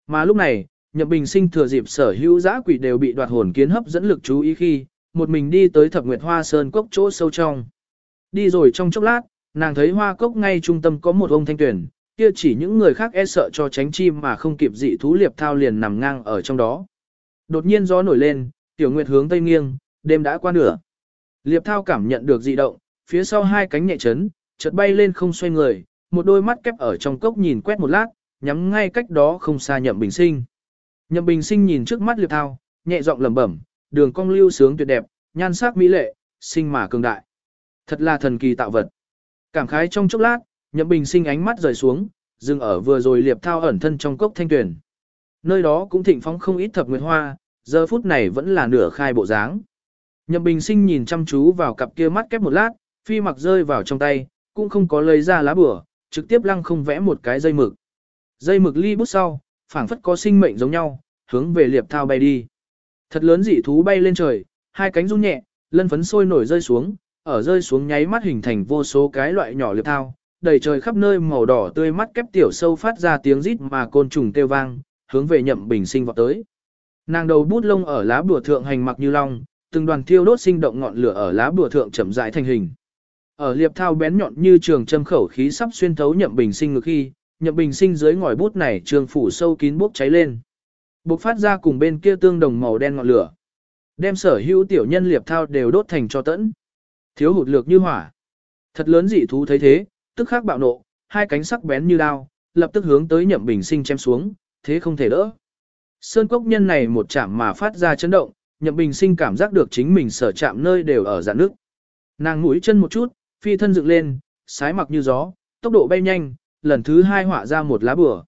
S1: Mà lúc này, nhậm bình sinh thừa dịp sở hữu giã quỷ đều bị đoạt hồn kiến hấp dẫn lực chú ý khi, một mình đi tới thập nguyệt hoa sơn cốc chỗ sâu trong. Đi rồi trong chốc lát, nàng thấy hoa cốc ngay trung tâm có một ông thanh tuyển, kia chỉ những người khác e sợ cho tránh chim mà không kịp dị thú liệp thao liền nằm ngang ở trong đó. Đột nhiên gió nổi lên, tiểu nguyệt hướng tây nghiêng, đêm đã qua nửa. Liệp thao cảm nhận được dị động, phía sau hai cánh nhẹ chấn, chợt bay lên không xoay người, một đôi mắt kép ở trong cốc nhìn quét một lát, nhắm ngay cách đó không xa nhậm bình sinh. Nhậm bình sinh nhìn trước mắt liệp thao, nhẹ giọng lẩm bẩm, đường cong lưu sướng tuyệt đẹp, nhan sắc mỹ lệ, sinh mà cường đại. Thật là thần kỳ tạo vật. Cảm khái trong chốc lát, nhậm bình sinh ánh mắt rời xuống, dừng ở vừa rồi liệp thao ẩn thân trong cốc thanh tuyển. Nơi đó cũng thịnh phóng không ít thập nguyệt hoa, giờ phút này vẫn là nửa khai bộ dáng. Nhậm bình sinh nhìn chăm chú vào cặp kia mắt kép một lát, phi mặc rơi vào trong tay, cũng không có lấy ra lá bửa, trực tiếp lăng không vẽ một cái dây mực. Dây mực ly bút sau, phảng phất có sinh mệnh giống nhau, hướng về liệp thao bay đi. Thật lớn dị thú bay lên trời, hai cánh run nhẹ, lân phấn sôi nổi rơi xuống, ở rơi xuống nháy mắt hình thành vô số cái loại nhỏ liệp thao, đầy trời khắp nơi màu đỏ tươi mắt kép tiểu sâu phát ra tiếng rít mà côn trùng kêu vang, hướng về nhậm bình sinh vọt tới. Nàng đầu bút lông ở lá bùa thượng hành mặc như long, từng đoàn thiêu đốt sinh động ngọn lửa ở lá bùa thượng chậm rãi thành hình. Ở liệp thao bén nhọn như trường châm khẩu khí sắp xuyên thấu nhậm bình sinh ngực khi, nhậm bình sinh dưới ngòi bút này trường phủ sâu kín bốc cháy lên. Bộc phát ra cùng bên kia tương đồng màu đen ngọn lửa. Đem sở hữu tiểu nhân liệp thao đều đốt thành cho tẫn. Thiếu hụt lược như hỏa. Thật lớn dị thú thấy thế, tức khắc bạo nộ, hai cánh sắc bén như đao, lập tức hướng tới nhậm bình sinh chém xuống, thế không thể đỡ. Sơn cốc nhân này một chạm mà phát ra chấn động, nhậm bình sinh cảm giác được chính mình sở chạm nơi đều ở dạng nước. Nàng mũi chân một chút, phi thân dựng lên, sái mặc như gió, tốc độ bay nhanh, lần thứ hai họa ra một lá bửa.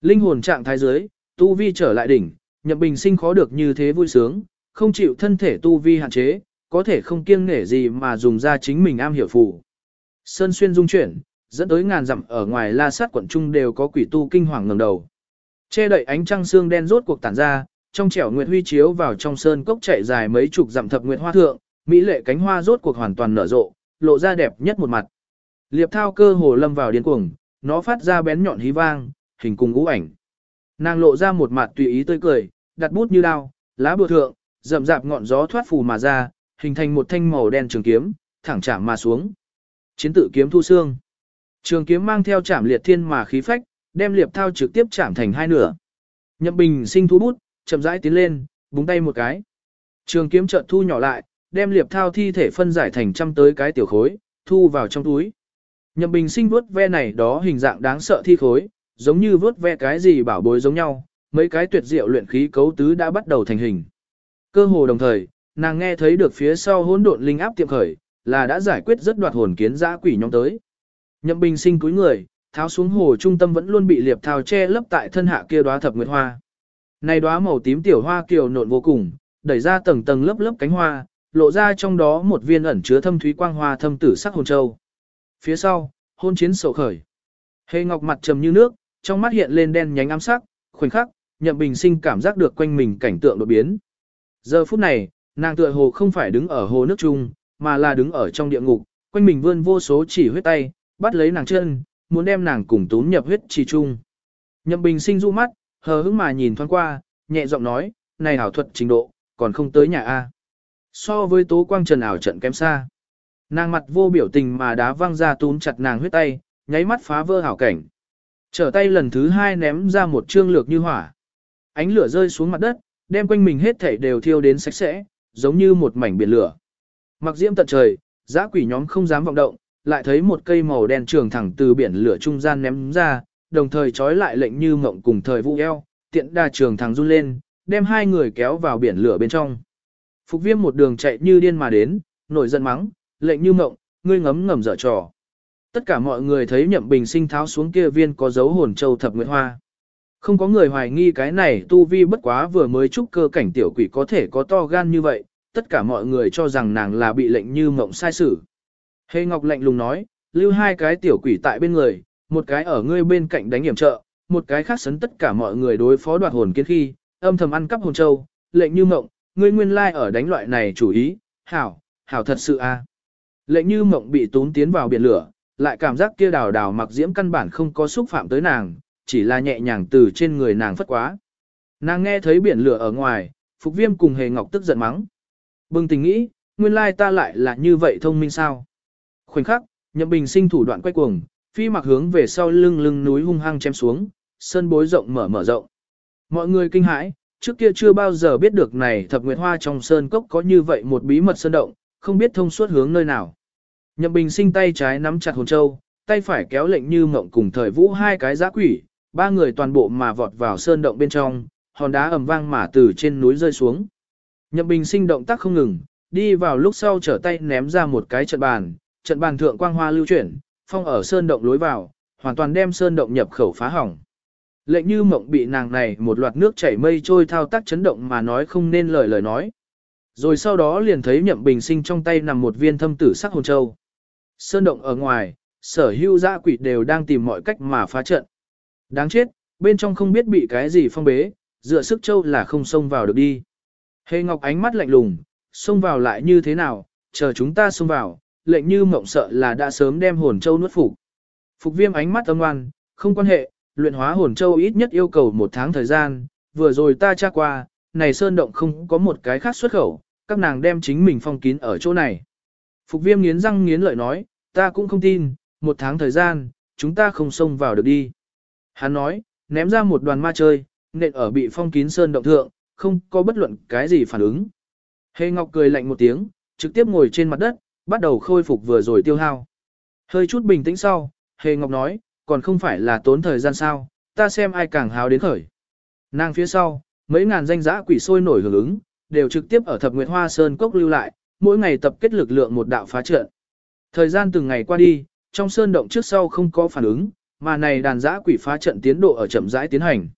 S1: Linh hồn trạng thái dưới, tu vi trở lại đỉnh, nhậm bình sinh khó được như thế vui sướng, không chịu thân thể tu vi hạn chế, có thể không kiêng nể gì mà dùng ra chính mình am hiểu phù. Sơn xuyên dung chuyển, dẫn tới ngàn dặm ở ngoài la sát quận trung đều có quỷ tu kinh hoàng ngẩng đầu. Che đậy ánh trăng xương đen rốt cuộc tản ra, trong trẻo nguyệt huy chiếu vào trong sơn cốc chạy dài mấy chục dặm thập nguyệt hoa thượng, mỹ lệ cánh hoa rốt cuộc hoàn toàn nở rộ, lộ ra đẹp nhất một mặt. Liệp thao cơ hồ lâm vào điên cuồng, nó phát ra bén nhọn hí vang, hình cùng ngũ ảnh. Nàng lộ ra một mặt tùy ý tươi cười, đặt bút như đao, lá bùa thượng, rậm rạp ngọn gió thoát phù mà ra, hình thành một thanh màu đen trường kiếm, thẳng chạm mà xuống. Chiến tự kiếm thu xương. Trường kiếm mang theo chạm liệt thiên mà khí phách, đem liệp thao trực tiếp chạm thành hai nửa. Nhậm Bình sinh thu bút, chậm rãi tiến lên, búng tay một cái. Trường kiếm chợt thu nhỏ lại, đem liệp thao thi thể phân giải thành trăm tới cái tiểu khối, thu vào trong túi. Nhậm Bình sinh vuốt ve này đó hình dạng đáng sợ thi khối, giống như vớt ve cái gì bảo bối giống nhau, mấy cái tuyệt diệu luyện khí cấu tứ đã bắt đầu thành hình. Cơ hồ đồng thời, nàng nghe thấy được phía sau hỗn độn linh áp tiệm khởi, là đã giải quyết rất đoạt hồn kiến dã quỷ nhóm tới. Nhậm Bình sinh cúi người, tháo xuống hồ trung tâm vẫn luôn bị liệp thao che lấp tại thân hạ kia đóa thập nguyệt hoa. Này đóa màu tím tiểu hoa kiều nộn vô cùng, đẩy ra tầng tầng lớp lớp cánh hoa, lộ ra trong đó một viên ẩn chứa thâm thúy quang hoa thâm tử sắc hồn châu. Phía sau, hôn chiến sổ khởi. Hề ngọc mặt trầm như nước, trong mắt hiện lên đen nhánh ám sắc, khoảnh khắc, Nhậm Bình Sinh cảm giác được quanh mình cảnh tượng đột biến. Giờ phút này, nàng tựa hồ không phải đứng ở hồ nước chung, mà là đứng ở trong địa ngục, quanh mình vươn vô số chỉ huyết tay, bắt lấy nàng chân, muốn đem nàng cùng tốn nhập huyết trì chung. Nhậm Bình Sinh du mắt, hờ hững mà nhìn thoáng qua, nhẹ giọng nói, này ảo thuật trình độ, còn không tới nhà A. So với tố quang trần ảo trận kém xa. Nàng mặt vô biểu tình mà đá văng ra tún chặt nàng huyết tay, nháy mắt phá vỡ hảo cảnh. Trở tay lần thứ hai ném ra một trương lược như hỏa. Ánh lửa rơi xuống mặt đất, đem quanh mình hết thảy đều thiêu đến sạch sẽ, giống như một mảnh biển lửa. Mặc diễm tận trời, giã quỷ nhóm không dám vọng động, lại thấy một cây màu đen trường thẳng từ biển lửa trung gian ném ra, đồng thời trói lại lệnh như mộng cùng thời vũ eo, tiện đà trường thẳng run lên, đem hai người kéo vào biển lửa bên trong. Phục viêm một đường chạy như điên mà đến, nổi giận mắng, lệnh như mộng, ngươi ngấm ngầm dở trò. Tất cả mọi người thấy nhậm bình sinh tháo xuống kia viên có dấu hồn châu thập nguyệt hoa. Không có người hoài nghi cái này tu vi bất quá vừa mới chúc cơ cảnh tiểu quỷ có thể có to gan như vậy, tất cả mọi người cho rằng nàng là bị lệnh như mộng sai xử. Hề Ngọc lạnh lùng nói, lưu hai cái tiểu quỷ tại bên người, một cái ở ngươi bên cạnh đánh hiểm trợ, một cái khác sấn tất cả mọi người đối phó đoạt hồn kiến khi, âm thầm ăn cắp hồn châu, lệnh như mộng, ngươi nguyên lai ở đánh loại này chủ ý, hảo, hảo thật sự a. Lệnh như mộng bị tốn tiến vào biển lửa, lại cảm giác kia đào đào mặc diễm căn bản không có xúc phạm tới nàng, chỉ là nhẹ nhàng từ trên người nàng phất quá. Nàng nghe thấy biển lửa ở ngoài, Phục Viêm cùng Hề Ngọc tức giận mắng. Bừng tình nghĩ, nguyên lai ta lại là như vậy thông minh sao. Khoảnh khắc, Nhậm Bình sinh thủ đoạn quay cuồng, phi mặc hướng về sau lưng lưng núi hung hăng chém xuống, sân bối rộng mở mở rộng. Mọi người kinh hãi, trước kia chưa bao giờ biết được này thập nguyệt hoa trong sơn cốc có như vậy một bí mật sơn động, không biết thông suốt hướng nơi nào. Nhậm Bình sinh tay trái nắm chặt hồn châu, tay phải kéo lệnh như mộng cùng thời vũ hai cái giã quỷ, ba người toàn bộ mà vọt vào sơn động bên trong, hòn đá ầm vang mà từ trên núi rơi xuống. Nhậm Bình sinh động tác không ngừng, đi vào lúc sau trở tay ném ra một cái trận bàn, trận bàn thượng quang hoa lưu chuyển, phong ở sơn động lối vào, hoàn toàn đem sơn động nhập khẩu phá hỏng. Lệnh như mộng bị nàng này một loạt nước chảy mây trôi thao tác chấn động mà nói không nên lời lời nói. Rồi sau đó liền thấy nhậm bình sinh trong tay nằm một viên thâm tử sắc hồn châu. Sơn động ở ngoài, sở hưu dã quỷ đều đang tìm mọi cách mà phá trận. Đáng chết, bên trong không biết bị cái gì phong bế, dựa sức châu là không xông vào được đi. Hề Ngọc ánh mắt lạnh lùng, xông vào lại như thế nào, chờ chúng ta xông vào, lệnh như mộng sợ là đã sớm đem hồn châu nuốt phục. Phục viêm ánh mắt âm ngoan, không quan hệ, luyện hóa hồn châu ít nhất yêu cầu một tháng thời gian, vừa rồi ta tra qua, này sơn động không có một cái khác xuất khẩu, các nàng đem chính mình phong kín ở chỗ này. Phục viêm nghiến răng nghiến lợi nói, ta cũng không tin, một tháng thời gian, chúng ta không xông vào được đi. Hắn nói, ném ra một đoàn ma chơi, nện ở bị phong kín sơn động thượng, không có bất luận cái gì phản ứng. Hề Ngọc cười lạnh một tiếng, trực tiếp ngồi trên mặt đất, bắt đầu khôi phục vừa rồi tiêu hao. Hơi chút bình tĩnh sau, Hề Ngọc nói, còn không phải là tốn thời gian sao, ta xem ai càng háo đến khởi. Nàng phía sau, mấy ngàn danh giã quỷ sôi nổi hưởng ứng, đều trực tiếp ở Thập Nguyệt Hoa Sơn Cốc lưu lại, mỗi ngày tập kết lực lượng một đạo phá trận. Thời gian từng ngày qua đi, trong sơn động trước sau không có phản ứng, mà này đàn giã quỷ phá trận tiến độ ở chậm rãi tiến hành.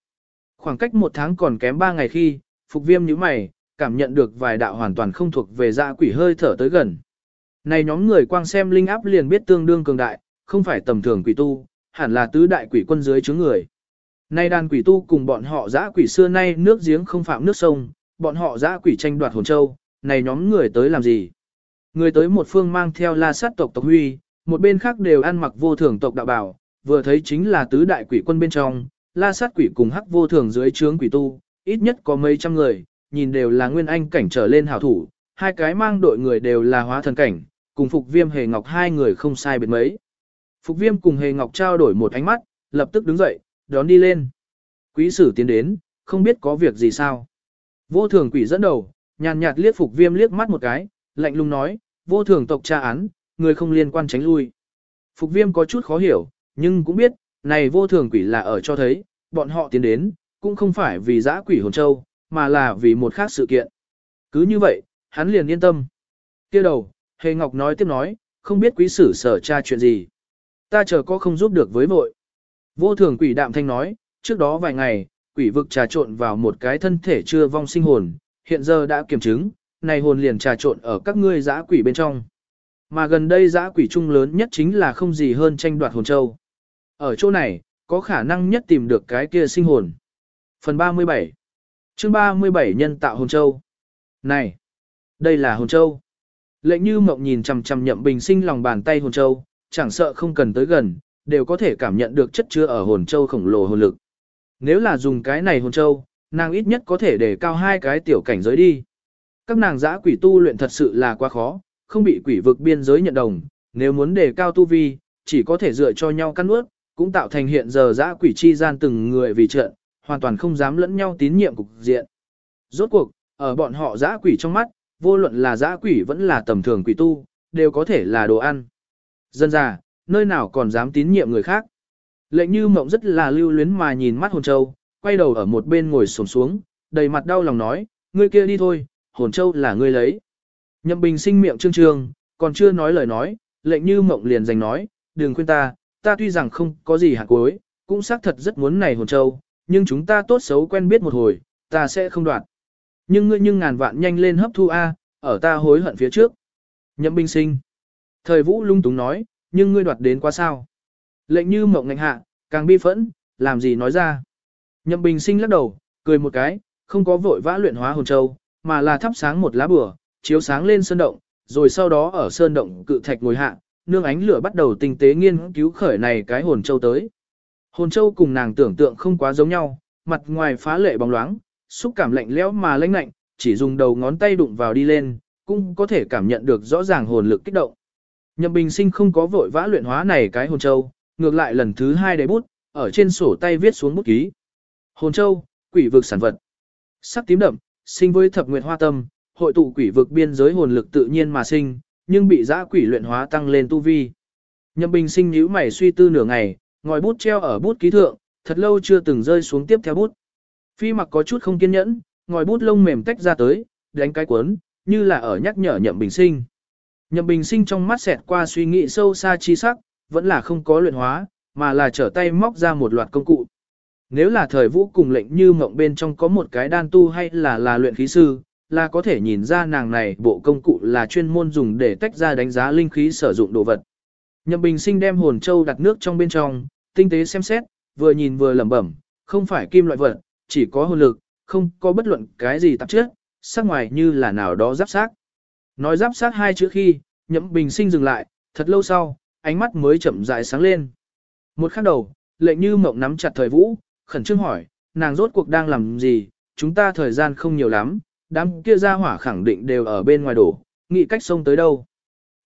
S1: Khoảng cách một tháng còn kém ba ngày khi, phục viêm như mày, cảm nhận được vài đạo hoàn toàn không thuộc về giã quỷ hơi thở tới gần. Này nhóm người quang xem linh áp liền biết tương đương cường đại, không phải tầm thường quỷ tu, hẳn là tứ đại quỷ quân dưới chướng người. Nay đàn quỷ tu cùng bọn họ giã quỷ xưa nay nước giếng không phạm nước sông, bọn họ giã quỷ tranh đoạt hồn châu, này nhóm người tới làm gì? Người tới một phương mang theo la sát tộc tộc huy, một bên khác đều ăn mặc vô thường tộc đạo bảo, vừa thấy chính là tứ đại quỷ quân bên trong, la sát quỷ cùng hắc vô thường dưới trướng quỷ tu, ít nhất có mấy trăm người, nhìn đều là nguyên anh cảnh trở lên hảo thủ, hai cái mang đội người đều là hóa thần cảnh, cùng Phục Viêm Hề Ngọc hai người không sai biệt mấy. Phục Viêm cùng Hề Ngọc trao đổi một ánh mắt, lập tức đứng dậy, đón đi lên. Quý sử tiến đến, không biết có việc gì sao. Vô thường quỷ dẫn đầu, nhàn nhạt liếc Phục Viêm liếc mắt một cái, lạnh lùng nói, vô thường tộc tra án, người không liên quan tránh lui. Phục Viêm có chút khó hiểu, nhưng cũng biết, này vô thường quỷ là ở cho thấy, bọn họ tiến đến, cũng không phải vì giã quỷ hồn châu, mà là vì một khác sự kiện. Cứ như vậy, hắn liền yên tâm. kia đầu, Hề Ngọc nói tiếp nói, không biết quý sử sở tra chuyện gì. Ta chờ có không giúp được với vội. Vô thường quỷ đạm thanh nói, trước đó vài ngày, quỷ vực trà trộn vào một cái thân thể chưa vong sinh hồn, hiện giờ đã kiểm chứng, này hồn liền trà trộn ở các ngươi giã quỷ bên trong. Mà gần đây giã quỷ trung lớn nhất chính là không gì hơn tranh đoạt hồn châu. Ở chỗ này, có khả năng nhất tìm được cái kia sinh hồn. Phần 37 chương 37 nhân tạo hồn châu. Này, đây là hồn châu. Lệnh như mộng nhìn chằm chằm nhậm bình sinh lòng bàn tay hồn châu, chẳng sợ không cần tới gần, đều có thể cảm nhận được chất chứa ở hồn châu khổng lồ hồn lực. Nếu là dùng cái này hồn châu, nàng ít nhất có thể để cao hai cái tiểu cảnh giới đi. Các nàng giã quỷ tu luyện thật sự là quá khó, không bị quỷ vực biên giới nhận đồng, nếu muốn đề cao tu vi, chỉ có thể dựa cho nhau căn ướt, cũng tạo thành hiện giờ giã quỷ chi gian từng người vì trận, hoàn toàn không dám lẫn nhau tín nhiệm cục diện. Rốt cuộc, ở bọn họ giã quỷ trong mắt, vô luận là giã quỷ vẫn là tầm thường quỷ tu, đều có thể là đồ ăn. Dân già, nơi nào còn dám tín nhiệm người khác. Lệnh như mộng rất là lưu luyến mà nhìn mắt hồn châu, quay đầu ở một bên ngồi xổm xuống, đầy mặt đau lòng nói, ngươi kia đi thôi, hồn châu là ngươi lấy. Nhậm bình sinh miệng trương trương, còn chưa nói lời nói, lệnh như mộng liền giành nói, đừng khuyên ta, ta tuy rằng không có gì hạt cuối, cũng xác thật rất muốn này hồn châu, nhưng chúng ta tốt xấu quen biết một hồi, ta sẽ không đoạt. Nhưng ngươi nhưng ngàn vạn nhanh lên hấp thu A, ở ta hối hận phía trước. Nhậm Bình sinh. Thời vũ lung túng nói, nhưng ngươi đoạt đến quá sao. Lệnh như mộng ngạnh hạ, càng bi phẫn, làm gì nói ra. Nhậm bình sinh lắc đầu, cười một cái, không có vội vã luyện hóa hồn châu, mà là thắp sáng một lá bửa, chiếu sáng lên sơn động, rồi sau đó ở sơn động cự thạch ngồi hạ, nương ánh lửa bắt đầu tinh tế nghiên cứu khởi này cái hồn châu tới. Hồn châu cùng nàng tưởng tượng không quá giống nhau, mặt ngoài phá lệ bóng loáng, xúc cảm lạnh lẽo mà lãnh lạnh, chỉ dùng đầu ngón tay đụng vào đi lên, cũng có thể cảm nhận được rõ ràng hồn lực kích động. Nhậm Bình Sinh không có vội vã luyện hóa này cái hồn châu, ngược lại lần thứ hai đầy bút, ở trên sổ tay viết xuống bút ký. Hồn châu, quỷ vực sản vật. Sắc tím đậm, sinh với thập nguyệt hoa tâm, hội tụ quỷ vực biên giới hồn lực tự nhiên mà sinh, nhưng bị giã quỷ luyện hóa tăng lên tu vi. Nhậm Bình Sinh nhíu mày suy tư nửa ngày, ngòi bút treo ở bút ký thượng, thật lâu chưa từng rơi xuống tiếp theo bút. Phi mặc có chút không kiên nhẫn, ngòi bút lông mềm tách ra tới, đánh cái cuốn, như là ở nhắc nhở Nhậm Bình Sinh. Nhậm Bình Sinh trong mắt xẹt qua suy nghĩ sâu xa chi sắc, vẫn là không có luyện hóa, mà là trở tay móc ra một loạt công cụ. Nếu là thời vũ cùng lệnh như mộng bên trong có một cái đan tu hay là là luyện khí sư, là có thể nhìn ra nàng này bộ công cụ là chuyên môn dùng để tách ra đánh giá linh khí sử dụng đồ vật. Nhậm Bình Sinh đem hồn châu đặt nước trong bên trong, tinh tế xem xét, vừa nhìn vừa lẩm bẩm, không phải kim loại vật, chỉ có hồn lực, không có bất luận cái gì tạp chất, sắc ngoài như là nào đó giáp xác. Nói giáp xác hai chữ khi, Nhậm Bình Sinh dừng lại, thật lâu sau, ánh mắt mới chậm rãi sáng lên. Một khắc đầu, lệnh như mộng nắm chặt thời vũ, khẩn trương hỏi, nàng rốt cuộc đang làm gì, chúng ta thời gian không nhiều lắm, đám kia ra hỏa khẳng định đều ở bên ngoài đổ, nghĩ cách xông tới đâu.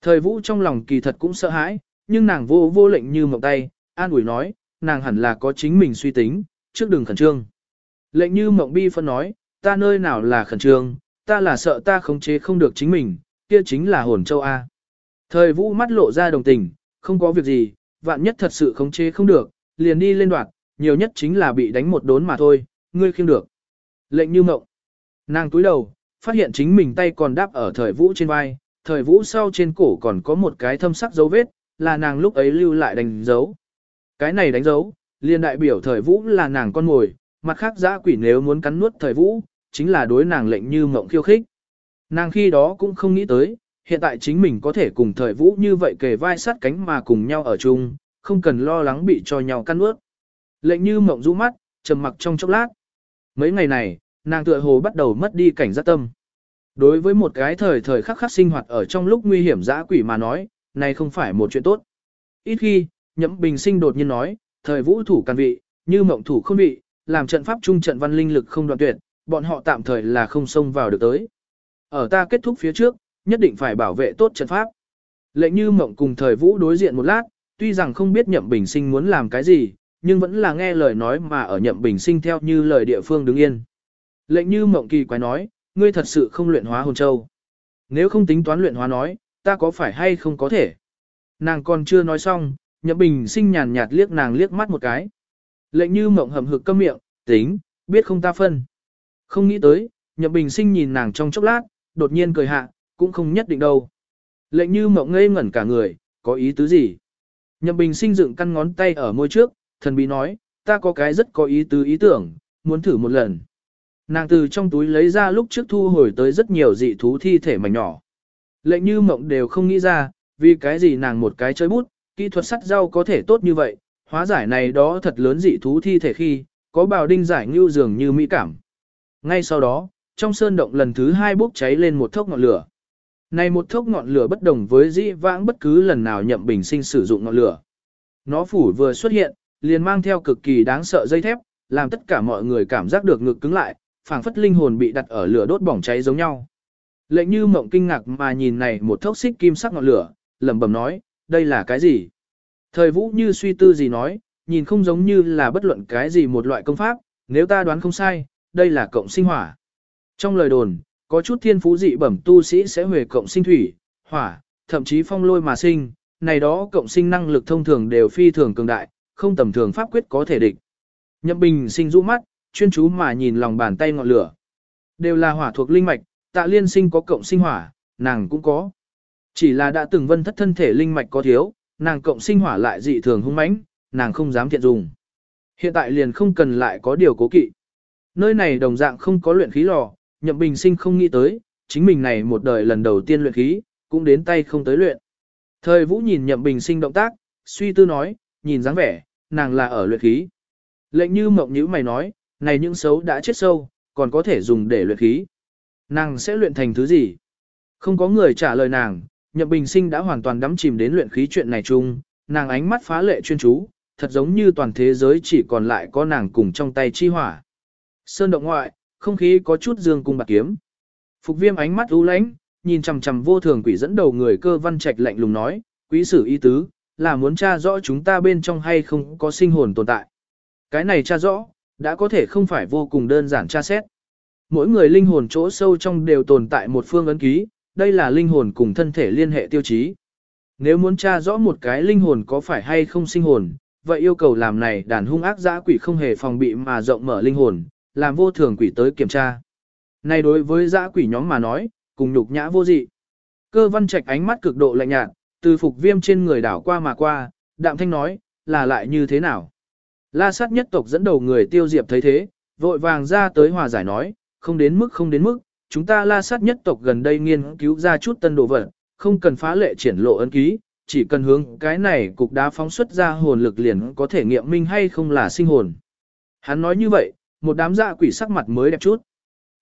S1: Thời vũ trong lòng kỳ thật cũng sợ hãi, nhưng nàng vô vô lệnh như mộng tay, an ủi nói, nàng hẳn là có chính mình suy tính, trước đừng khẩn trương. Lệnh như mộng bi phân nói, ta nơi nào là khẩn trương, ta là sợ ta khống chế không được chính mình, kia chính là hồn châu A. Thời vũ mắt lộ ra đồng tình, không có việc gì, vạn nhất thật sự khống chế không được, liền đi lên đoạt, nhiều nhất chính là bị đánh một đốn mà thôi, ngươi khiêng được. Lệnh như mộng. Nàng túi đầu, phát hiện chính mình tay còn đáp ở thời vũ trên vai, thời vũ sau trên cổ còn có một cái thâm sắc dấu vết, là nàng lúc ấy lưu lại đánh dấu. Cái này đánh dấu, liền đại biểu thời vũ là nàng con mồi, mặt khác giã quỷ nếu muốn cắn nuốt thời vũ, chính là đối nàng lệnh như mộng khiêu khích. Nàng khi đó cũng không nghĩ tới, hiện tại chính mình có thể cùng thời vũ như vậy kề vai sát cánh mà cùng nhau ở chung, không cần lo lắng bị cho nhau cắn nuốt. Lệnh như mộng rũ mắt, trầm mặc trong chốc lát. Mấy ngày này, nàng tựa hồ bắt đầu mất đi cảnh giác tâm. Đối với một cái thời thời khắc khắc sinh hoạt ở trong lúc nguy hiểm dã quỷ mà nói, này không phải một chuyện tốt. Ít khi, nhậm bình sinh đột nhiên nói, thời vũ thủ can vị, như mộng thủ không vị, làm trận pháp trung trận văn linh lực không đoạn tuyệt, bọn họ tạm thời là không xông vào được tới. Ở ta kết thúc phía trước, nhất định phải bảo vệ tốt trận pháp. Lệnh như mộng cùng thời vũ đối diện một lát, tuy rằng không biết nhậm bình sinh muốn làm cái gì, nhưng vẫn là nghe lời nói mà ở nhậm bình sinh theo như lời địa phương đứng yên. Lệnh như mộng kỳ quái nói, ngươi thật sự không luyện hóa hồn châu. Nếu không tính toán luyện hóa nói, ta có phải hay không có thể. Nàng còn chưa nói xong, nhậm bình sinh nhàn nhạt liếc nàng liếc mắt một cái. Lệnh như mộng hầm hực câm miệng, tính, biết không ta phân. Không nghĩ tới, nhậm bình sinh nhìn nàng trong chốc lát, đột nhiên cười hạ, cũng không nhất định đâu. Lệnh như mộng ngây ngẩn cả người, có ý tứ gì? Nhậm bình sinh dựng căn ngón tay ở môi trước, thần bí nói, ta có cái rất có ý tứ ý tưởng, muốn thử một lần. Nàng từ trong túi lấy ra lúc trước thu hồi tới rất nhiều dị thú thi thể mảnh nhỏ. Lệnh như mộng đều không nghĩ ra, vì cái gì nàng một cái chơi bút, kỹ thuật sắt rau có thể tốt như vậy, hóa giải này đó thật lớn dị thú thi thể khi, có bào đinh giải ngưu dường như mỹ cảm. Ngay sau đó, trong sơn động lần thứ hai bốc cháy lên một thốc ngọn lửa. Này một thốc ngọn lửa bất đồng với dĩ vãng bất cứ lần nào nhậm bình sinh sử dụng ngọn lửa. Nó phủ vừa xuất hiện, liền mang theo cực kỳ đáng sợ dây thép, làm tất cả mọi người cảm giác được ngực cứng lại, phảng phất linh hồn bị đặt ở lửa đốt bỏng cháy giống nhau. Lệnh như mộng kinh ngạc mà nhìn này một thốc xích kim sắc ngọn lửa, lẩm bẩm nói, đây là cái gì? Thời vũ như suy tư gì nói, nhìn không giống như là bất luận cái gì một loại công pháp, nếu ta đoán không sai, đây là cộng sinh hỏa. Trong lời đồn, có chút thiên phú dị bẩm tu sĩ sẽ huề cộng sinh thủy, hỏa, thậm chí phong lôi mà sinh, này đó cộng sinh năng lực thông thường đều phi thường cường đại, không tầm thường pháp quyết có thể địch. Nhậm Bình sinh rũ mắt, chuyên chú mà nhìn lòng bàn tay ngọn lửa. Đều là hỏa thuộc linh mạch, tạ liên sinh có cộng sinh hỏa, nàng cũng có. Chỉ là đã từng vân thất thân thể linh mạch có thiếu, nàng cộng sinh hỏa lại dị thường hung mãnh, nàng không dám thiện dùng. Hiện tại liền không cần lại có điều cố kỵ. Nơi này đồng dạng không có luyện khí lò, nhậm bình sinh không nghĩ tới, chính mình này một đời lần đầu tiên luyện khí, cũng đến tay không tới luyện. Thời vũ nhìn nhậm bình sinh động tác, suy tư nói, nhìn dáng vẻ, nàng là ở luyện khí. Lệnh như mộng nhữ mày nói, này những xấu đã chết sâu, còn có thể dùng để luyện khí. Nàng sẽ luyện thành thứ gì? Không có người trả lời nàng, nhậm bình sinh đã hoàn toàn đắm chìm đến luyện khí chuyện này chung, nàng ánh mắt phá lệ chuyên chú, thật giống như toàn thế giới chỉ còn lại có nàng cùng trong tay chi hỏa. Sơn động ngoại, không khí có chút dương cung bạc kiếm. Phục viêm ánh mắt u lãnh, nhìn chằm chằm vô thường quỷ dẫn đầu người cơ văn trạch lạnh lùng nói, quý sử y tứ, là muốn tra rõ chúng ta bên trong hay không có sinh hồn tồn tại. Cái này tra rõ, đã có thể không phải vô cùng đơn giản tra xét. Mỗi người linh hồn chỗ sâu trong đều tồn tại một phương ấn ký, đây là linh hồn cùng thân thể liên hệ tiêu chí. Nếu muốn tra rõ một cái linh hồn có phải hay không sinh hồn, vậy yêu cầu làm này đàn hung ác dã quỷ không hề phòng bị mà rộng mở linh hồn, làm vô thường quỷ tới kiểm tra. Này đối với dã quỷ nhóm mà nói, cùng nhục nhã vô dị. Cơ văn trạch ánh mắt cực độ lạnh nhạt, từ phục viêm trên người đảo qua mà qua, đạm thanh nói, là lại như thế nào? La sát nhất tộc dẫn đầu người tiêu diệp thấy thế, vội vàng ra tới hòa giải nói, không đến mức không đến mức, chúng ta la sát nhất tộc gần đây nghiên cứu ra chút tân đồ vật, không cần phá lệ triển lộ ấn ký, chỉ cần hướng cái này cục đá phóng xuất ra hồn lực liền có thể nghiệm minh hay không là sinh hồn. Hắn nói như vậy, một đám dạ quỷ sắc mặt mới đẹp chút.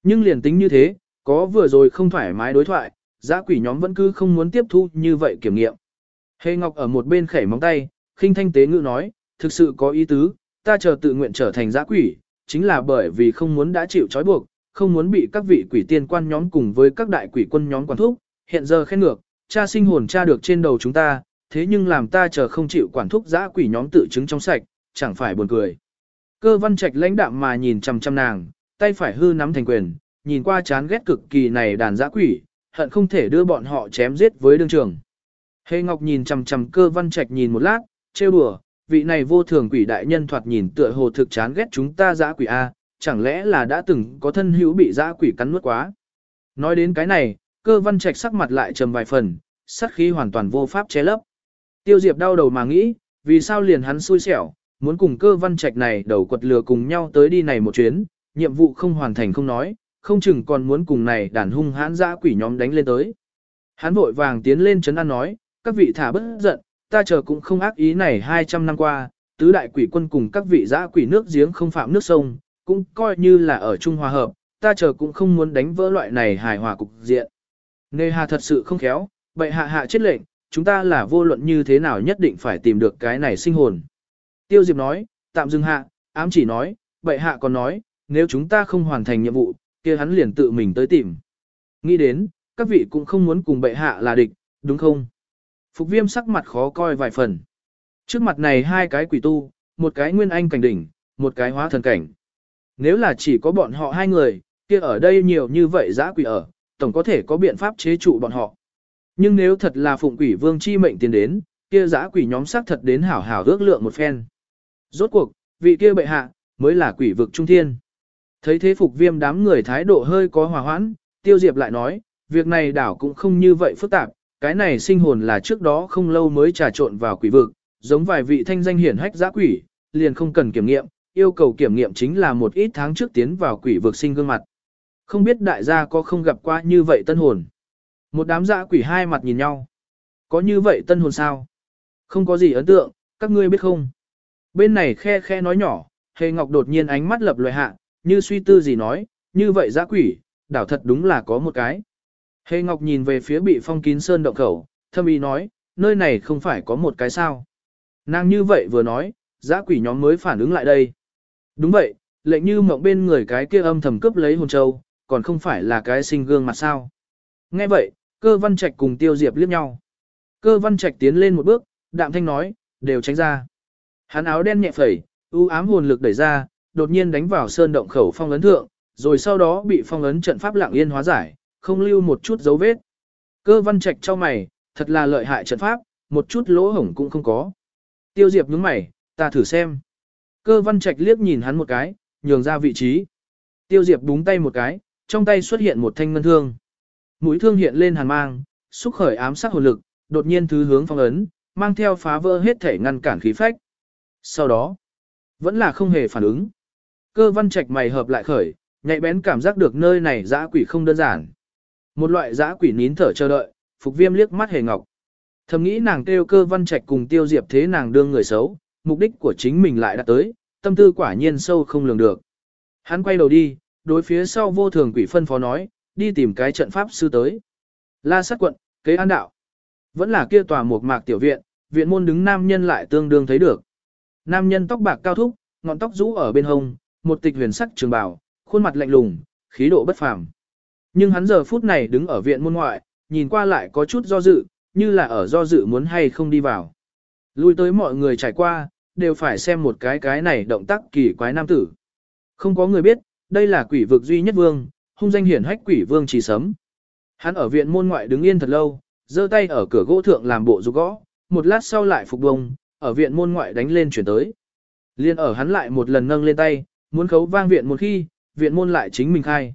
S1: Nhưng liền tính như thế, có vừa rồi không thoải mái đối thoại, giã quỷ nhóm vẫn cứ không muốn tiếp thu như vậy kiểm nghiệm. Hề Ngọc ở một bên khẩy móng tay, khinh thanh tế ngữ nói, thực sự có ý tứ, ta chờ tự nguyện trở thành giã quỷ, chính là bởi vì không muốn đã chịu trói buộc, không muốn bị các vị quỷ tiên quan nhóm cùng với các đại quỷ quân nhóm quản thúc, hiện giờ khen ngược, cha sinh hồn cha được trên đầu chúng ta, thế nhưng làm ta chờ không chịu quản thúc giã quỷ nhóm tự chứng trong sạch, chẳng phải buồn cười. Cơ văn trạch lãnh đạm mà nhìn chằm chằm nàng, tay phải hư nắm thành quyền, nhìn qua chán ghét cực kỳ này đàn giã quỷ, hận không thể đưa bọn họ chém giết với đương trường. Hề Ngọc nhìn chằm chằm cơ văn trạch nhìn một lát, trêu đùa, vị này vô thường quỷ đại nhân thoạt nhìn tựa hồ thực chán ghét chúng ta dã quỷ A, chẳng lẽ là đã từng có thân hữu bị dã quỷ cắn nuốt quá. Nói đến cái này, cơ văn trạch sắc mặt lại trầm vài phần, sắc khí hoàn toàn vô pháp che lấp. Tiêu Diệp đau đầu mà nghĩ, vì sao liền hắn xui xẻo, muốn cùng cơ văn trạch này đầu quật lừa cùng nhau tới đi này một chuyến, nhiệm vụ không hoàn thành không nói, không chừng còn muốn cùng này đàn hung hãn dã quỷ nhóm đánh lên tới. Hắn vội vàng tiến lên chấn an nói, các vị thả bất giận, ta chờ cũng không ác ý này 200 năm qua, tứ đại quỷ quân cùng các vị dã quỷ nước giếng không phạm nước sông, cũng coi như là ở Trung Hòa Hợp, ta chờ cũng không muốn đánh vỡ loại này hài hòa cục diện. Nề hà thật sự không khéo, bệ hạ hạ chết lệnh, chúng ta là vô luận như thế nào nhất định phải tìm được cái này sinh hồn. Tiêu Diệp nói, tạm dừng hạ, ám chỉ nói, bệ hạ còn nói, nếu chúng ta không hoàn thành nhiệm vụ, kia hắn liền tự mình tới tìm. Nghĩ đến, các vị cũng không muốn cùng bệ hạ là địch, đúng không? Phục viêm sắc mặt khó coi vài phần. Trước mặt này hai cái quỷ tu, một cái nguyên anh cảnh đỉnh, một cái hóa thần cảnh. Nếu là chỉ có bọn họ hai người, kia ở đây nhiều như vậy giã quỷ ở, tổng có thể có biện pháp chế trụ bọn họ. Nhưng nếu thật là phụng quỷ vương chi mệnh tiến đến, kia giã quỷ nhóm sắc thật đến hảo hảo ước lượng một phen. Rốt cuộc, vị kia bệ hạ, mới là quỷ vực trung thiên. Thấy thế phục viêm đám người thái độ hơi có hòa hoãn, tiêu diệp lại nói, việc này đảo cũng không như vậy phức tạp, cái này sinh hồn là trước đó không lâu mới trà trộn vào quỷ vực, giống vài vị thanh danh hiển hách giã quỷ, liền không cần kiểm nghiệm, yêu cầu kiểm nghiệm chính là một ít tháng trước tiến vào quỷ vực sinh gương mặt. Không biết đại gia có không gặp qua như vậy tân hồn. Một đám giã quỷ hai mặt nhìn nhau. Có như vậy tân hồn sao? Không có gì ấn tượng, các ngươi biết không? Bên này khe khe nói nhỏ, hề ngọc đột nhiên ánh mắt lập loại hạ, như suy tư gì nói, như vậy giã quỷ, đảo thật đúng là có một cái. Hề Ngọc nhìn về phía bị phong kín sơn động khẩu, thâm ý nói, nơi này không phải có một cái sao. Nàng như vậy vừa nói, giã quỷ nhóm mới phản ứng lại đây. Đúng vậy, lệnh như mộng bên người cái kia âm thầm cướp lấy hồn châu, còn không phải là cái sinh gương mặt sao. Nghe vậy, cơ văn trạch cùng tiêu diệp liếc nhau. Cơ văn trạch tiến lên một bước, đạm thanh nói, đều tránh ra. Hắn áo đen nhẹ phẩy, u ám hồn lực đẩy ra, đột nhiên đánh vào sơn động khẩu phong ấn thượng, rồi sau đó bị phong ấn trận pháp lặng yên hóa giải, không lưu một chút dấu vết. Cơ văn trạch cho mày, thật là lợi hại trận pháp, một chút lỗ hổng cũng không có. Tiêu Diệp nhướng mày, ta thử xem. Cơ văn trạch liếc nhìn hắn một cái, nhường ra vị trí. Tiêu Diệp búng tay một cái, trong tay xuất hiện một thanh ngân thương. Mũi thương hiện lên hàn mang, xúc khởi ám sát hồn lực, đột nhiên thứ hướng phong ấn, mang theo phá vỡ hết thể ngăn cản khí phách. Sau đó, vẫn là không hề phản ứng. Cơ văn trạch mày hợp lại khởi, nhạy bén cảm giác được nơi này dã quỷ không đơn giản. Một loại dã quỷ nín thở chờ đợi, Phục Viêm liếc mắt Hề Ngọc. Thầm nghĩ nàng kêu cơ văn trạch cùng tiêu diệp thế nàng đương người xấu, mục đích của chính mình lại đã tới, tâm tư quả nhiên sâu không lường được. Hắn quay đầu đi, đối phía sau vô thường quỷ phân phó nói, đi tìm cái trận pháp sư tới. La sát quận, kế an đạo. Vẫn là kia tòa một mạc tiểu viện, viện môn đứng nam nhân lại tương đương thấy được. Nam nhân tóc bạc cao thúc, ngọn tóc rũ ở bên hông, một tịch huyền sắc trường bào, khuôn mặt lạnh lùng, khí độ bất phàm. Nhưng hắn giờ phút này đứng ở viện môn ngoại, nhìn qua lại có chút do dự, như là ở do dự muốn hay không đi vào. Lui tới mọi người trải qua, đều phải xem một cái cái này động tác kỳ quái nam tử. Không có người biết, đây là quỷ vực duy nhất vương, hung danh hiển hách quỷ vương chỉ sấm. Hắn ở viện môn ngoại đứng yên thật lâu, giơ tay ở cửa gỗ thượng làm bộ rục gõ, một lát sau lại phục bông, ở viện môn ngoại đánh lên chuyển tới. Liên ở hắn lại một lần nâng lên tay, muốn khấu vang viện một khi, viện môn lại chính mình khai.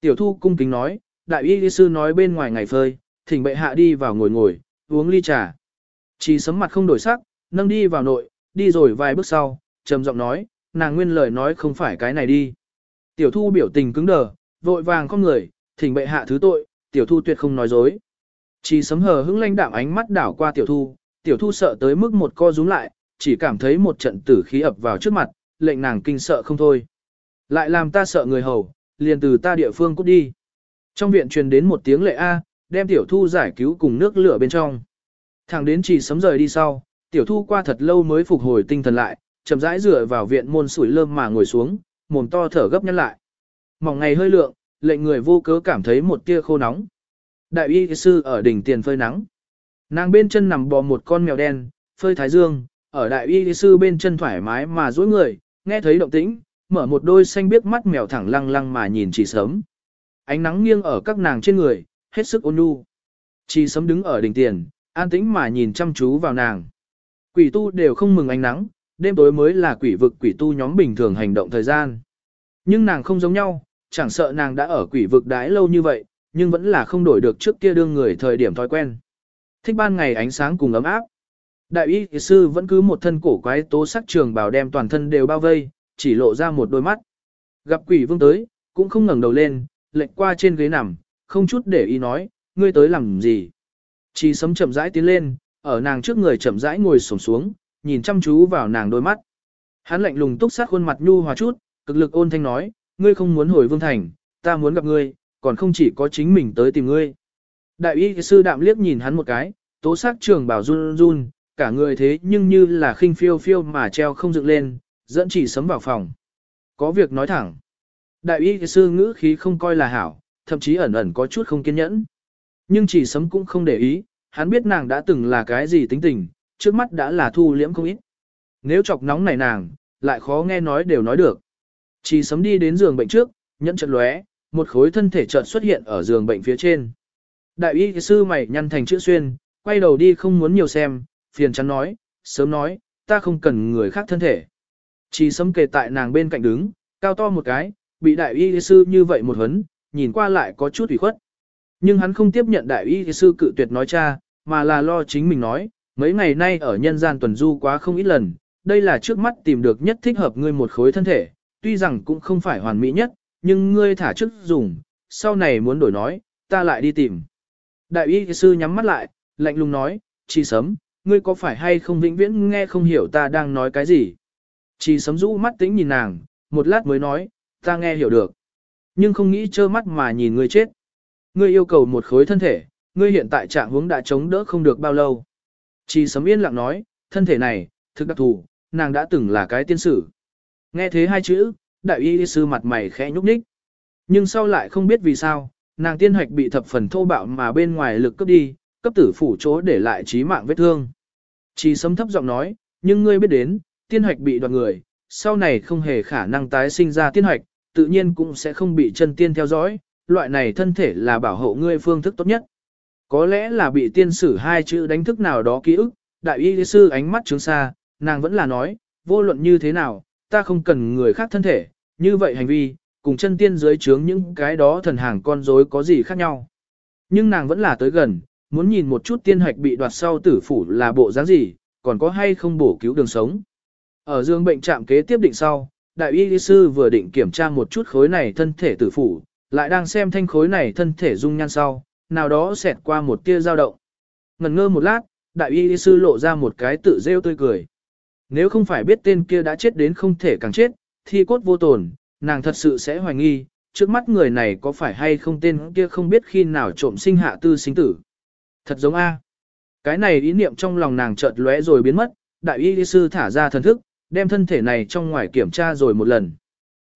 S1: Tiểu thu cung kính nói, đại y sư nói bên ngoài ngày phơi, thỉnh bệ hạ đi vào ngồi ngồi, uống ly trà. Chỉ sấm mặt không đổi sắc, nâng đi vào nội, đi rồi vài bước sau, trầm giọng nói, nàng nguyên lời nói không phải cái này đi. Tiểu thu biểu tình cứng đờ, vội vàng không người, thỉnh bệ hạ thứ tội, tiểu thu tuyệt không nói dối. Chỉ sấm hờ hững lanh đạm ánh mắt đảo qua tiểu thu, tiểu thu sợ tới mức một co rúm lại, chỉ cảm thấy một trận tử khí ập vào trước mặt, lệnh nàng kinh sợ không thôi. Lại làm ta sợ người hầu, liền từ ta địa phương cút đi. Trong viện truyền đến một tiếng lệ A, đem tiểu thu giải cứu cùng nước lửa bên trong. Thẳng đến chỉ sấm rời đi sau, tiểu thu qua thật lâu mới phục hồi tinh thần lại, chậm rãi dựa vào viện môn sủi lơm mà ngồi xuống, mồm to thở gấp nhăn lại. Mỏng ngày hơi lượng, lệnh người vô cớ cảm thấy một tia khô nóng. Đại y sư ở đỉnh tiền phơi nắng. Nàng bên chân nằm bò một con mèo đen, phơi thái dương, ở đại y sư bên chân thoải mái mà duỗi người, nghe thấy động tĩnh, mở một đôi xanh biếc mắt mèo thẳng lăng lăng mà nhìn chỉ sớm. Ánh nắng nghiêng ở các nàng trên người, hết sức ôn nhu. Chỉ sớm đứng ở đỉnh tiền, an tĩnh mà nhìn chăm chú vào nàng. Quỷ tu đều không mừng ánh nắng, đêm tối mới là quỷ vực quỷ tu nhóm bình thường hành động thời gian. Nhưng nàng không giống nhau, chẳng sợ nàng đã ở quỷ vực đái lâu như vậy, nhưng vẫn là không đổi được trước kia đương người thời điểm thói quen. Thích ban ngày ánh sáng cùng ấm áp. Đại y sư vẫn cứ một thân cổ quái tố sắc trường bảo đem toàn thân đều bao vây, chỉ lộ ra một đôi mắt. Gặp quỷ vương tới, cũng không ngẩng đầu lên, lệch qua trên ghế nằm, không chút để ý nói, ngươi tới làm gì. Chỉ sấm chậm rãi tiến lên, ở nàng trước người chậm rãi ngồi sổng xuống, nhìn chăm chú vào nàng đôi mắt. Hắn lạnh lùng túc sát khuôn mặt nhu hòa chút, cực lực ôn thanh nói, ngươi không muốn hồi vương thành, ta muốn gặp ngươi, còn không chỉ có chính mình tới tìm ngươi. Đại y sư đạm liếc nhìn hắn một cái, tố sắc trường bảo run run, cả người thế nhưng như là khinh phiêu phiêu mà treo không dựng lên, dẫn chỉ sấm vào phòng. Có việc nói thẳng. Đại y sư ngữ khí không coi là hảo, thậm chí ẩn ẩn có chút không kiên nhẫn. Nhưng chỉ sấm cũng không để ý, hắn biết nàng đã từng là cái gì tính tình, trước mắt đã là thu liễm không ít. Nếu chọc nóng này nàng, lại khó nghe nói đều nói được. Chỉ sấm đi đến giường bệnh trước, nhẫn trận lóe, một khối thân thể chợt xuất hiện ở giường bệnh phía trên. Đại y sư mày nhăn thành chữ xuyên, quay đầu đi không muốn nhiều xem, phiền chắn nói, sớm nói, ta không cần người khác thân thể. Chỉ sấm kề tại nàng bên cạnh đứng, cao to một cái, bị đại y sư như vậy một hấn, nhìn qua lại có chút ủy khuất. Nhưng hắn không tiếp nhận đại y sư cự tuyệt nói cha, mà là lo chính mình nói, mấy ngày nay ở nhân gian tuần du quá không ít lần, đây là trước mắt tìm được nhất thích hợp ngươi một khối thân thể, tuy rằng cũng không phải hoàn mỹ nhất, nhưng ngươi thả chức dùng, sau này muốn đổi nói, ta lại đi tìm. Đại y sư nhắm mắt lại, lạnh lùng nói, chi sấm, ngươi có phải hay không vĩnh viễn nghe không hiểu ta đang nói cái gì. Chi sấm rũ mắt tĩnh nhìn nàng, một lát mới nói, ta nghe hiểu được. Nhưng không nghĩ trơ mắt mà nhìn ngươi chết. Ngươi yêu cầu một khối thân thể, ngươi hiện tại trạng huống đã chống đỡ không được bao lâu. Chi sấm yên lặng nói, thân thể này, thực đặc thù, nàng đã từng là cái tiên sử. Nghe thế hai chữ, đại y sư mặt mày khẽ nhúc nhích. Nhưng sau lại không biết vì sao, nàng tiên hoạch bị thập phần thô bạo mà bên ngoài lực cấp đi, cấp tử phủ chỗ để lại trí mạng vết thương. Chỉ sấm thấp giọng nói, nhưng ngươi biết đến, tiên hoạch bị đoạt người, sau này không hề khả năng tái sinh ra tiên hoạch, tự nhiên cũng sẽ không bị chân tiên theo dõi, loại này thân thể là bảo hộ ngươi phương thức tốt nhất. Có lẽ là bị tiên sử hai chữ đánh thức nào đó ký ức, đại y sư ánh mắt trướng xa, nàng vẫn là nói, vô luận như thế nào, ta không cần người khác thân thể, như vậy hành vi, cùng chân tiên dưới trướng những cái đó thần hàng con rối có gì khác nhau. Nhưng nàng vẫn là tới gần, muốn nhìn một chút tiên hạch bị đoạt sau tử phủ là bộ dáng gì, còn có hay không bổ cứu đường sống. Ở dương bệnh trạm kế tiếp định sau, đại y sư vừa định kiểm tra một chút khối này thân thể tử phủ, lại đang xem thanh khối này thân thể dung nhan sau, nào đó xẹt qua một tia dao động. Ngần ngơ một lát, đại y sư lộ ra một cái tự rêu tươi cười. Nếu không phải biết tên kia đã chết đến không thể càng chết, thì cốt vô tổn, nàng thật sự sẽ hoài nghi, trước mắt người này có phải hay không tên kia không biết khi nào trộm sinh hạ tư sinh tử. Thật giống A. Cái này ý niệm trong lòng nàng chợt lóe rồi biến mất, đại y sư thả ra thần thức, đem thân thể này trong ngoài kiểm tra rồi một lần.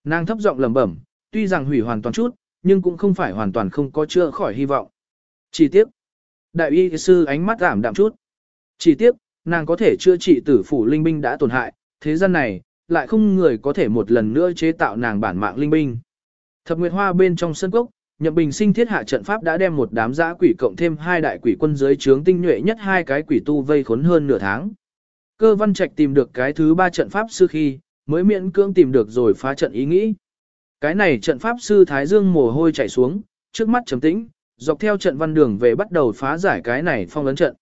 S1: Nàng thấp giọng lẩm bẩm, tuy rằng hủy hoàn toàn chút, nhưng cũng không phải hoàn toàn không có chữa khỏi hy vọng. Chỉ tiếc, đại y sư ánh mắt giảm đạm chút. Chỉ tiếc, nàng có thể chữa trị tử phủ linh binh đã tổn hại, thế gian này, lại không người có thể một lần nữa chế tạo nàng bản mạng linh binh. Thập Nguyệt Hoa bên trong sân cốc, Nhậm Bình sinh thiết hạ trận pháp đã đem một đám giã quỷ cộng thêm hai đại quỷ quân dưới trướng tinh nhuệ nhất hai cái quỷ tu vây khốn hơn nửa tháng. Cơ văn trạch tìm được cái thứ ba trận pháp sư khi, mới miễn cưỡng tìm được rồi phá trận ý nghĩ. Cái này trận pháp sư Thái Dương mồ hôi chảy xuống, trước mắt trầm tĩnh, dọc theo trận văn đường về bắt đầu phá giải cái này phong ấn trận.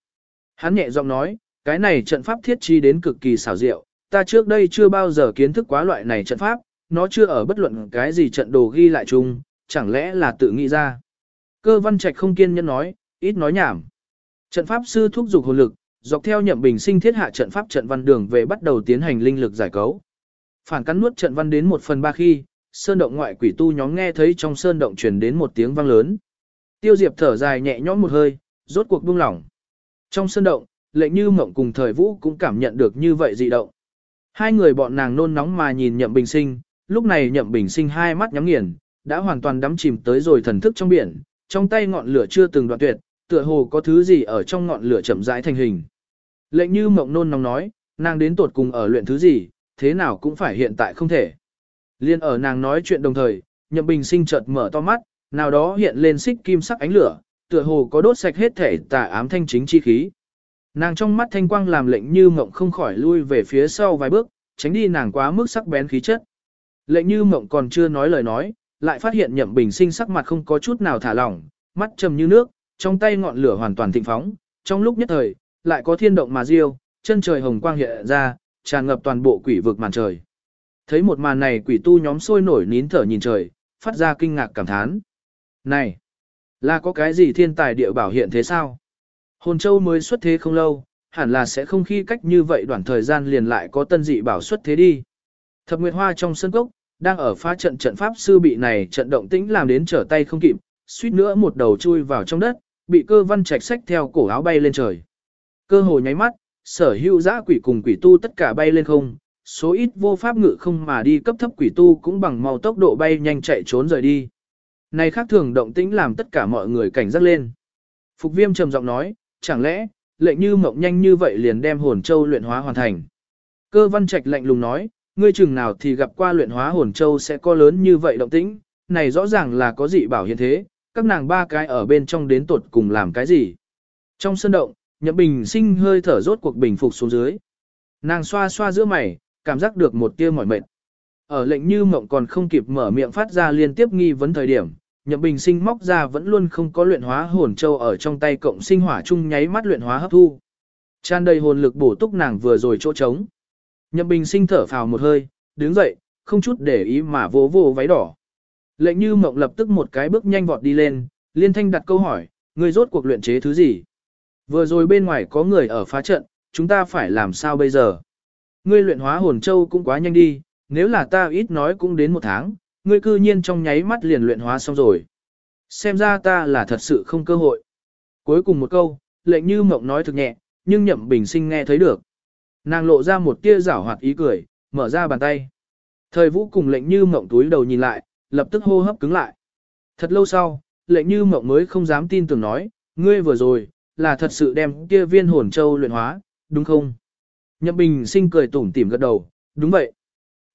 S1: Hắn nhẹ giọng nói, cái này trận pháp thiết chi đến cực kỳ xảo diệu, ta trước đây chưa bao giờ kiến thức quá loại này trận pháp, nó chưa ở bất luận cái gì trận đồ ghi lại chung, chẳng lẽ là tự nghĩ ra. Cơ văn trạch không kiên nhẫn nói, ít nói nhảm. Trận pháp sư thúc giục hồn lực, dọc theo nhậm bình sinh thiết hạ trận pháp trận văn đường về bắt đầu tiến hành linh lực giải cấu. Phản cắn nuốt trận văn đến một phần ba khi, sơn động ngoại quỷ tu nhóm nghe thấy trong sơn động truyền đến một tiếng vang lớn. Tiêu Diệp thở dài nhẹ nhõm một hơi, rốt cuộc buông lỏng. Trong sơn động, lệnh như mộng cùng thời vũ cũng cảm nhận được như vậy dị động. Hai người bọn nàng nôn nóng mà nhìn nhậm bình sinh, lúc này nhậm bình sinh hai mắt nhắm nghiền, đã hoàn toàn đắm chìm tới rồi thần thức trong biển, trong tay ngọn lửa chưa từng đoạn tuyệt, tựa hồ có thứ gì ở trong ngọn lửa chậm rãi thành hình. Lệnh như mộng nôn nóng nói, nàng đến tột cùng ở luyện thứ gì, thế nào cũng phải hiện tại không thể. Liên ở nàng nói chuyện đồng thời, nhậm bình sinh chợt mở to mắt, nào đó hiện lên xích kim sắc ánh lửa, tựa hồ có đốt sạch hết thể tà ám thanh chính chi khí. Nàng trong mắt thanh quang làm lệnh như mộng không khỏi lui về phía sau vài bước, tránh đi nàng quá mức sắc bén khí chất. Lệnh như mộng còn chưa nói lời nói, lại phát hiện nhậm bình sinh sắc mặt không có chút nào thả lỏng, mắt trầm như nước, trong tay ngọn lửa hoàn toàn thịnh phóng, trong lúc nhất thời, lại có thiên động mà diêu, chân trời hồng quang hiện ra, tràn ngập toàn bộ quỷ vực màn trời. Thấy một màn này quỷ tu nhóm sôi nổi nín thở nhìn trời, phát ra kinh ngạc cảm thán. Này, là có cái gì thiên tài địa bảo hiện thế sao? Hồn châu mới xuất thế không lâu, hẳn là sẽ không khi cách như vậy đoạn thời gian liền lại có tân dị bảo xuất thế đi. Thập Nguyệt Hoa trong sân cốc, đang ở phá trận trận pháp sư bị này trận động tĩnh làm đến trở tay không kịp, suýt nữa một đầu chui vào trong đất, bị cơ văn trạch sách theo cổ áo bay lên trời. Cơ hồ nháy mắt, sở hữu giã quỷ cùng quỷ tu tất cả bay lên không, số ít vô pháp ngự không mà đi cấp thấp quỷ tu cũng bằng màu tốc độ bay nhanh chạy trốn rời đi. Này khác thường động tĩnh làm tất cả mọi người cảnh giác lên. Phục viêm trầm giọng nói, chẳng lẽ, lệnh như mộng nhanh như vậy liền đem hồn châu luyện hóa hoàn thành. Cơ văn trạch lạnh lùng nói, ngươi chừng nào thì gặp qua luyện hóa hồn châu sẽ có lớn như vậy động tĩnh, này rõ ràng là có dị bảo hiện thế, các nàng ba cái ở bên trong đến tột cùng làm cái gì. Trong sân động, nhậm bình sinh hơi thở rốt cuộc bình phục xuống dưới. Nàng xoa xoa giữa mày, cảm giác được một tia mỏi mệt. Ở lệnh như mộng còn không kịp mở miệng phát ra liên tiếp nghi vấn thời điểm, nhậm bình sinh móc ra vẫn luôn không có luyện hóa hồn châu ở trong tay cộng sinh hỏa chung nháy mắt luyện hóa hấp thu. Tràn đầy hồn lực bổ túc nàng vừa rồi chỗ trống. Nhậm bình sinh thở phào một hơi, đứng dậy, không chút để ý mà vỗ vỗ váy đỏ. Lệnh như mộng lập tức một cái bước nhanh vọt đi lên, liên thanh đặt câu hỏi, người rốt cuộc luyện chế thứ gì? Vừa rồi bên ngoài có người ở phá trận, chúng ta phải làm sao bây giờ? Ngươi luyện hóa hồn châu cũng quá nhanh đi, nếu là ta ít nói cũng đến một tháng, ngươi cư nhiên trong nháy mắt liền luyện hóa xong rồi. Xem ra ta là thật sự không cơ hội. Cuối cùng một câu, lệnh như mộng nói thực nhẹ, nhưng nhậm bình sinh nghe thấy được. Nàng lộ ra một tia giảo hoạt ý cười, mở ra bàn tay. Thời vũ cùng lệnh như mộng túi đầu nhìn lại, lập tức hô hấp cứng lại. Thật lâu sau, lệnh như mộng mới không dám tin tưởng nói, ngươi vừa rồi, là thật sự đem kia viên hồn châu luyện hóa, đúng không? Nhậm bình sinh cười tủm tỉm gật đầu, đúng vậy.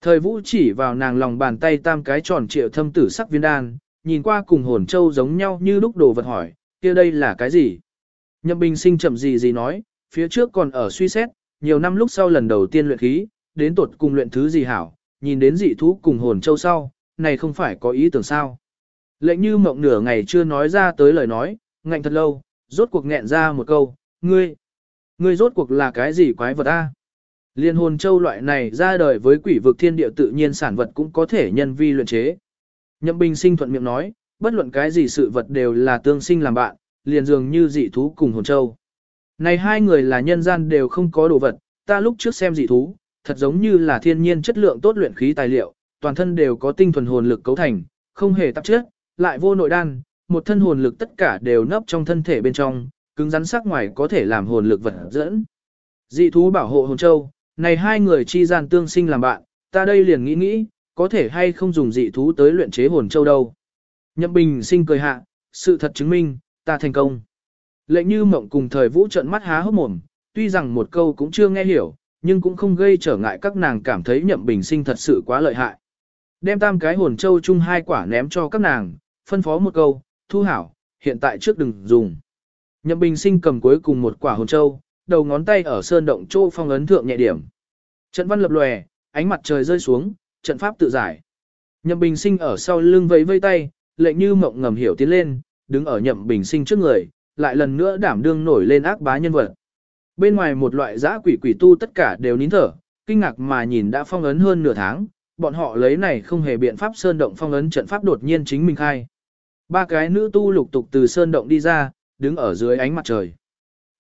S1: Thời vũ chỉ vào nàng lòng bàn tay tam cái tròn triệu thâm tử sắc viên đan, nhìn qua cùng hồn châu giống nhau như lúc đồ vật hỏi, kia đây là cái gì? Nhậm bình sinh chậm gì gì nói, phía trước còn ở suy xét, nhiều năm lúc sau lần đầu tiên luyện khí, đến tuột cùng luyện thứ gì hảo, nhìn đến dị thú cùng hồn châu sau, này không phải có ý tưởng sao. Lệnh như mộng nửa ngày chưa nói ra tới lời nói, ngạnh thật lâu, rốt cuộc nghẹn ra một câu, ngươi, ngươi rốt cuộc là cái gì quái vật a? Liên hồn châu loại này ra đời với quỷ vực thiên địa tự nhiên sản vật cũng có thể nhân vi luyện chế. Nhậm Bình sinh thuận miệng nói, bất luận cái gì sự vật đều là tương sinh làm bạn, liền dường như dị thú cùng hồn châu. Này hai người là nhân gian đều không có đồ vật, ta lúc trước xem dị thú, thật giống như là thiên nhiên chất lượng tốt luyện khí tài liệu, toàn thân đều có tinh thuần hồn lực cấu thành, không hề tạp chất, lại vô nội đan, một thân hồn lực tất cả đều nấp trong thân thể bên trong, cứng rắn sắc ngoài có thể làm hồn lực vật dẫn. Dị thú bảo hộ hồn châu, này hai người chi gian tương sinh làm bạn, ta đây liền nghĩ nghĩ, có thể hay không dùng dị thú tới luyện chế hồn châu đâu. Nhậm Bình sinh cười hạ, sự thật chứng minh, ta thành công. Lệnh như mộng cùng thời vũ trận mắt há hốc mồm, tuy rằng một câu cũng chưa nghe hiểu, nhưng cũng không gây trở ngại các nàng cảm thấy nhậm bình sinh thật sự quá lợi hại. Đem tam cái hồn châu chung hai quả ném cho các nàng, phân phó một câu, thu hảo, hiện tại trước đừng dùng. Nhậm bình sinh cầm cuối cùng một quả hồn châu, đầu ngón tay ở sơn động chỗ phong ấn thượng nhẹ điểm. Trận văn lập lòe, ánh mặt trời rơi xuống, trận pháp tự giải. Nhậm bình sinh ở sau lưng vẫy vây tay, lệnh như mộng ngầm hiểu tiến lên, đứng ở nhậm bình sinh trước người, lại lần nữa đảm đương nổi lên ác bá nhân vật. Bên ngoài một loại giã quỷ quỷ tu tất cả đều nín thở, kinh ngạc mà nhìn đã phong ấn hơn nửa tháng, bọn họ lấy này không hề biện pháp sơn động phong ấn trận pháp đột nhiên chính mình khai. Ba cái nữ tu lục tục từ sơn động đi ra, đứng ở dưới ánh mặt trời.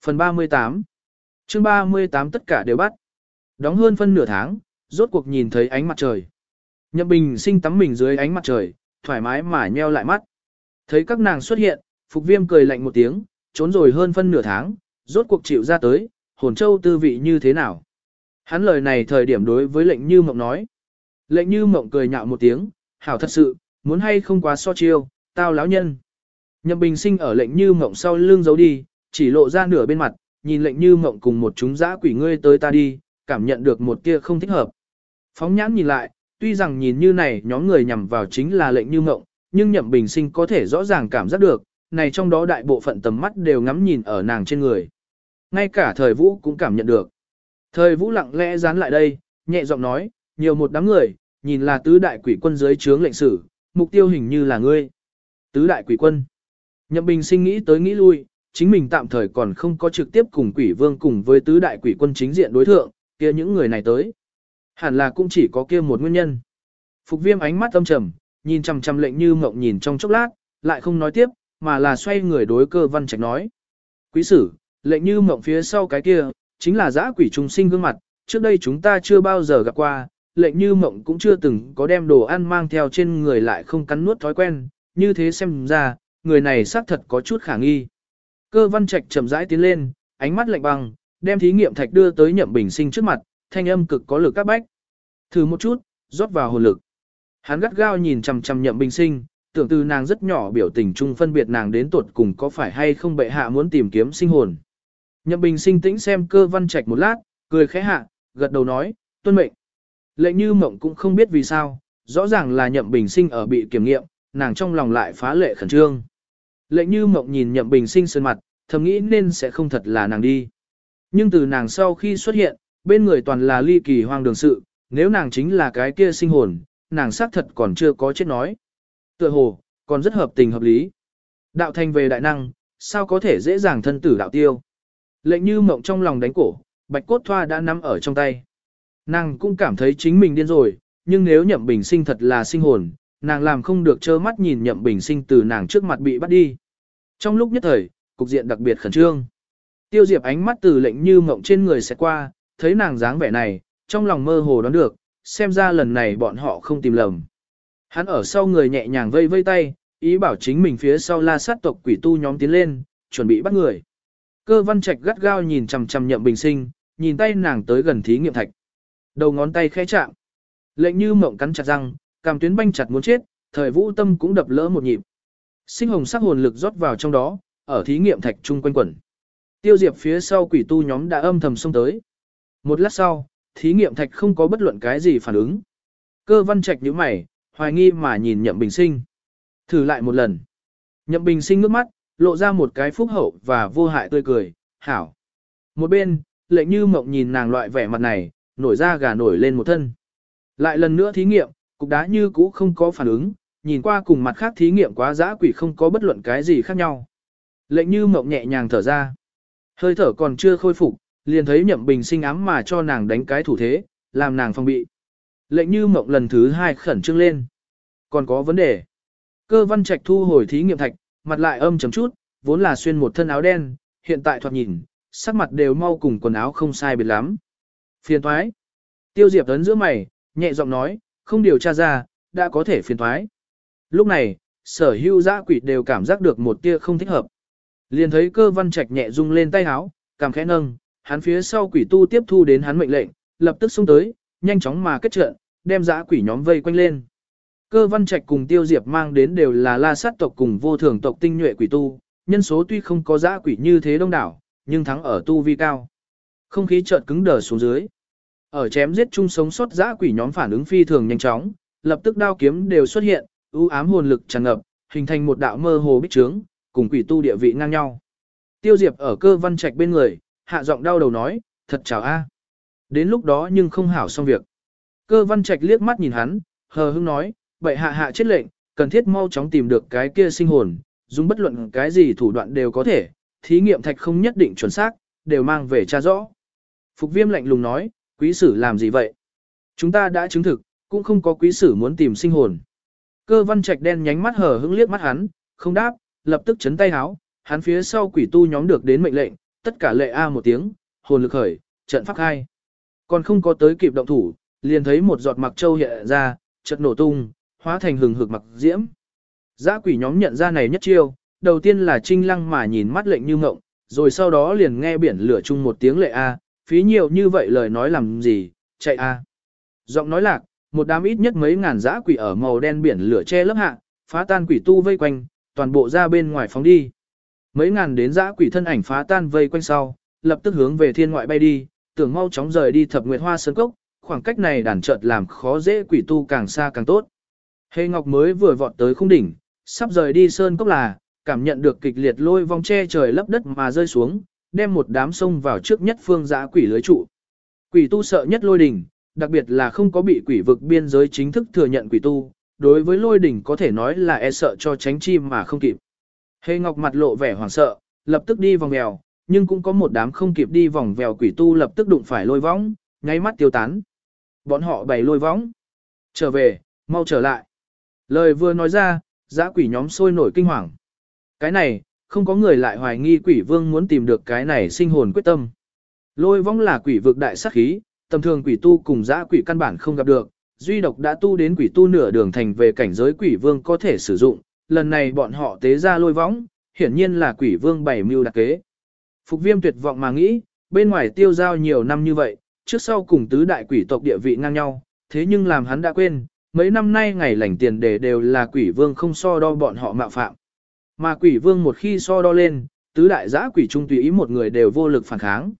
S1: Phần 38 chương 38 tất cả đều bắt. Đóng hơn phân nửa tháng, rốt cuộc nhìn thấy ánh mặt trời. Nhậm Bình sinh tắm mình dưới ánh mặt trời, thoải mái mà nheo lại mắt. Thấy các nàng xuất hiện, Phục Viêm cười lạnh một tiếng, trốn rồi hơn phân nửa tháng, rốt cuộc chịu ra tới, hồn châu tư vị như thế nào. Hắn lời này thời điểm đối với lệnh như mộng nói. Lệnh như mộng cười nhạo một tiếng, hảo thật sự, muốn hay không quá so chiêu, tao láo nhân. Nhậm bình sinh ở lệnh như mộng sau lưng giấu đi, chỉ lộ ra nửa bên mặt, nhìn lệnh như mộng cùng một chúng dã quỷ ngươi tới ta đi, cảm nhận được một kia không thích hợp. Phóng nhãn nhìn lại, tuy rằng nhìn như này nhóm người nhằm vào chính là lệnh như mộng, nhưng nhậm bình sinh có thể rõ ràng cảm giác được, này trong đó đại bộ phận tầm mắt đều ngắm nhìn ở nàng trên người. Ngay cả thời vũ cũng cảm nhận được. Thời vũ lặng lẽ dán lại đây, nhẹ giọng nói, nhiều một đám người, nhìn là tứ đại quỷ quân dưới trướng lệnh sử, mục tiêu hình như là ngươi. Tứ đại quỷ quân. Nhậm bình sinh nghĩ tới nghĩ lui, chính mình tạm thời còn không có trực tiếp cùng quỷ vương cùng với tứ đại quỷ quân chính diện đối thượng, kia những người này tới. Hẳn là cũng chỉ có kia một nguyên nhân. Phục viêm ánh mắt âm trầm, nhìn chằm chằm lệnh như mộng nhìn trong chốc lát, lại không nói tiếp, mà là xoay người đối cơ văn trạch nói. Quý sử, lệnh như mộng phía sau cái kia, chính là giã quỷ trùng sinh gương mặt, trước đây chúng ta chưa bao giờ gặp qua, lệnh như mộng cũng chưa từng có đem đồ ăn mang theo trên người lại không cắn nuốt thói quen, như thế xem ra, người này xác thật có chút khả nghi. Cơ văn trạch chậm rãi tiến lên, ánh mắt lạnh băng, đem thí nghiệm thạch đưa tới nhậm bình sinh trước mặt, thanh âm cực có lực các bách. Thử một chút, rót vào hồn lực. Hắn gắt gao nhìn chằm chằm nhậm bình sinh, tưởng từ nàng rất nhỏ biểu tình chung phân biệt nàng đến tuột cùng có phải hay không bệ hạ muốn tìm kiếm sinh hồn. Nhậm bình sinh tĩnh xem cơ văn trạch một lát, cười khẽ hạ, gật đầu nói, tuân mệnh. Lệnh như mộng cũng không biết vì sao, rõ ràng là nhậm bình sinh ở bị kiểm nghiệm, nàng trong lòng lại phá lệ khẩn trương. Lệnh như mộng nhìn nhậm bình sinh sơn mặt, thầm nghĩ nên sẽ không thật là nàng đi. Nhưng từ nàng sau khi xuất hiện, bên người toàn là ly kỳ hoang đường sự, nếu nàng chính là cái kia sinh hồn, nàng xác thật còn chưa có chết nói. Tựa hồ, còn rất hợp tình hợp lý. Đạo thành về đại năng, sao có thể dễ dàng thân tử đạo tiêu. Lệnh như mộng trong lòng đánh cổ, bạch cốt thoa đã nắm ở trong tay. Nàng cũng cảm thấy chính mình điên rồi, nhưng nếu nhậm bình sinh thật là sinh hồn, nàng làm không được trơ mắt nhìn nhậm bình sinh từ nàng trước mặt bị bắt đi. Trong lúc nhất thời, cục diện đặc biệt khẩn trương. Tiêu diệp ánh mắt từ lệnh như mộng trên người sẽ qua, thấy nàng dáng vẻ này, trong lòng mơ hồ đoán được, xem ra lần này bọn họ không tìm lầm. Hắn ở sau người nhẹ nhàng vây vây tay, ý bảo chính mình phía sau la sát tộc quỷ tu nhóm tiến lên, chuẩn bị bắt người. Cơ văn trạch gắt gao nhìn chằm chằm nhậm bình sinh, nhìn tay nàng tới gần thí nghiệm thạch. Đầu ngón tay khẽ chạm. Lệnh như mộng cắn chặt răng, cảm tuyến banh chặt muốn chết, thời vũ tâm cũng đập lỡ một nhịp. Sinh hồng sắc hồn lực rót vào trong đó, ở thí nghiệm thạch chung quanh quẩn. Tiêu diệp phía sau quỷ tu nhóm đã âm thầm xông tới. Một lát sau, thí nghiệm thạch không có bất luận cái gì phản ứng. Cơ văn trạch nhíu mày, hoài nghi mà nhìn nhậm bình sinh. Thử lại một lần. Nhậm bình sinh ngước mắt, lộ ra một cái phúc hậu và vô hại tươi cười, hảo. Một bên, lệnh như mộng nhìn nàng loại vẻ mặt này, nổi ra gà nổi lên một thân. Lại lần nữa thí nghiệm, cục đá như cũ không có phản ứng, nhìn qua cùng mặt khác thí nghiệm quá dã quỷ không có bất luận cái gì khác nhau. Lệnh như mộng nhẹ nhàng thở ra. Hơi thở còn chưa khôi phục, liền thấy nhậm bình sinh ám mà cho nàng đánh cái thủ thế, làm nàng phong bị. Lệnh như mộng lần thứ hai khẩn trương lên. Còn có vấn đề. Cơ văn trạch thu hồi thí nghiệm thạch, mặt lại âm chấm chút, vốn là xuyên một thân áo đen, hiện tại thoạt nhìn, sắc mặt đều mau cùng quần áo không sai biệt lắm. Phiền thoái. Tiêu Diệp ấn giữa mày, nhẹ giọng nói, không điều tra ra, đã có thể phiền thoái. Lúc này, sở hữu giã quỷ đều cảm giác được một tia không thích hợp. Liền thấy cơ văn trạch nhẹ rung lên tay háo, cảm khẽ nâng, hắn phía sau quỷ tu tiếp thu đến hắn mệnh lệnh, lập tức xông tới, nhanh chóng mà kết trận, đem dã quỷ nhóm vây quanh lên. Cơ văn trạch cùng tiêu diệp mang đến đều là la sát tộc cùng vô thường tộc tinh nhuệ quỷ tu, nhân số tuy không có dã quỷ như thế đông đảo, nhưng thắng ở tu vi cao. Không khí chợt cứng đờ xuống dưới. Ở chém giết chung sống sót dã quỷ nhóm phản ứng phi thường nhanh chóng, lập tức đao kiếm đều xuất hiện, ưu ám hồn lực tràn ngập, hình thành một đạo mơ hồ bích trướng, cùng quỷ tu địa vị ngang nhau. Tiêu Diệp ở cơ văn trạch bên người, hạ giọng đau đầu nói, thật chào a. Đến lúc đó nhưng không hảo xong việc. Cơ văn trạch liếc mắt nhìn hắn, hờ hững nói, vậy hạ hạ chết lệnh, cần thiết mau chóng tìm được cái kia sinh hồn, dùng bất luận cái gì thủ đoạn đều có thể, thí nghiệm thạch không nhất định chuẩn xác, đều mang về tra rõ. Phục viêm lạnh lùng nói, quý sử làm gì vậy? Chúng ta đã chứng thực, cũng không có quý sử muốn tìm sinh hồn. Cơ văn trạch đen nhánh mắt hờ hững liếc mắt hắn, không đáp, lập tức chấn tay háo, hắn phía sau quỷ tu nhóm được đến mệnh lệnh, tất cả lệ A một tiếng, hồn lực khởi, trận pháp khai. Còn không có tới kịp động thủ, liền thấy một giọt mặc châu hiện ra, chợt nổ tung, hóa thành hừng hực mặc diễm. Giã quỷ nhóm nhận ra này nhất chiêu, đầu tiên là trinh lăng mà nhìn mắt lệnh như ngộng, rồi sau đó liền nghe biển lửa chung một tiếng lệ A, phí nhiều như vậy lời nói làm gì, chạy A. Giọng nói lạc, một đám ít nhất mấy ngàn giã quỷ ở màu đen biển lửa che lớp hạ, phá tan quỷ tu vây quanh, toàn bộ ra bên ngoài phóng đi. Mấy ngàn đến giã quỷ thân ảnh phá tan vây quanh sau, lập tức hướng về thiên ngoại bay đi, tưởng mau chóng rời đi thập nguyệt hoa sơn cốc, khoảng cách này đàn chợt làm khó dễ quỷ tu càng xa càng tốt. Hề Ngọc mới vừa vọt tới khung đỉnh, sắp rời đi sơn cốc là, cảm nhận được kịch liệt lôi vong che trời lấp đất mà rơi xuống, đem một đám sông vào trước nhất phương giã quỷ lưới trụ. Quỷ tu sợ nhất lôi đỉnh, đặc biệt là không có bị quỷ vực biên giới chính thức thừa nhận quỷ tu, đối với lôi đỉnh có thể nói là e sợ cho tránh chim mà không kịp. Hề Ngọc mặt lộ vẻ hoảng sợ, lập tức đi vòng vèo, nhưng cũng có một đám không kịp đi vòng vèo quỷ tu lập tức đụng phải lôi vong, nháy mắt tiêu tán. Bọn họ bày lôi võng. Trở về, mau trở lại. Lời vừa nói ra, giã quỷ nhóm sôi nổi kinh hoàng. Cái này, không có người lại hoài nghi quỷ vương muốn tìm được cái này sinh hồn quyết tâm. Lôi võng là quỷ vực đại sát khí, tầm thường quỷ tu cùng giã quỷ căn bản không gặp được, duy độc đã tu đến quỷ tu nửa đường thành về cảnh giới quỷ vương có thể sử dụng, lần này bọn họ tế ra lôi võng, hiển nhiên là quỷ vương bảy mưu đặc kế. Phục viêm tuyệt vọng mà nghĩ, bên ngoài tiêu giao nhiều năm như vậy, trước sau cùng tứ đại quỷ tộc địa vị ngang nhau, thế nhưng làm hắn đã quên, mấy năm nay ngày lành tiền đề đều là quỷ vương không so đo bọn họ mạo phạm. Mà quỷ vương một khi so đo lên, tứ đại giã quỷ trung tùy ý một người đều vô lực phản kháng.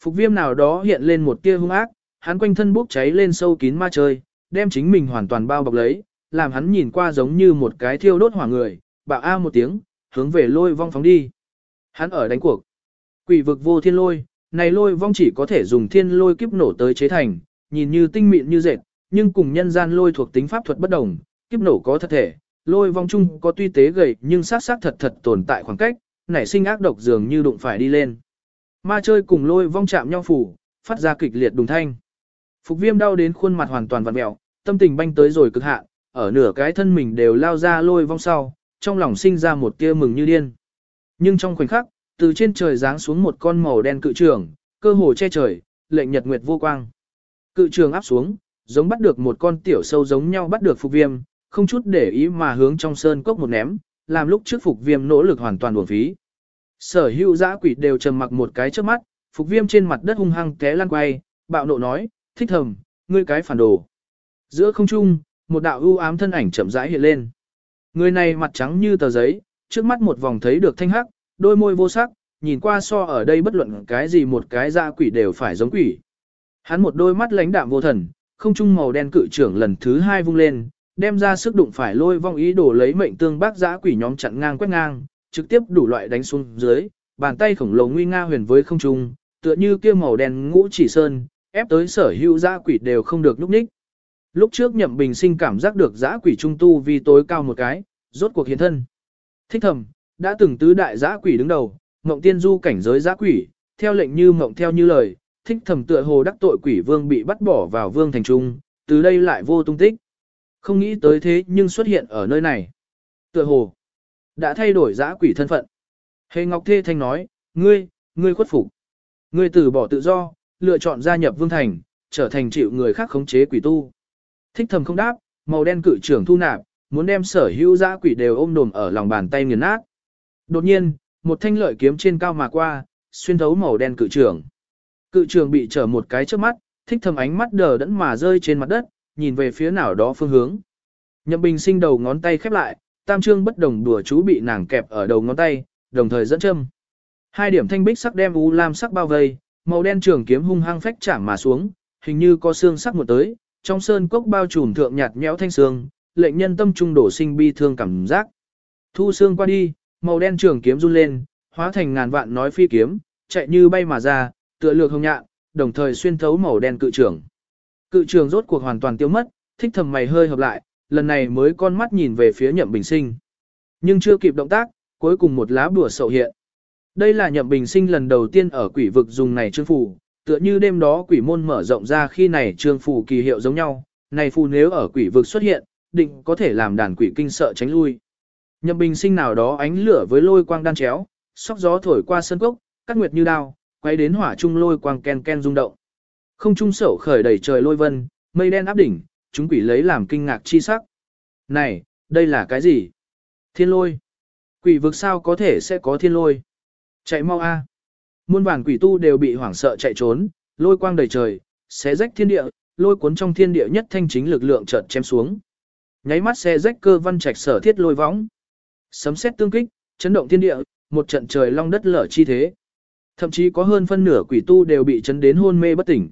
S1: Phục viêm nào đó hiện lên một tia hung ác, hắn quanh thân bốc cháy lên sâu kín ma chơi, đem chính mình hoàn toàn bao bọc lấy, làm hắn nhìn qua giống như một cái thiêu đốt hỏa người, bạo a một tiếng, hướng về lôi vong phóng đi. Hắn ở đánh cuộc. Quỷ vực vô thiên lôi, này lôi vong chỉ có thể dùng thiên lôi kiếp nổ tới chế thành, nhìn như tinh mịn như dệt, nhưng cùng nhân gian lôi thuộc tính pháp thuật bất đồng, kiếp nổ có thật thể, lôi vong chung có tuy tế gầy nhưng sát sát thật thật tồn tại khoảng cách, nảy sinh ác độc dường như đụng phải đi lên. Ma chơi cùng lôi vong chạm nhau phủ, phát ra kịch liệt đùng thanh. Phục viêm đau đến khuôn mặt hoàn toàn vặn mẹo, tâm tình banh tới rồi cực hạn, ở nửa cái thân mình đều lao ra lôi vong sau, trong lòng sinh ra một tia mừng như điên. Nhưng trong khoảnh khắc, từ trên trời giáng xuống một con màu đen cự trường, cơ hồ che trời, lệnh nhật nguyệt vô quang. Cự trường áp xuống, giống bắt được một con tiểu sâu giống nhau bắt được phục viêm, không chút để ý mà hướng trong sơn cốc một ném, làm lúc trước phục viêm nỗ lực hoàn toàn uổng phí. Sở hữu giã quỷ đều trầm mặc một cái trước mắt, phục viêm trên mặt đất hung hăng té lăn quay, bạo nộ nói, thích thầm, ngươi cái phản đồ. Giữa không trung, một đạo ưu ám thân ảnh chậm rãi hiện lên. Người này mặt trắng như tờ giấy, trước mắt một vòng thấy được thanh hắc, đôi môi vô sắc, nhìn qua so ở đây bất luận cái gì một cái dạ quỷ đều phải giống quỷ. Hắn một đôi mắt lãnh đạm vô thần, không trung màu đen cự trưởng lần thứ hai vung lên, đem ra sức đụng phải lôi vong ý đồ lấy mệnh tương bác giã quỷ nhóm chặn ngang quét ngang, trực tiếp đủ loại đánh xuống dưới, bàn tay khổng lồ nguy nga huyền với không trung, tựa như kia màu đen ngũ chỉ sơn, ép tới sở hữu giã quỷ đều không được núp ních. Lúc trước nhậm bình sinh cảm giác được giã quỷ trung tu vì tối cao một cái, rốt cuộc hiện thân. Thích thầm, đã từng tứ đại giã quỷ đứng đầu, mộng tiên du cảnh giới giã quỷ, theo lệnh như mộng theo như lời, thích thầm tựa hồ đắc tội quỷ vương bị bắt bỏ vào vương thành trung, từ đây lại vô tung tích. Không nghĩ tới thế nhưng xuất hiện ở nơi này. Tựa hồ, đã thay đổi giã quỷ thân phận. Hề Ngọc Thê Thanh nói, ngươi, ngươi khuất phục. Ngươi từ bỏ tự do, lựa chọn gia nhập vương thành, trở thành chịu người khác khống chế quỷ tu. Thích thầm không đáp, màu đen cự trưởng thu nạp, muốn đem sở hữu giã quỷ đều ôm đồm ở lòng bàn tay nghiền nát. Đột nhiên, một thanh lợi kiếm trên cao mà qua, xuyên thấu màu đen cự trường Cự trường bị trở một cái trước mắt, thích thầm ánh mắt đờ đẫn mà rơi trên mặt đất, nhìn về phía nào đó phương hướng. Nhậm Bình sinh đầu ngón tay khép lại, tam trương bất đồng đùa chú bị nàng kẹp ở đầu ngón tay, đồng thời dẫn châm. Hai điểm thanh bích sắc đem u lam sắc bao vây, màu đen trường kiếm hung hăng phách chạm mà xuống, hình như có xương sắc một tới, trong sơn cốc bao trùm thượng nhạt nhẽo thanh xương, lệnh nhân tâm trung đổ sinh bi thương cảm giác. Thu xương qua đi, màu đen trường kiếm run lên, hóa thành ngàn vạn nói phi kiếm, chạy như bay mà ra, tựa lược hồng nhạn, đồng thời xuyên thấu màu đen cự trường. Cự trường rốt cuộc hoàn toàn tiêu mất, thích thầm mày hơi hợp lại, lần này mới con mắt nhìn về phía nhậm bình sinh. Nhưng chưa kịp động tác, cuối cùng một lá bùa sậu hiện. Đây là nhậm bình sinh lần đầu tiên ở quỷ vực dùng này trương phù, tựa như đêm đó quỷ môn mở rộng ra khi này trương phù kỳ hiệu giống nhau, này phù nếu ở quỷ vực xuất hiện, định có thể làm đàn quỷ kinh sợ tránh lui. Nhậm bình sinh nào đó ánh lửa với lôi quang đan chéo, sóc gió thổi qua sân cốc, cắt nguyệt như đao, quay đến hỏa trung lôi quang ken ken rung động. Không trung sổ khởi đầy trời lôi vân, mây đen áp đỉnh, chúng quỷ lấy làm kinh ngạc chi sắc. Này, đây là cái gì? Thiên lôi. Quỷ vực sao có thể sẽ có thiên lôi? Chạy mau a! Muôn vàn quỷ tu đều bị hoảng sợ chạy trốn, lôi quang đầy trời, xé rách thiên địa, lôi cuốn trong thiên địa nhất thanh chính lực lượng chợt chém xuống. Nháy mắt xé rách cơ văn trạch sở thiết lôi võng. Sấm sét tương kích, chấn động thiên địa, một trận trời long đất lở chi thế. Thậm chí có hơn phân nửa quỷ tu đều bị chấn đến hôn mê bất tỉnh.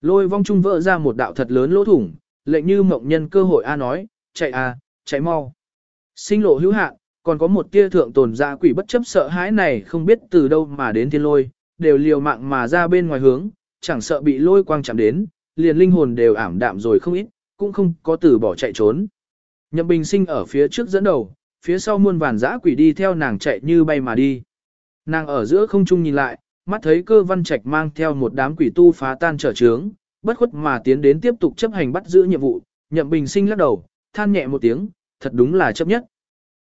S1: Lôi vong trung vỡ ra một đạo thật lớn lỗ thủng, lệnh như mộng nhân cơ hội A nói, chạy a, chạy mau. Sinh lộ hữu hạn, còn có một tia thượng tồn ra quỷ bất chấp sợ hãi này không biết từ đâu mà đến thiên lôi, đều liều mạng mà ra bên ngoài hướng, chẳng sợ bị lôi quang chạm đến, liền linh hồn đều ảm đạm rồi không ít, cũng không có từ bỏ chạy trốn. Nhậm Bình Sinh ở phía trước dẫn đầu, phía sau muôn vàn dã quỷ đi theo nàng chạy như bay mà đi. Nàng ở giữa không trung nhìn lại, mắt thấy cơ văn trạch mang theo một đám quỷ tu phá tan trở trướng, bất khuất mà tiến đến tiếp tục chấp hành bắt giữ nhiệm vụ, Nhậm Bình Sinh lắc đầu, than nhẹ một tiếng, thật đúng là chấp nhất.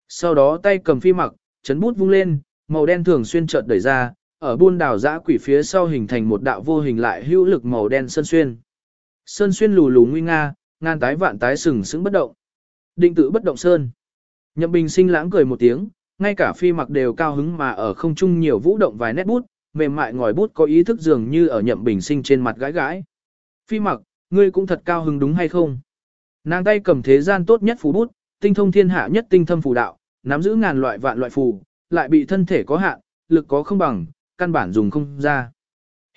S1: Sau đó tay cầm phi mặc, chấn bút vung lên, màu đen thường xuyên chợt đẩy ra, ở buôn đảo dã quỷ phía sau hình thành một đạo vô hình lại hữu lực màu đen sơn xuyên. Sơn xuyên lù lù nguy nga, ngan tái vạn tái sừng sững bất động. Định tự bất động sơn. Nhậm Bình sinh lãng cười một tiếng, ngay cả phi mặc đều cao hứng mà ở không trung nhiều vũ động vài nét bút, mềm mại ngòi bút có ý thức dường như ở Nhậm Bình sinh trên mặt gãi gãi. Phi mặc, ngươi cũng thật cao hứng đúng hay không? Nàng tay cầm thế gian tốt nhất phù bút, tinh thông thiên hạ nhất tinh thâm phù đạo, nắm giữ ngàn loại vạn loại phù, lại bị thân thể có hạn, lực có không bằng, căn bản dùng không ra.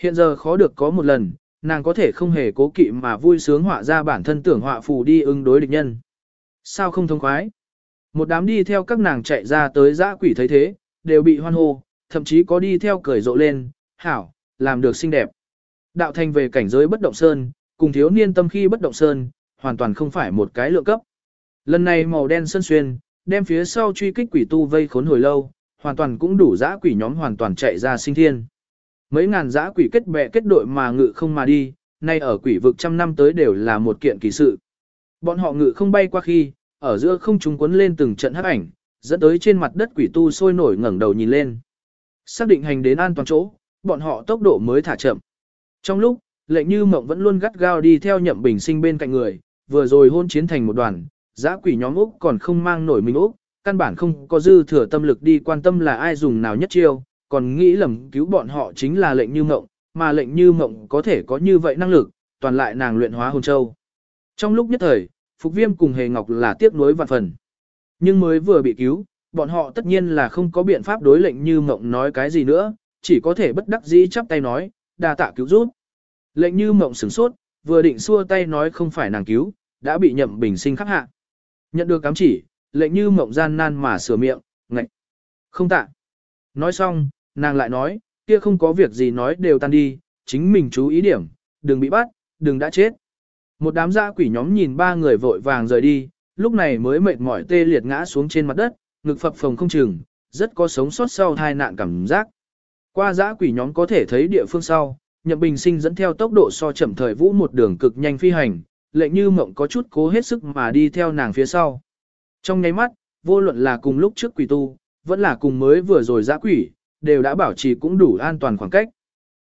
S1: Hiện giờ khó được có một lần, nàng có thể không hề cố kỵ mà vui sướng họa ra bản thân tưởng họa phù đi ứng đối địch nhân. Sao không thông khoái? Một đám đi theo các nàng chạy ra tới dã quỷ thấy thế, đều bị hoan hô, thậm chí có đi theo cười rộ lên, hảo, làm được xinh đẹp. Đạo thành về cảnh giới bất động sơn, cùng thiếu niên tâm khi bất động sơn, hoàn toàn không phải một cái lượng cấp. Lần này màu đen sơn xuyên, đem phía sau truy kích quỷ tu vây khốn hồi lâu, hoàn toàn cũng đủ dã quỷ nhóm hoàn toàn chạy ra sinh thiên. Mấy ngàn dã quỷ kết bè kết đội mà ngự không mà đi, nay ở quỷ vực trăm năm tới đều là một kiện kỳ sự. Bọn họ ngự không bay qua khi, ở giữa không trung quấn lên từng trận hắc ảnh, dẫn tới trên mặt đất quỷ tu sôi nổi ngẩng đầu nhìn lên. Xác định hành đến an toàn chỗ, bọn họ tốc độ mới thả chậm. Trong lúc, lệnh như mộng vẫn luôn gắt gao đi theo nhậm bình sinh bên cạnh người, vừa rồi hôn chiến thành một đoàn, giã quỷ nhóm Úc còn không mang nổi mình Úc, căn bản không có dư thừa tâm lực đi quan tâm là ai dùng nào nhất chiêu, còn nghĩ lầm cứu bọn họ chính là lệnh như mộng, mà lệnh như mộng có thể có như vậy năng lực, toàn lại nàng luyện hóa hồn châu. Trong lúc nhất thời, Phục Viêm cùng Hề Ngọc là tiếc nuối vạn phần. Nhưng mới vừa bị cứu, bọn họ tất nhiên là không có biện pháp đối lệnh như mộng nói cái gì nữa, chỉ có thể bất đắc dĩ chắp tay nói, đa tạ cứu giúp. Lệnh như mộng sửng sốt, vừa định xua tay nói không phải nàng cứu, đã bị nhậm bình sinh khắc hạ. Nhận được cám chỉ, lệnh như mộng gian nan mà sửa miệng, ngạch. Không tạ. Nói xong, nàng lại nói, kia không có việc gì nói đều tan đi, chính mình chú ý điểm, đừng bị bắt, đừng đã chết. Một đám dã quỷ nhóm nhìn ba người vội vàng rời đi, lúc này mới mệt mỏi tê liệt ngã xuống trên mặt đất, ngực phập phồng không chừng, rất có sống sót sau tai nạn cảm giác. Qua dã quỷ nhóm có thể thấy địa phương sau, Nhậm Bình Sinh dẫn theo tốc độ so chậm thời vũ một đường cực nhanh phi hành, lệnh như mộng có chút cố hết sức mà đi theo nàng phía sau. Trong nháy mắt, vô luận là cùng lúc trước quỷ tu, vẫn là cùng mới vừa rồi dã quỷ, đều đã bảo trì cũng đủ an toàn khoảng cách.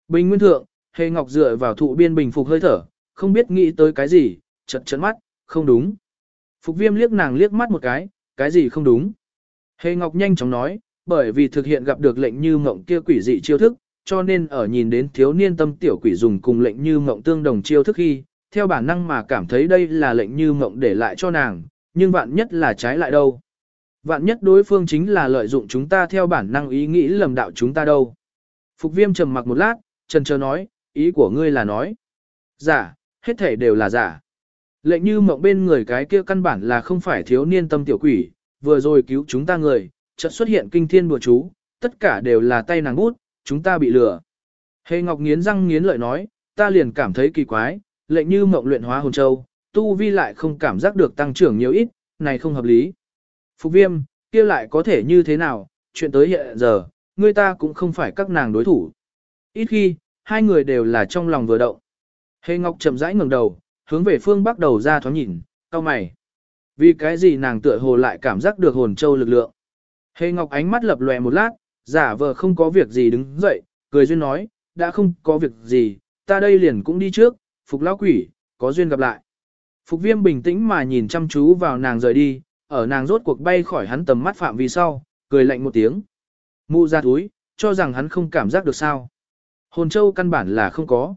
S1: Bình nguyên thượng, hề ngọc dựa vào thụ biên bình phục hơi thở, không biết nghĩ tới cái gì, chật chấn mắt, không đúng. Phục viêm liếc nàng liếc mắt một cái, cái gì không đúng. Hề ngọc nhanh chóng nói, bởi vì thực hiện gặp được lệnh như mộng kia quỷ dị chiêu thức, cho nên ở nhìn đến thiếu niên tâm tiểu quỷ dùng cùng lệnh như mộng tương đồng chiêu thức khi, theo bản năng mà cảm thấy đây là lệnh như mộng để lại cho nàng, nhưng vạn nhất là trái lại đâu. Vạn nhất đối phương chính là lợi dụng chúng ta theo bản năng ý nghĩ lầm đạo chúng ta đâu. Phục viêm trầm mặc một lát, trần chờ nói, ý của ngươi là nói. Giả, hết thể đều là giả. Lệnh như mộng bên người cái kia căn bản là không phải thiếu niên tâm tiểu quỷ, vừa rồi cứu chúng ta người, chợt xuất hiện kinh thiên bùa chú, tất cả đều là tay nàng bút, chúng ta bị lừa. Hề Ngọc nghiến răng nghiến lợi nói, ta liền cảm thấy kỳ quái, lệnh như mộng luyện hóa hồn châu, tu vi lại không cảm giác được tăng trưởng nhiều ít, này không hợp lý. Phục viêm, kia lại có thể như thế nào, chuyện tới hiện giờ, người ta cũng không phải các nàng đối thủ. Ít khi, hai người đều là trong lòng vừa động. Hề Ngọc chậm rãi ngẩng đầu, hướng về phương bắc đầu ra thoáng nhìn, cao mày. Vì cái gì nàng tựa hồ lại cảm giác được hồn châu lực lượng. Hề Ngọc ánh mắt lập lòe một lát, giả vờ không có việc gì đứng dậy, cười duyên nói, đã không có việc gì, ta đây liền cũng đi trước, phục lão quỷ, có duyên gặp lại. Phục viêm bình tĩnh mà nhìn chăm chú vào nàng rời đi, ở nàng rốt cuộc bay khỏi hắn tầm mắt phạm vi sau, cười lạnh một tiếng. Mụ ra túi, cho rằng hắn không cảm giác được sao. Hồn châu căn bản là không có.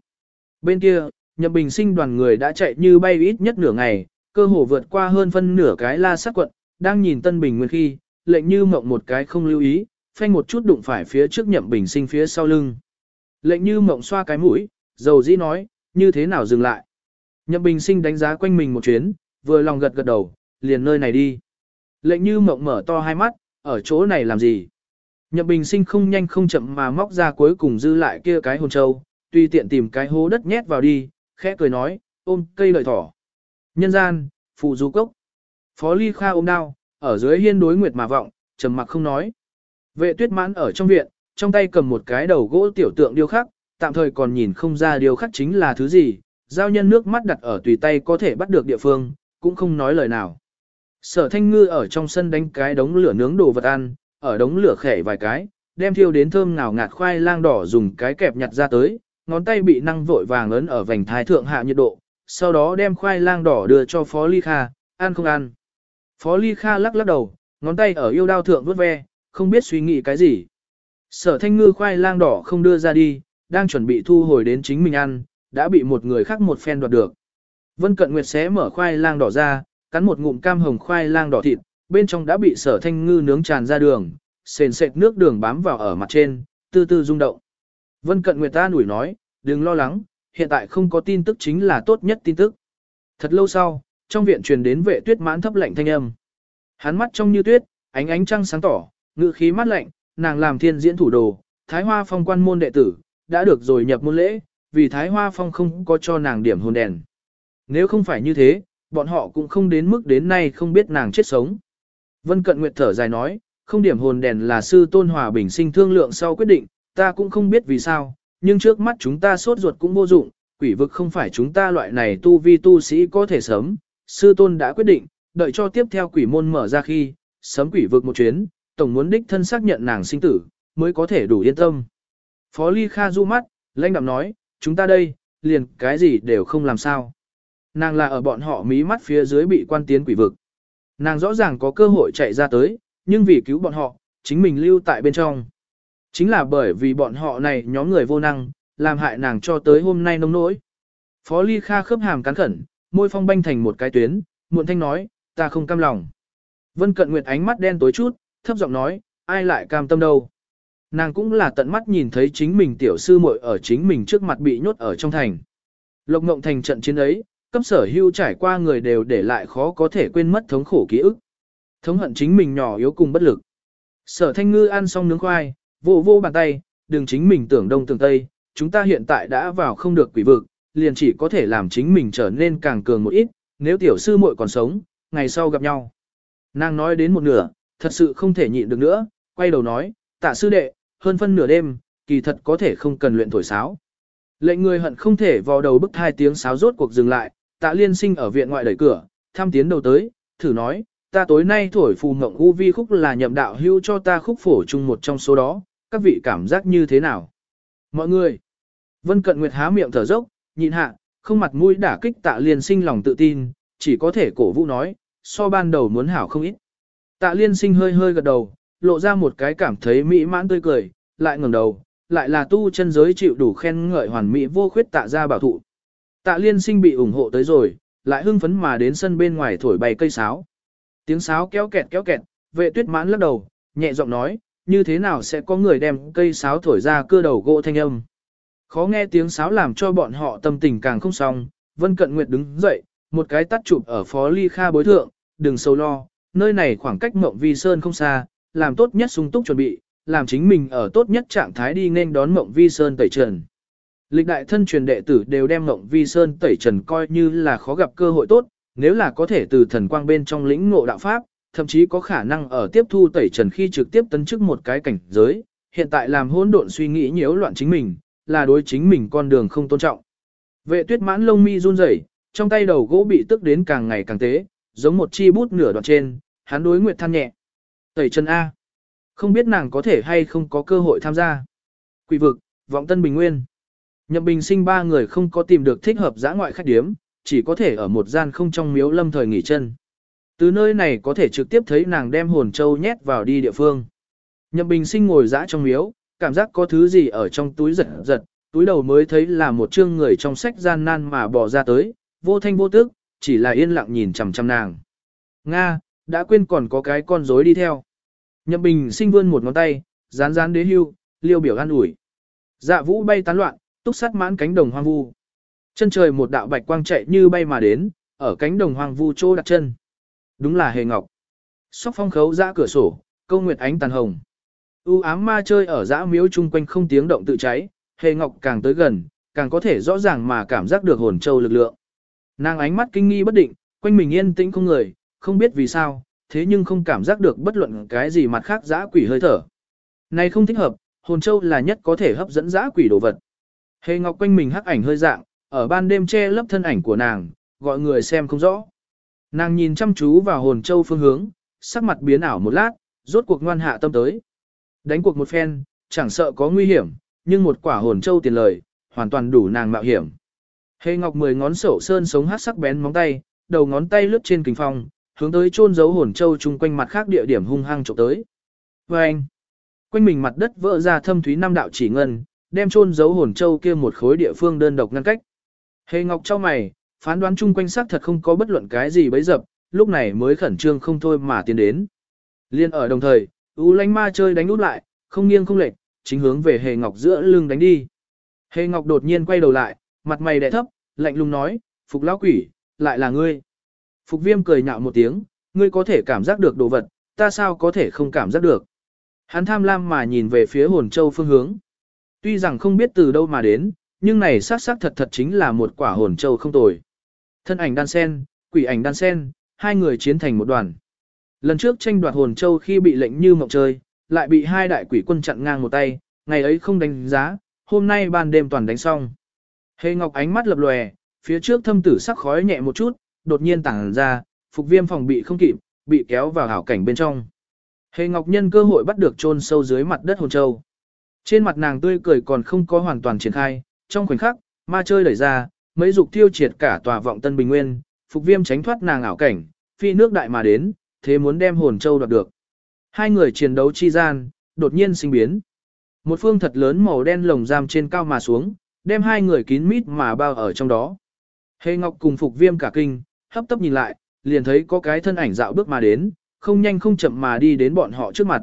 S1: Bên kia, nhậm bình sinh đoàn người đã chạy như bay ít nhất nửa ngày, cơ hồ vượt qua hơn phân nửa cái la sát quận, đang nhìn tân bình nguyên khi, lệnh như mộng một cái không lưu ý, phanh một chút đụng phải phía trước nhậm bình sinh phía sau lưng. Lệnh như mộng xoa cái mũi, dầu dĩ nói, như thế nào dừng lại. Nhậm bình sinh đánh giá quanh mình một chuyến, vừa lòng gật gật đầu, liền nơi này đi. Lệnh như mộng mở to hai mắt, ở chỗ này làm gì? Nhậm bình sinh không nhanh không chậm mà móc ra cuối cùng dư lại kia cái hồn châu, tùy tiện tìm cái hố đất nhét vào đi, khẽ cười nói, ôm cây lợi thỏ. Nhân gian, phụ du cốc. Phó ly kha ôm đao, ở dưới hiên đối nguyệt mà vọng, trầm mặc không nói. Vệ tuyết mãn ở trong viện, trong tay cầm một cái đầu gỗ tiểu tượng điêu khắc, tạm thời còn nhìn không ra điêu khắc chính là thứ gì, giao nhân nước mắt đặt ở tùy tay có thể bắt được địa phương, cũng không nói lời nào. Sở thanh ngư ở trong sân đánh cái đống lửa nướng đồ vật ăn, ở đống lửa khẻ vài cái, đem thiêu đến thơm ngào ngạt khoai lang đỏ dùng cái kẹp nhặt ra tới, ngón tay bị năng vội vàng ấn ở vành thái thượng hạ nhiệt độ, sau đó đem khoai lang đỏ đưa cho Phó Ly Kha, ăn không ăn. Phó Ly Kha lắc lắc đầu, ngón tay ở yêu đao thượng vuốt ve, không biết suy nghĩ cái gì. Sở thanh ngư khoai lang đỏ không đưa ra đi, đang chuẩn bị thu hồi đến chính mình ăn, đã bị một người khác một phen đoạt được. Vân Cận Nguyệt xé mở khoai lang đỏ ra, cắn một ngụm cam hồng khoai lang đỏ thịt, bên trong đã bị sở thanh ngư nướng tràn ra đường, sền sệt nước đường bám vào ở mặt trên, từ từ rung động. Vân Cận Nguyệt ta nủi nói, đừng lo lắng, hiện tại không có tin tức chính là tốt nhất tin tức. Thật lâu sau, trong viện truyền đến vệ tuyết mãn thấp lạnh thanh âm. Hắn mắt trong như tuyết, ánh ánh trăng sáng tỏ, ngự khí mát lạnh, nàng làm thiên diễn thủ đồ, Thái Hoa Phong quan môn đệ tử, đã được rồi nhập môn lễ, vì Thái Hoa Phong không có cho nàng điểm hồn đèn. Nếu không phải như thế, bọn họ cũng không đến mức đến nay không biết nàng chết sống. Vân Cận Nguyệt thở dài nói, không điểm hồn đèn là sư tôn hòa bình sinh thương lượng sau quyết định, ta cũng không biết vì sao, nhưng trước mắt chúng ta sốt ruột cũng vô dụng, quỷ vực không phải chúng ta loại này tu vi tu sĩ có thể sớm, sư tôn đã quyết định, đợi cho tiếp theo quỷ môn mở ra khi, sớm quỷ vực một chuyến, tổng muốn đích thân xác nhận nàng sinh tử, mới có thể đủ yên tâm. Phó Ly Kha du mắt, lãnh đạm nói, chúng ta đây, liền cái gì đều không làm sao. Nàng là ở bọn họ mí mắt phía dưới bị quan tiến quỷ vực. Nàng rõ ràng có cơ hội chạy ra tới, nhưng vì cứu bọn họ, chính mình lưu tại bên trong. Chính là bởi vì bọn họ này nhóm người vô năng, làm hại nàng cho tới hôm nay nông nỗi. Phó Ly Kha khớp hàm cắn khẩn, môi phong banh thành một cái tuyến, muộn thanh nói, ta không cam lòng. Vân Cận Nguyệt ánh mắt đen tối chút, thấp giọng nói, ai lại cam tâm đâu. Nàng cũng là tận mắt nhìn thấy chính mình tiểu sư muội ở chính mình trước mặt bị nhốt ở trong thành. Lộc Ngộng Thành trận chiến ấy, cấp sở hưu trải qua người đều để lại khó có thể quên mất thống khổ ký ức. Thống hận chính mình nhỏ yếu cùng bất lực. Sở Thanh Ngư ăn xong nướng khoai, vô vô bàn tay, đừng chính mình tưởng đông tưởng tây, chúng ta hiện tại đã vào không được quỷ vực, liền chỉ có thể làm chính mình trở nên càng cường một ít, nếu tiểu sư muội còn sống, ngày sau gặp nhau. Nàng nói đến một nửa, thật sự không thể nhịn được nữa, quay đầu nói, tạ sư đệ, hơn phân nửa đêm, kỳ thật có thể không cần luyện thổi sáo. Lệnh người hận không thể vào đầu bức hai tiếng sáo rốt cuộc dừng lại, tạ liên sinh ở viện ngoại đẩy cửa, tham tiến đầu tới, thử nói, ta tối nay thổi phù mộng u vi khúc là nhậm đạo hưu cho ta khúc phổ chung một trong số đó, các vị cảm giác như thế nào? Mọi người, Vân Cận Nguyệt há miệng thở dốc, nhịn hạ, không mặt mũi đả kích tạ liên sinh lòng tự tin, chỉ có thể cổ vũ nói, so ban đầu muốn hảo không ít. Tạ liên sinh hơi hơi gật đầu, lộ ra một cái cảm thấy mỹ mãn tươi cười, lại ngẩng đầu, lại là tu chân giới chịu đủ khen ngợi hoàn mỹ vô khuyết tạ ra bảo thụ. Tạ liên sinh bị ủng hộ tới rồi, lại hưng phấn mà đến sân bên ngoài thổi bay cây sáo. Tiếng sáo kéo kẹt kéo kẹt, vệ tuyết mãn lắc đầu, nhẹ giọng nói, như thế nào sẽ có người đem cây sáo thổi ra cưa đầu gỗ thanh âm. Khó nghe tiếng sáo làm cho bọn họ tâm tình càng không xong, Vân Cận Nguyệt đứng dậy, một cái tắt chụp ở phó ly kha bối thượng, đừng sâu lo, nơi này khoảng cách mộng vi sơn không xa, làm tốt nhất sung túc chuẩn bị, làm chính mình ở tốt nhất trạng thái đi nên đón mộng vi sơn tẩy trần. Lịch đại thân truyền đệ tử đều đem mộng vi sơn tẩy trần coi như là khó gặp cơ hội tốt, nếu là có thể từ thần quang bên trong lĩnh ngộ đạo pháp, thậm chí có khả năng ở tiếp thu tẩy trần khi trực tiếp tấn chức một cái cảnh giới, hiện tại làm hỗn độn suy nghĩ nhiễu loạn chính mình, là đối chính mình con đường không tôn trọng. Vệ tuyết mãn lông mi run rẩy, trong tay đầu gỗ bị tức đến càng ngày càng tế, giống một chi bút nửa đoạn trên, hắn đối Nguyệt than nhẹ. Tẩy trần A. Không biết nàng có thể hay không có cơ hội tham gia. Quỷ vực, vọng tân bình nguyên. Nhậm bình sinh ba người không có tìm được thích hợp giã ngoại khách điếm, chỉ có thể ở một gian không trong miếu lâm thời nghỉ chân. Từ nơi này có thể trực tiếp thấy nàng đem hồn châu nhét vào đi địa phương. Nhậm bình sinh ngồi dã trong miếu, cảm giác có thứ gì ở trong túi giật giật, túi đầu mới thấy là một chương người trong sách gian nan mà bỏ ra tới, vô thanh vô tức, chỉ là yên lặng nhìn chằm chằm nàng. Nga, đã quên còn có cái con rối đi theo. Nhậm bình sinh vươn một ngón tay, rán rán đế hưu, liêu biểu an ủi. Dạ vũ bay tán loạn, túc sát mãn cánh đồng hoang vu. Chân trời một đạo bạch quang chạy như bay mà đến, ở cánh đồng hoang vu chỗ đặt chân. Đúng là hề ngọc. Sóc phong khấu ra cửa sổ, câu nguyệt ánh tàn hồng. U ám ma chơi ở dã miếu chung quanh không tiếng động tự cháy, hề ngọc càng tới gần, càng có thể rõ ràng mà cảm giác được hồn châu lực lượng. Nàng ánh mắt kinh nghi bất định, quanh mình yên tĩnh không người, không biết vì sao, thế nhưng không cảm giác được bất luận cái gì mặt khác dã quỷ hơi thở. Này không thích hợp, hồn châu là nhất có thể hấp dẫn dã quỷ đồ vật. Hề ngọc quanh mình hắc ảnh hơi dạng, ở ban đêm che lấp thân ảnh của nàng, gọi người xem không rõ. Nàng nhìn chăm chú vào hồn châu phương hướng, sắc mặt biến ảo một lát, rốt cuộc ngoan hạ tâm tới. Đánh cuộc một phen, chẳng sợ có nguy hiểm, nhưng một quả hồn châu tiền lời, hoàn toàn đủ nàng mạo hiểm. Hề Ngọc mười ngón sổ sơn sống hát sắc bén móng tay, đầu ngón tay lướt trên kình phong, hướng tới chôn giấu hồn châu chung quanh mặt khác địa điểm hung hăng chụp tới. Và anh, quanh mình mặt đất vỡ ra thâm thúy năm đạo chỉ ngân, đem chôn giấu hồn châu kia một khối địa phương đơn độc ngăn cách. Hề Ngọc cho mày, phán đoán chung quanh xác thật không có bất luận cái gì bấy dập, lúc này mới khẩn trương không thôi mà tiến đến. Liên ở đồng thời, U lánh ma chơi đánh út lại, không nghiêng không lệch, chính hướng về hề ngọc giữa lưng đánh đi. Hề ngọc đột nhiên quay đầu lại, mặt mày đẻ thấp, lạnh lùng nói, phục lão quỷ, lại là ngươi. Phục viêm cười nhạo một tiếng, ngươi có thể cảm giác được đồ vật, ta sao có thể không cảm giác được. Hắn tham lam mà nhìn về phía hồn châu phương hướng. Tuy rằng không biết từ đâu mà đến, nhưng này xác xác thật thật chính là một quả hồn châu không tồi. Thân ảnh đan sen, quỷ ảnh đan sen, hai người chiến thành một đoàn. Lần trước tranh đoạt hồn châu khi bị lệnh như mộng chơi, lại bị hai đại quỷ quân chặn ngang một tay, ngày ấy không đánh giá, hôm nay ban đêm toàn đánh xong. Hề Ngọc ánh mắt lập lòe, phía trước thâm tử sắc khói nhẹ một chút, đột nhiên tản ra, phục viêm phòng bị không kịp, bị kéo vào hảo cảnh bên trong. Hề Ngọc nhân cơ hội bắt được chôn sâu dưới mặt đất hồn châu. Trên mặt nàng tươi cười còn không có hoàn toàn triển khai, trong khoảnh khắc, ma chơi đẩy ra, mấy dục tiêu triệt cả tòa vọng tân bình nguyên, phục viêm tránh thoát nàng ảo cảnh, phi nước đại mà đến, thế muốn đem hồn châu đoạt được. Hai người chiến đấu chi gian, đột nhiên sinh biến. Một phương thật lớn màu đen lồng giam trên cao mà xuống, đem hai người kín mít mà bao ở trong đó. Hề Ngọc cùng phục viêm cả kinh, hấp tấp nhìn lại, liền thấy có cái thân ảnh dạo bước mà đến, không nhanh không chậm mà đi đến bọn họ trước mặt.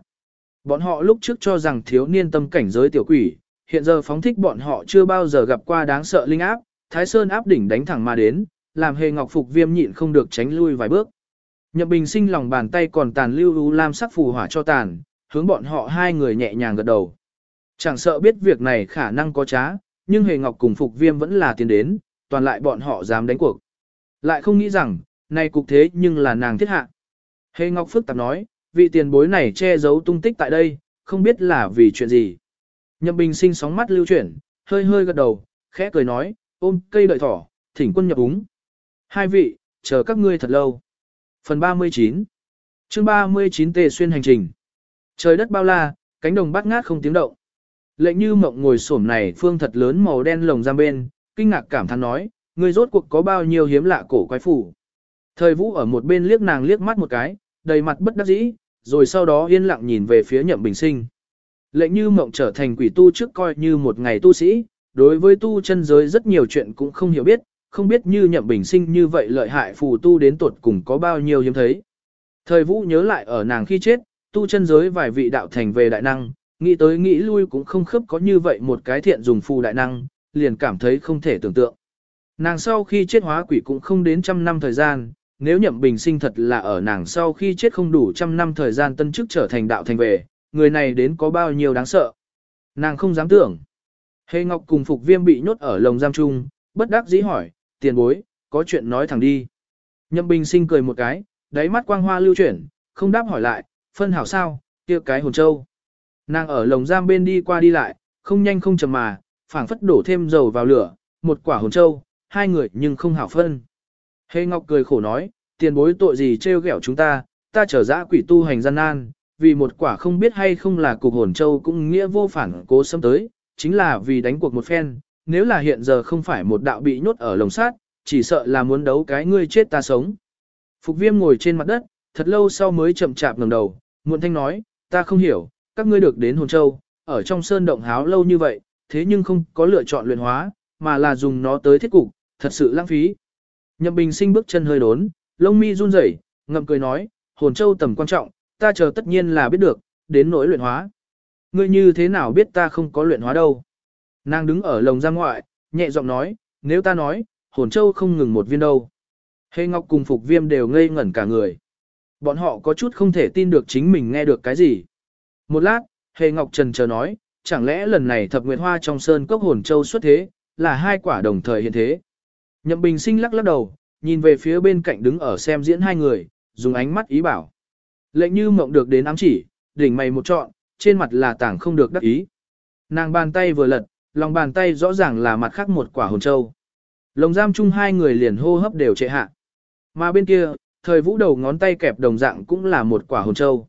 S1: Bọn họ lúc trước cho rằng thiếu niên tâm cảnh giới tiểu quỷ, hiện giờ phóng thích bọn họ chưa bao giờ gặp qua đáng sợ linh áp, Thái Sơn áp đỉnh đánh thẳng mà đến, làm Hề Ngọc phục viêm nhịn không được tránh lui vài bước. Nhậm Bình sinh lòng bàn tay còn tàn lưu u lam sắc phù hỏa cho tàn, hướng bọn họ hai người nhẹ nhàng gật đầu. Chẳng sợ biết việc này khả năng có trá, nhưng Hề Ngọc cùng Phục Viêm vẫn là tiến đến, toàn lại bọn họ dám đánh cuộc. Lại không nghĩ rằng, này cục thế nhưng là nàng thiết hạ. Hề Ngọc phức tạp nói, vị tiền bối này che giấu tung tích tại đây, không biết là vì chuyện gì. Nhậm Bình sinh sóng mắt lưu chuyển, hơi hơi gật đầu, khẽ cười nói, ôm cây đợi thỏ, thỉnh quân nhập úng. Hai vị, chờ các ngươi thật lâu. Phần 39 chương 39 tề xuyên hành trình. Trời đất bao la, cánh đồng bát ngát không tiếng động. Lệnh như mộng ngồi xổm này phương thật lớn màu đen lồng giam bên, kinh ngạc cảm thán nói, người rốt cuộc có bao nhiêu hiếm lạ cổ quái phủ. Thời vũ ở một bên liếc nàng liếc mắt một cái, đầy mặt bất đắc dĩ, rồi sau đó yên lặng nhìn về phía nhậm bình sinh. Lệnh như mộng trở thành quỷ tu trước coi như một ngày tu sĩ, đối với tu chân giới rất nhiều chuyện cũng không hiểu biết, không biết như nhậm bình sinh như vậy lợi hại phù tu đến tuột cùng có bao nhiêu hiếm thấy. Thời vũ nhớ lại ở nàng khi chết, tu chân giới vài vị đạo thành về đại năng, nghĩ tới nghĩ lui cũng không khớp có như vậy một cái thiện dùng phù đại năng, liền cảm thấy không thể tưởng tượng. Nàng sau khi chết hóa quỷ cũng không đến trăm năm thời gian, nếu nhậm bình sinh thật là ở nàng sau khi chết không đủ trăm năm thời gian tân chức trở thành đạo thành về, người này đến có bao nhiêu đáng sợ. Nàng không dám tưởng. Hề Ngọc cùng Phục Viêm bị nhốt ở lồng giam chung, bất đắc dĩ hỏi, tiền bối, có chuyện nói thẳng đi. Nhậm bình sinh cười một cái, đáy mắt quang hoa lưu chuyển, không đáp hỏi lại, phân hảo sao, kia cái hồn châu. Nàng ở lồng giam bên đi qua đi lại, không nhanh không chậm mà, phảng phất đổ thêm dầu vào lửa, một quả hồn châu, hai người nhưng không hảo phân. Hề Ngọc cười khổ nói, tiền bối tội gì trêu ghẹo chúng ta, ta trở dã quỷ tu hành gian nan, vì một quả không biết hay không là cục hồn châu cũng nghĩa vô phản cố xâm tới, chính là vì đánh cuộc một phen, nếu là hiện giờ không phải một đạo bị nhốt ở lồng sát, chỉ sợ là muốn đấu cái ngươi chết ta sống. Phục viêm ngồi trên mặt đất, thật lâu sau mới chậm chạp ngẩng đầu, muộn thanh nói, ta không hiểu, các ngươi được đến hồn châu, ở trong sơn động háo lâu như vậy, thế nhưng không có lựa chọn luyện hóa, mà là dùng nó tới thiết cục, thật sự lãng phí. Nhậm Bình sinh bước chân hơi đốn, lông mi run rẩy, ngậm cười nói, hồn châu tầm quan trọng, ta chờ tất nhiên là biết được, đến nỗi luyện hóa. Ngươi như thế nào biết ta không có luyện hóa đâu? Nàng đứng ở lồng giam ngoại, nhẹ giọng nói, nếu ta nói, hồn châu không ngừng một viên đâu. Hề Ngọc cùng Phục Viêm đều ngây ngẩn cả người. Bọn họ có chút không thể tin được chính mình nghe được cái gì. Một lát, Hề Ngọc Trần chờ nói, chẳng lẽ lần này thập nguyệt hoa trong sơn cốc hồn châu xuất thế, là hai quả đồng thời hiện thế. Nhậm Bình sinh lắc lắc đầu, nhìn về phía bên cạnh đứng ở xem diễn hai người, dùng ánh mắt ý bảo. Lệnh như mộng được đến ám chỉ, đỉnh mày một trọn, trên mặt là tảng không được đắc ý. Nàng bàn tay vừa lật, lòng bàn tay rõ ràng là mặt khác một quả hồn châu. Lồng giam chung hai người liền hô hấp đều trệ hạ. Mà bên kia, thời vũ đầu ngón tay kẹp đồng dạng cũng là một quả hồn châu.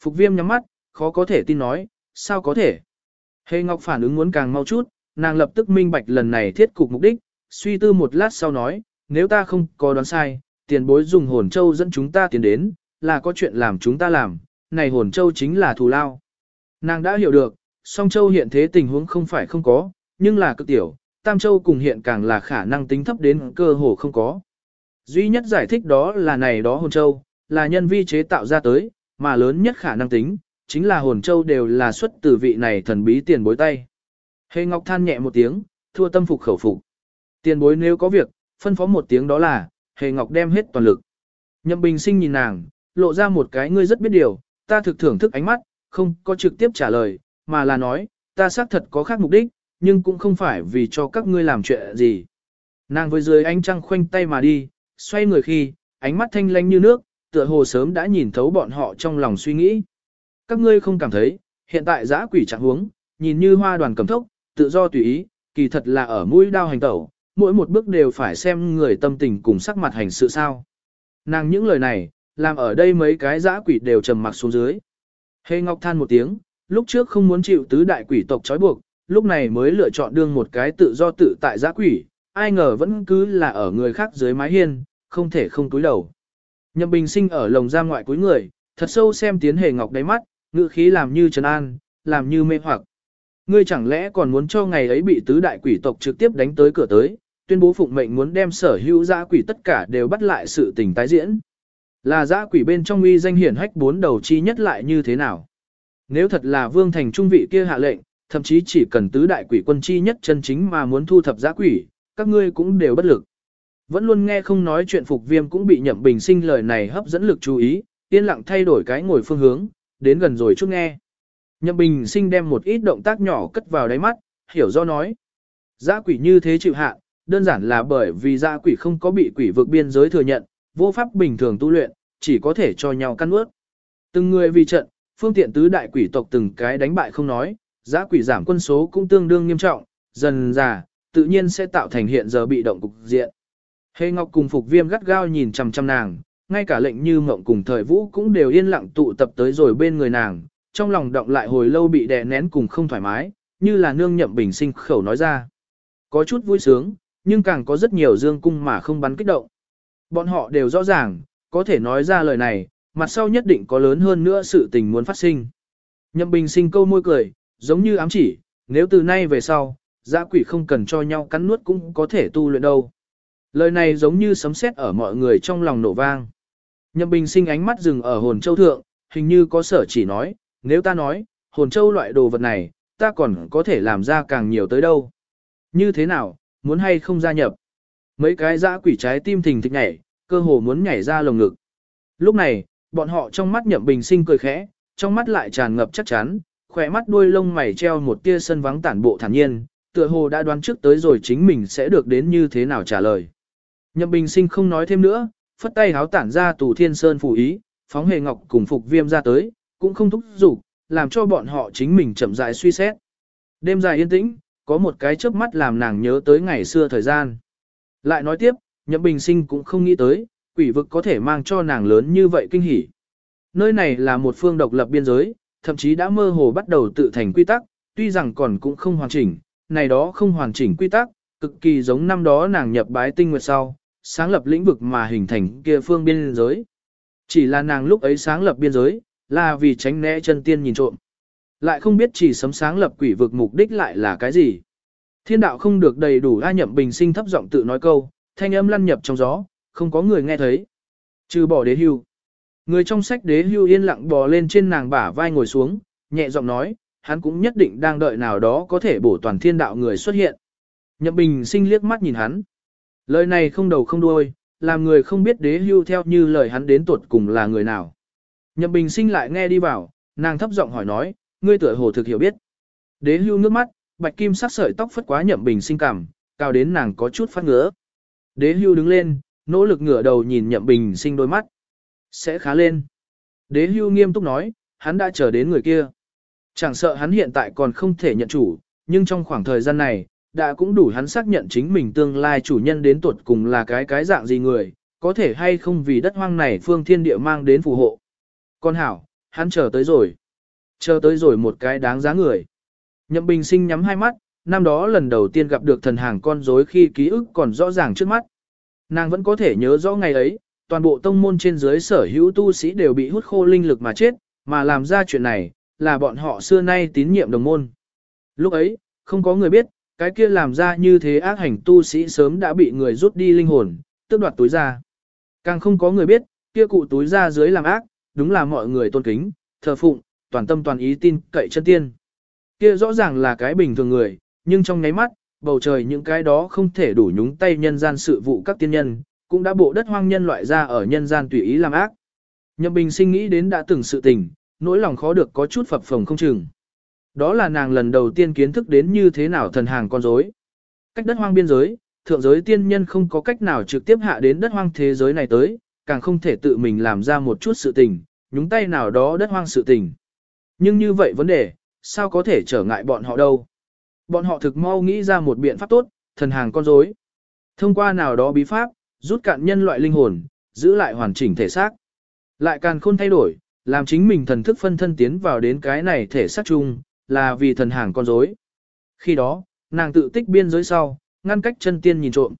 S1: Phục viêm nhắm mắt, khó có thể tin nói, sao có thể. Hề Ngọc phản ứng muốn càng mau chút, nàng lập tức minh bạch lần này thiết cục mục đích, suy tư một lát sau nói, nếu ta không có đoán sai, tiền bối dùng hồn châu dẫn chúng ta tiến đến, là có chuyện làm chúng ta làm, này hồn châu chính là thù lao. Nàng đã hiểu được, song châu hiện thế tình huống không phải không có, nhưng là cực tiểu, tam châu cùng hiện càng là khả năng tính thấp đến cơ hồ không có. Duy nhất giải thích đó là này đó hồn châu, là nhân vi chế tạo ra tới, mà lớn nhất khả năng tính, chính là hồn châu đều là xuất từ vị này thần bí tiền bối tay. Hề Ngọc than nhẹ một tiếng, thua tâm phục khẩu phục. Tiền bối nếu có việc, phân phó một tiếng đó là, Hề Ngọc đem hết toàn lực. Nhậm Bình Sinh nhìn nàng, lộ ra một cái ngươi rất biết điều, ta thực thưởng thức ánh mắt, không có trực tiếp trả lời, mà là nói, ta xác thật có khác mục đích, nhưng cũng không phải vì cho các ngươi làm chuyện gì. Nàng với dưới ánh trăng khoanh tay mà đi, xoay người khi, ánh mắt thanh lanh như nước, tựa hồ sớm đã nhìn thấu bọn họ trong lòng suy nghĩ. Các ngươi không cảm thấy, hiện tại giã quỷ trạng huống, nhìn như hoa đoàn cầm thốc, tự do tùy ý, kỳ thật là ở mũi đao hành tẩu, mỗi một bước đều phải xem người tâm tình cùng sắc mặt hành sự sao. Nàng những lời này, làm ở đây mấy cái giã quỷ đều trầm mặc xuống dưới. Hề Ngọc than một tiếng, lúc trước không muốn chịu tứ đại quỷ tộc trói buộc, lúc này mới lựa chọn đương một cái tự do tự tại giã quỷ, ai ngờ vẫn cứ là ở người khác dưới mái hiên, không thể không túi đầu. Nhậm Bình sinh ở lồng giam ngoại cuối người, thật sâu xem tiến Hề Ngọc đáy mắt, ngữ khí làm như trấn an, làm như mê hoặc. Ngươi chẳng lẽ còn muốn cho ngày ấy bị tứ đại quỷ tộc trực tiếp đánh tới cửa tới, tuyên bố phụng mệnh muốn đem sở hữu giã quỷ tất cả đều bắt lại sự tình tái diễn. Là dã quỷ bên trong uy danh hiển hách bốn đầu chi nhất lại như thế nào? Nếu thật là vương thành trung vị kia hạ lệnh, thậm chí chỉ cần tứ đại quỷ quân chi nhất chân chính mà muốn thu thập dã quỷ, các ngươi cũng đều bất lực. Vẫn luôn nghe không nói chuyện phục viêm cũng bị nhậm bình sinh lời này hấp dẫn lực chú ý, yên lặng thay đổi cái ngồi phương hướng, đến gần rồi chút nghe. Nhậm bình sinh đem một ít động tác nhỏ cất vào đáy mắt, hiểu do nói. Giã quỷ như thế chịu hạ, đơn giản là bởi vì giã quỷ không có bị quỷ vực biên giới thừa nhận, vô pháp bình thường tu luyện, chỉ có thể cho nhau căn ướt. Từng người vì trận, phương tiện tứ đại quỷ tộc từng cái đánh bại không nói, giá quỷ giảm quân số cũng tương đương nghiêm trọng, dần già, tự nhiên sẽ tạo thành hiện giờ bị động cục diện. Hề Ngọc cùng Phục Viêm gắt gao nhìn chằm chằm nàng, ngay cả lệnh như mộng cùng thời vũ cũng đều yên lặng tụ tập tới rồi bên người nàng, trong lòng động lại hồi lâu bị đè nén cùng không thoải mái, như là nương nhậm bình sinh khẩu nói ra. Có chút vui sướng, nhưng càng có rất nhiều dương cung mà không bắn kích động. Bọn họ đều rõ ràng, có thể nói ra lời này, mặt sau nhất định có lớn hơn nữa sự tình muốn phát sinh. Nhậm bình sinh câu môi cười, giống như ám chỉ, nếu từ nay về sau, dã quỷ không cần cho nhau cắn nuốt cũng có thể tu luyện đâu. Lời này giống như sấm sét ở mọi người trong lòng nổ vang. Nhậm bình sinh ánh mắt dừng ở hồn châu thượng, hình như có sở chỉ nói, nếu ta nói, hồn châu loại đồ vật này, ta còn có thể làm ra càng nhiều tới đâu. Như thế nào, muốn hay không gia nhập? Mấy cái dã quỷ trái tim thình thịch nhảy, cơ hồ muốn nhảy ra lồng ngực. Lúc này, bọn họ trong mắt nhậm bình sinh cười khẽ, trong mắt lại tràn ngập chắc chắn, khỏe mắt đuôi lông mày treo một tia sân vắng tản bộ thản nhiên, tựa hồ đã đoán trước tới rồi chính mình sẽ được đến như thế nào trả lời. Nhậm bình sinh không nói thêm nữa, phất tay háo tản ra tù thiên sơn phủ ý, phóng hề ngọc cùng phục viêm ra tới, cũng không thúc giục, làm cho bọn họ chính mình chậm rãi suy xét. Đêm dài yên tĩnh, có một cái chớp mắt làm nàng nhớ tới ngày xưa thời gian. Lại nói tiếp, Nhậm Bình Sinh cũng không nghĩ tới, quỷ vực có thể mang cho nàng lớn như vậy kinh hỉ. Nơi này là một phương độc lập biên giới, thậm chí đã mơ hồ bắt đầu tự thành quy tắc, tuy rằng còn cũng không hoàn chỉnh, này đó không hoàn chỉnh quy tắc, cực kỳ giống năm đó nàng nhập bái tinh nguyệt sau, sáng lập lĩnh vực mà hình thành kia phương biên giới. Chỉ là nàng lúc ấy sáng lập biên giới, là vì tránh né chân tiên nhìn trộm. Lại không biết chỉ sấm sáng lập quỷ vực mục đích lại là cái gì. Thiên đạo không được đầy đủ A nhậm bình sinh thấp giọng tự nói câu, thanh âm lăn nhập trong gió, không có người nghe thấy. Trừ bỏ đế hưu. Người trong sách đế hưu yên lặng bò lên trên nàng bả vai ngồi xuống, nhẹ giọng nói, hắn cũng nhất định đang đợi nào đó có thể bổ toàn thiên đạo người xuất hiện. Nhậm bình sinh liếc mắt nhìn hắn. Lời này không đầu không đuôi, làm người không biết đế hưu theo như lời hắn đến tuột cùng là người nào. Nhậm bình sinh lại nghe đi vào, nàng thấp giọng hỏi nói, ngươi tựa hồ thực hiểu biết. Đế hưu nước mắt, bạch kim sắc sợi tóc phất quá nhậm bình sinh cảm, cao đến nàng có chút phát ngứa. Đế hưu đứng lên, nỗ lực ngửa đầu nhìn nhậm bình sinh đôi mắt. Sẽ khá lên. Đế hưu nghiêm túc nói, hắn đã chờ đến người kia. Chẳng sợ hắn hiện tại còn không thể nhận chủ, nhưng trong khoảng thời gian này, đã cũng đủ hắn xác nhận chính mình tương lai chủ nhân đến tuột cùng là cái cái dạng gì người, có thể hay không vì đất hoang này phương thiên địa mang đến phù hộ. Con hảo, hắn chờ tới rồi. Chờ tới rồi một cái đáng giá người. Nhậm bình sinh nhắm hai mắt, năm đó lần đầu tiên gặp được thần hàng con rối khi ký ức còn rõ ràng trước mắt. Nàng vẫn có thể nhớ rõ ngày ấy, toàn bộ tông môn trên dưới sở hữu tu sĩ đều bị hút khô linh lực mà chết, mà làm ra chuyện này, là bọn họ xưa nay tín nhiệm đồng môn. Lúc ấy, không có người biết, cái kia làm ra như thế ác hành tu sĩ sớm đã bị người rút đi linh hồn, tước đoạt túi ra. Càng không có người biết, kia cụ túi ra dưới làm ác, đúng là mọi người tôn kính, thờ phụng, toàn tâm toàn ý tin cậy chân tiên. Kia rõ ràng là cái bình thường người, nhưng trong nháy mắt, bầu trời những cái đó không thể đủ nhúng tay nhân gian sự vụ các tiên nhân, cũng đã bộ đất hoang nhân loại ra ở nhân gian tùy ý làm ác. Nhậm Bình sinh nghĩ đến đã từng sự tình, nỗi lòng khó được có chút phập phồng không chừng. Đó là nàng lần đầu tiên kiến thức đến như thế nào thần hàng con rối. Cách đất hoang biên giới, thượng giới tiên nhân không có cách nào trực tiếp hạ đến đất hoang thế giới này tới, càng không thể tự mình làm ra một chút sự tình, nhúng tay nào đó đất hoang sự tình. Nhưng như vậy vấn đề, sao có thể trở ngại bọn họ đâu? Bọn họ thực mau nghĩ ra một biện pháp tốt, thần hàng con rối. Thông qua nào đó bí pháp, rút cạn nhân loại linh hồn, giữ lại hoàn chỉnh thể xác. Lại càng khôn thay đổi, làm chính mình thần thức phân thân tiến vào đến cái này thể xác chung, là vì thần hàng con rối. Khi đó, nàng tự tích biên giới sau, ngăn cách chân tiên nhìn trộm.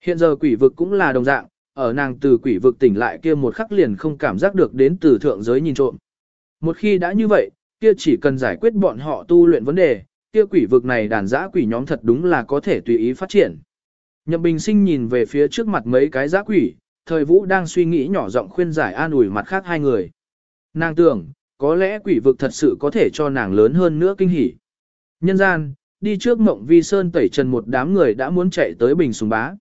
S1: Hiện giờ quỷ vực cũng là đồng dạng, ở nàng từ quỷ vực tỉnh lại kia một khắc liền không cảm giác được đến từ thượng giới nhìn trộm. Một khi đã như vậy, kia chỉ cần giải quyết bọn họ tu luyện vấn đề, kia quỷ vực này đàn giã quỷ nhóm thật đúng là có thể tùy ý phát triển. Nhậm Bình Sinh nhìn về phía trước mặt mấy cái giã quỷ, thời vũ đang suy nghĩ nhỏ giọng khuyên giải an ủi mặt khác hai người. Nàng tưởng, có lẽ quỷ vực thật sự có thể cho nàng lớn hơn nữa kinh hỉ. Nhân gian, đi trước mộng vi sơn tẩy trần một đám người đã muốn chạy tới bình sùng bá.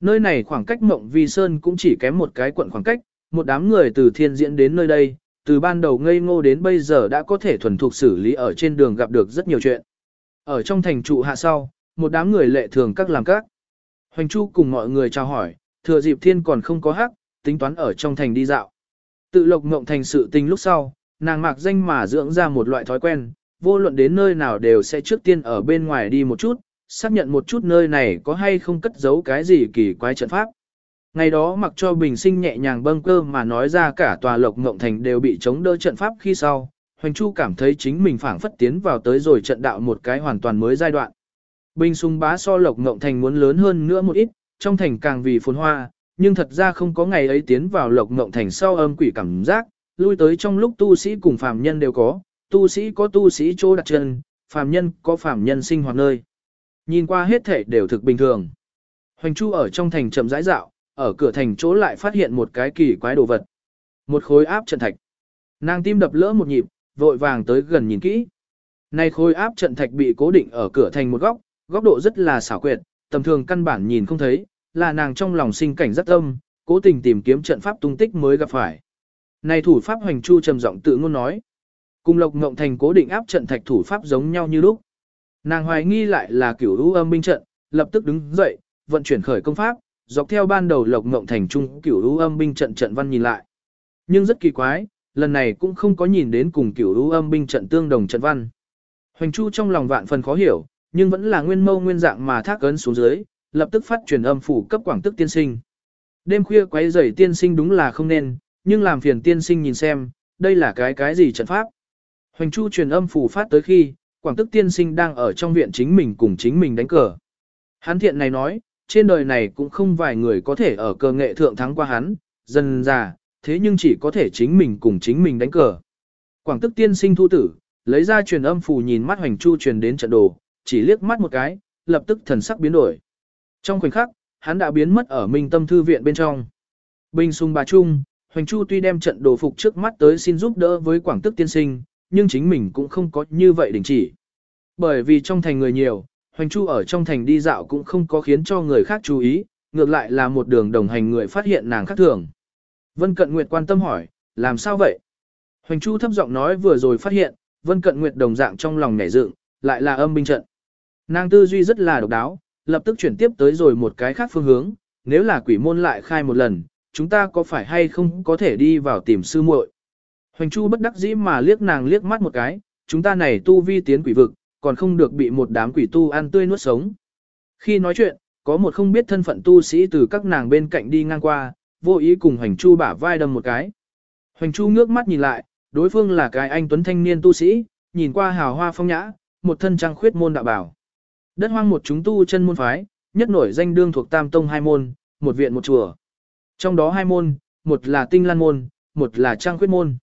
S1: Nơi này khoảng cách mộng vi sơn cũng chỉ kém một cái quận khoảng cách, một đám người từ thiên diễn đến nơi đây, từ ban đầu ngây ngô đến bây giờ đã có thể thuần thục xử lý ở trên đường gặp được rất nhiều chuyện. Ở trong thành trụ hạ sau, một đám người lệ thường các làm các. Hoành Chu cùng mọi người chào hỏi, thừa dịp thiên còn không có hắc, tính toán ở trong thành đi dạo. Tự lộc ngộng thành sự tình lúc sau, nàng mạc danh mà dưỡng ra một loại thói quen, vô luận đến nơi nào đều sẽ trước tiên ở bên ngoài đi một chút, xác nhận một chút nơi này có hay không cất giấu cái gì kỳ quái trận pháp. Ngày đó mặc cho bình sinh nhẹ nhàng bâng cơ mà nói ra cả tòa lộc ngộng thành đều bị chống đỡ trận pháp khi sau, Hoành Chu cảm thấy chính mình phảng phất tiến vào tới rồi trận đạo một cái hoàn toàn mới giai đoạn. Bình sung bá so lộc ngộng thành muốn lớn hơn nữa một ít, trong thành càng vì phồn hoa, nhưng thật ra không có ngày ấy tiến vào lộc ngộng thành sau âm quỷ cảm giác, lui tới trong lúc tu sĩ cùng phàm nhân đều có, tu sĩ có tu sĩ chỗ đặt chân, phàm nhân có phàm nhân sinh hoạt nơi. Nhìn qua hết thể đều thực bình thường. Hoành Chu ở trong thành chậm rãi dạo, ở cửa thành chỗ lại phát hiện một cái kỳ quái đồ vật. Một khối áp trận thạch. Nàng tim đập lỡ một nhịp, vội vàng tới gần nhìn kỹ. Này khối áp trận thạch bị cố định ở cửa thành một góc, góc độ rất là xảo quyệt, tầm thường căn bản nhìn không thấy, là nàng trong lòng sinh cảnh rất âm, cố tình tìm kiếm trận pháp tung tích mới gặp phải. Này thủ pháp hoành chu trầm giọng tự ngôn nói. Cùng lộc ngộng thành cố định áp trận thạch thủ pháp giống nhau như lúc. Nàng hoài nghi lại là kiểu ưu âm binh trận, lập tức đứng dậy, vận chuyển khởi công pháp, dọc theo ban đầu lộc ngộng thành trung cửu lũ âm binh trận trận văn nhìn lại. Nhưng rất kỳ quái, lần này cũng không có nhìn đến cùng cửu lũ âm binh trận tương đồng trận văn. Hoành Chu trong lòng vạn phần khó hiểu, nhưng vẫn là nguyên mâu nguyên dạng mà thác ấn xuống dưới, lập tức phát truyền âm phủ cấp quảng tức tiên sinh. Đêm khuya quấy rầy tiên sinh đúng là không nên, nhưng làm phiền tiên sinh nhìn xem, đây là cái cái gì trận pháp. Hoành Chu truyền âm phủ phát tới khi, quảng tức tiên sinh đang ở trong viện chính mình cùng chính mình đánh cờ. hán thiện này nói, trên đời này cũng không vài người có thể ở cờ nghệ thượng thắng qua hắn, dần già, thế nhưng chỉ có thể chính mình cùng chính mình đánh cờ. Quảng tức tiên sinh thu tử, lấy ra truyền âm phù nhìn mắt hoành chu truyền đến trận đồ, chỉ liếc mắt một cái, lập tức thần sắc biến đổi. Trong khoảnh khắc, hắn đã biến mất ở minh tâm thư viện bên trong. Bình sung bà trung, hoành chu tuy đem trận đồ phục trước mắt tới xin giúp đỡ với quảng tức tiên sinh, nhưng chính mình cũng không có như vậy đình chỉ. Bởi vì trong thành người nhiều, hoành chu ở trong thành đi dạo cũng không có khiến cho người khác chú ý, ngược lại là một đường đồng hành người phát hiện nàng khác thường. Vân Cận Nguyệt quan tâm hỏi, làm sao vậy? Hoành Chu thấp giọng nói vừa rồi phát hiện, Vân Cận Nguyệt đồng dạng trong lòng nhảy dựng, lại là âm binh trận. Nàng tư duy rất là độc đáo, lập tức chuyển tiếp tới rồi một cái khác phương hướng, nếu là quỷ môn lại khai một lần, chúng ta có phải hay không có thể đi vào tìm sư muội? Hoành Chu bất đắc dĩ mà liếc nàng liếc mắt một cái, chúng ta này tu vi tiến quỷ vực, còn không được bị một đám quỷ tu ăn tươi nuốt sống. Khi nói chuyện, có một không biết thân phận tu sĩ từ các nàng bên cạnh đi ngang qua, vô ý cùng Hoành Chu bả vai đâm một cái. Hoành Chu ngước mắt nhìn lại, đối phương là cái anh tuấn thanh niên tu sĩ, nhìn qua hào hoa phong nhã, một thân trang khuyết môn đạo bảo. Đất hoang một chúng tu chân môn phái, nhất nổi danh đương thuộc Tam Tông hai môn, một viện một chùa. Trong đó hai môn, một là Tinh Lan môn, một là Trang khuyết môn.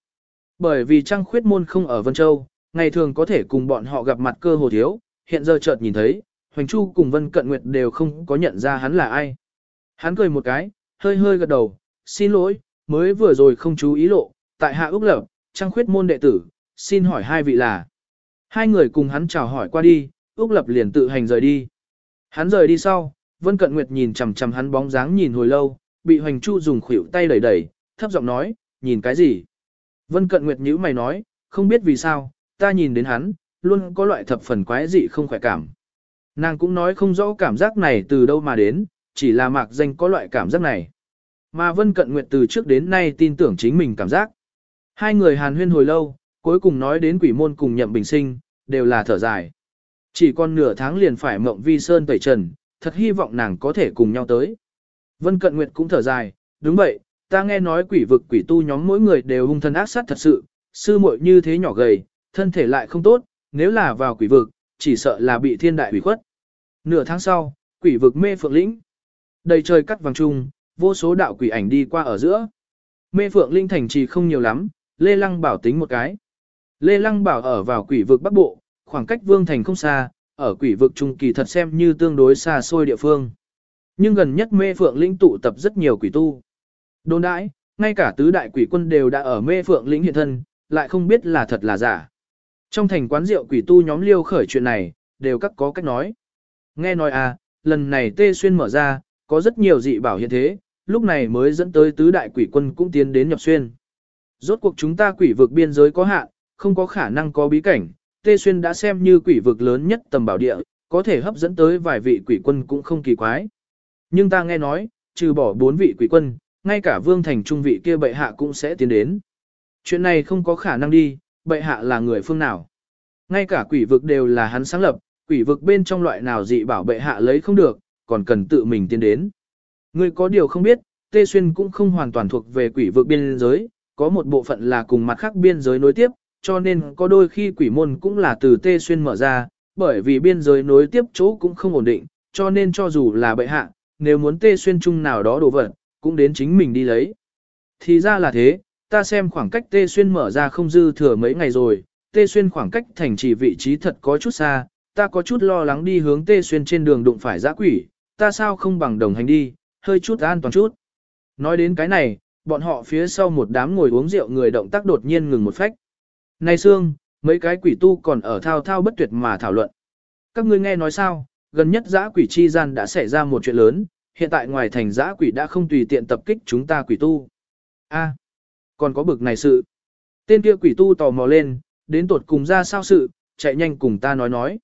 S1: Bởi vì Trang khuyết môn không ở Vân Châu, ngày thường có thể cùng bọn họ gặp mặt cơ hồ thiếu, hiện giờ chợt nhìn thấy, Hoành Chu cùng Vân Cận Nguyệt đều không có nhận ra hắn là ai. Hắn cười một cái, hơi hơi gật đầu, xin lỗi, mới vừa rồi không chú ý lộ, tại hạ Úc Lập, Trang khuyết môn đệ tử, xin hỏi hai vị là. Hai người cùng hắn chào hỏi qua đi, Úc Lập liền tự hành rời đi. Hắn rời đi sau, Vân Cận Nguyệt nhìn chằm chằm hắn bóng dáng nhìn hồi lâu, bị Hoành Chu dùng khuỷu tay đẩy đẩy, thấp giọng nói, nhìn cái gì? Vân Cận Nguyệt nhíu mày nói, không biết vì sao, ta nhìn đến hắn, luôn có loại thập phần quái dị không khỏe cảm. Nàng cũng nói không rõ cảm giác này từ đâu mà đến, chỉ là mạc danh có loại cảm giác này. Mà Vân Cận Nguyệt từ trước đến nay tin tưởng chính mình cảm giác. Hai người hàn huyên hồi lâu, cuối cùng nói đến quỷ môn cùng nhậm bình sinh, đều là thở dài. Chỉ còn nửa tháng liền phải mộng vi sơn tẩy trần, thật hy vọng nàng có thể cùng nhau tới. Vân Cận Nguyệt cũng thở dài, đúng vậy, ta nghe nói quỷ vực quỷ tu nhóm mỗi người đều hung thân ác sát thật sự, sư muội như thế nhỏ gầy, thân thể lại không tốt, nếu là vào quỷ vực, chỉ sợ là bị thiên đại hủy khuất. Nửa tháng sau, quỷ vực mê phượng lĩnh. Đầy trời cắt vàng trung, vô số đạo quỷ ảnh đi qua ở giữa. Mê phượng linh thành trì không nhiều lắm, Lê Lăng bảo tính một cái. Lê Lăng bảo ở vào quỷ vực bắc bộ, khoảng cách vương thành không xa, ở quỷ vực trung kỳ thật xem như tương đối xa xôi địa phương. Nhưng gần nhất mê phượng linh tụ tập rất nhiều quỷ tu. Đồn đãi, ngay cả tứ đại quỷ quân đều đã ở mê phượng lĩnh hiện thân, lại không biết là thật là giả. Trong thành quán rượu quỷ tu nhóm liêu khởi chuyện này, đều các có cách nói. Nghe nói à, lần này tê xuyên mở ra, có rất nhiều dị bảo hiện thế, lúc này mới dẫn tới tứ đại quỷ quân cũng tiến đến nhập xuyên. Rốt cuộc chúng ta quỷ vực biên giới có hạn, không có khả năng có bí cảnh, tê xuyên đã xem như quỷ vực lớn nhất tầm bảo địa, có thể hấp dẫn tới vài vị quỷ quân cũng không kỳ quái. Nhưng ta nghe nói, trừ bỏ bốn vị quỷ quân, ngay cả vương thành trung vị kia bệ hạ cũng sẽ tiến đến. Chuyện này không có khả năng đi, bệ hạ là người phương nào. Ngay cả quỷ vực đều là hắn sáng lập, quỷ vực bên trong loại nào dị bảo bệ hạ lấy không được, còn cần tự mình tiến đến. Ngươi có điều không biết, Tê Xuyên cũng không hoàn toàn thuộc về quỷ vực biên giới, có một bộ phận là cùng mặt khác biên giới nối tiếp, cho nên có đôi khi quỷ môn cũng là từ tê xuyên mở ra, bởi vì biên giới nối tiếp chỗ cũng không ổn định, cho nên cho dù là bệ hạ, nếu muốn tê xuyên chung nào đó đồ vật, cũng đến chính mình đi lấy. Thì ra là thế, ta xem khoảng cách tê xuyên mở ra không dư thừa mấy ngày rồi, tê xuyên khoảng cách thành trì vị trí thật có chút xa, ta có chút lo lắng đi hướng tê xuyên trên đường đụng phải giã quỷ, ta sao không bằng đồng hành đi, hơi chút an toàn chút. Nói đến cái này, bọn họ phía sau một đám ngồi uống rượu người động tác đột nhiên ngừng một phách. Này Sương, mấy cái quỷ tu còn ở thao thao bất tuyệt mà thảo luận. Các ngươi nghe nói sao, gần nhất giã quỷ chi gian đã xảy ra một chuyện lớn, hiện tại ngoài thành giã quỷ đã không tùy tiện tập kích chúng ta quỷ tu. A, còn có bực này sự. Tên kia quỷ tu tò mò lên, đến tột cùng ra sao sự, chạy nhanh cùng ta nói nói.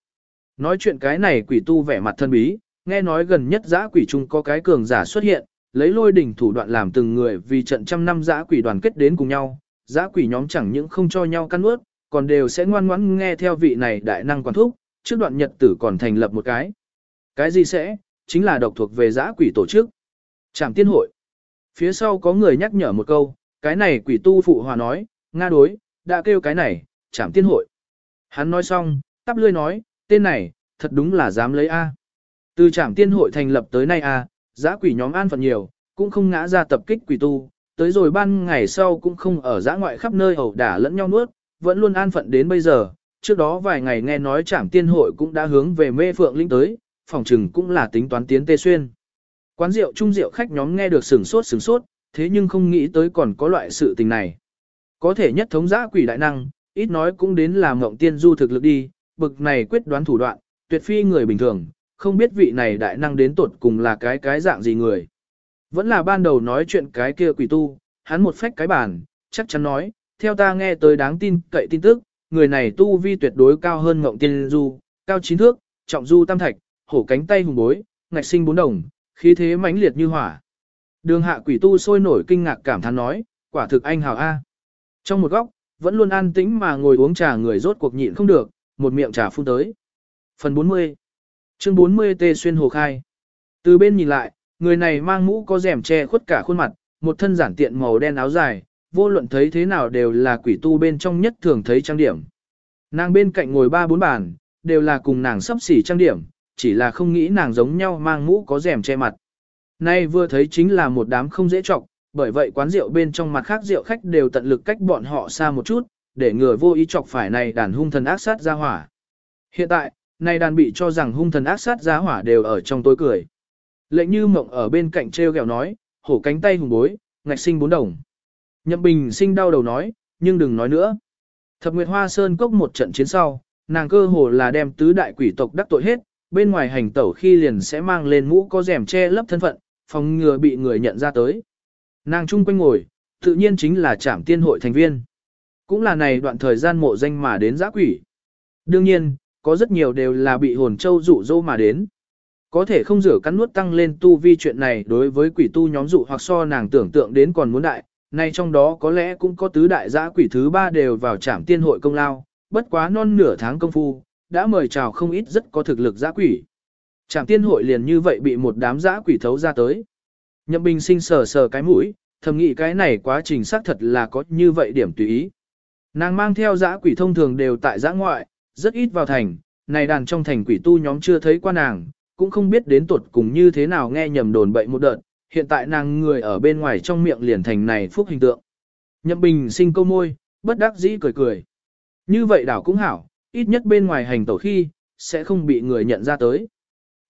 S1: Nói chuyện cái này quỷ tu vẻ mặt thân bí, nghe nói gần nhất giã quỷ trung có cái cường giả xuất hiện, lấy lôi đỉnh thủ đoạn làm từng người vì trận trăm năm giã quỷ đoàn kết đến cùng nhau, giã quỷ nhóm chẳng những không cho nhau căn ướt, còn đều sẽ ngoan ngoãn nghe theo vị này đại năng quản thúc, trước đoạn nhật tử còn thành lập một cái. Cái gì sẽ, chính là độc thuộc về giã quỷ tổ chức. Trạm tiên hội. Phía sau có người nhắc nhở một câu, cái này quỷ tu phụ hòa nói, Nga đối, đã kêu cái này, chảm tiên hội. Hắn nói xong, tắp lươi nói, tên này, thật đúng là dám lấy A. Từ trạm tiên hội thành lập tới nay A, giã quỷ nhóm an phận nhiều, cũng không ngã ra tập kích quỷ tu, tới rồi ban ngày sau cũng không ở giã ngoại khắp nơi ẩu đả lẫn nhau nuốt, vẫn luôn an phận đến bây giờ. Trước đó vài ngày nghe nói trạm tiên hội cũng đã hướng về mê phượng linh tới, phòng trừng cũng là tính toán tiến tê xuyên. Quán rượu trung rượu khách nhóm nghe được sừng sốt sừng sốt, thế nhưng không nghĩ tới còn có loại sự tình này. Có thể nhất thống giã quỷ đại năng, ít nói cũng đến là mộng tiên du thực lực đi, bực này quyết đoán thủ đoạn, tuyệt phi người bình thường, không biết vị này đại năng đến tột cùng là cái cái dạng gì người. Vẫn là ban đầu nói chuyện cái kia quỷ tu, hắn một phách cái bản chắc chắn nói, theo ta nghe tới đáng tin cậy tin tức, người này tu vi tuyệt đối cao hơn ngộng tiên du, cao chín thước, trọng du tam thạch, hổ cánh tay hùng bối, ngạch sinh bốn đồng, khí thế mãnh liệt như hỏa. Đường hạ quỷ tu sôi nổi kinh ngạc cảm thán nói, quả thực anh hào A. Trong một góc, vẫn luôn an tĩnh mà ngồi uống trà người rốt cuộc nhịn không được, một miệng trà phun tới. Phần 40 Chương 40 Tê Xuyên Hồ Khai Từ bên nhìn lại, người này mang mũ có rèm che khuất cả khuôn mặt, một thân giản tiện màu đen áo dài, vô luận thấy thế nào đều là quỷ tu bên trong nhất thường thấy trang điểm. Nàng bên cạnh ngồi ba bốn bàn, đều là cùng nàng sắp xỉ trang điểm, chỉ là không nghĩ nàng giống nhau mang mũ có rèm che mặt. Nay vừa thấy chính là một đám không dễ trọng, bởi vậy quán rượu bên trong mặt khác rượu khách đều tận lực cách bọn họ xa một chút, để ngừa vô ý chọc phải này đàn hung thần ác sát ra hỏa. Hiện tại, này đàn bị cho rằng hung thần ác sát ra hỏa đều ở trong tối cười. Lệnh như mộng ở bên cạnh treo gẹo nói, hổ cánh tay hùng bối, ngạch sinh bốn đồng. Nhậm bình sinh đau đầu nói, nhưng đừng nói nữa. Thập Nguyệt Hoa Sơn cốc một trận chiến sau, nàng cơ hồ là đem tứ đại quỷ tộc đắc tội hết, bên ngoài hành tẩu khi liền sẽ mang lên mũ có rèm che lấp thân phận, phòng ngừa bị người nhận ra tới. Nàng chung quanh ngồi, tự nhiên chính là trảm tiên hội thành viên. Cũng là này đoạn thời gian mộ danh mà đến giã quỷ. Đương nhiên, có rất nhiều đều là bị hồn châu dụ dỗ mà đến. Có thể không rửa cắn nuốt tăng lên tu vi chuyện này đối với quỷ tu nhóm dụ hoặc so nàng tưởng tượng đến còn muốn đại, nay trong đó có lẽ cũng có tứ đại giã quỷ thứ ba đều vào trảm tiên hội công lao, bất quá non nửa tháng công phu, đã mời chào không ít rất có thực lực giã quỷ. Trạm tiên hội liền như vậy bị một đám giã quỷ thấu ra tới. Nhậm bình sinh sờ sờ cái mũi, thầm nghĩ cái này quá trình xác thật là có như vậy điểm tùy ý. Nàng mang theo giã quỷ thông thường đều tại giã ngoại, rất ít vào thành, này đàn trong thành quỷ tu nhóm chưa thấy qua nàng, cũng không biết đến tuột cùng như thế nào nghe nhầm đồn bậy một đợt, hiện tại nàng người ở bên ngoài trong miệng liền thành này phúc hình tượng. Nhậm bình sinh câu môi, bất đắc dĩ cười cười. Như vậy đảo cũng hảo, ít nhất bên ngoài hành tẩu khi, sẽ không bị người nhận ra tới.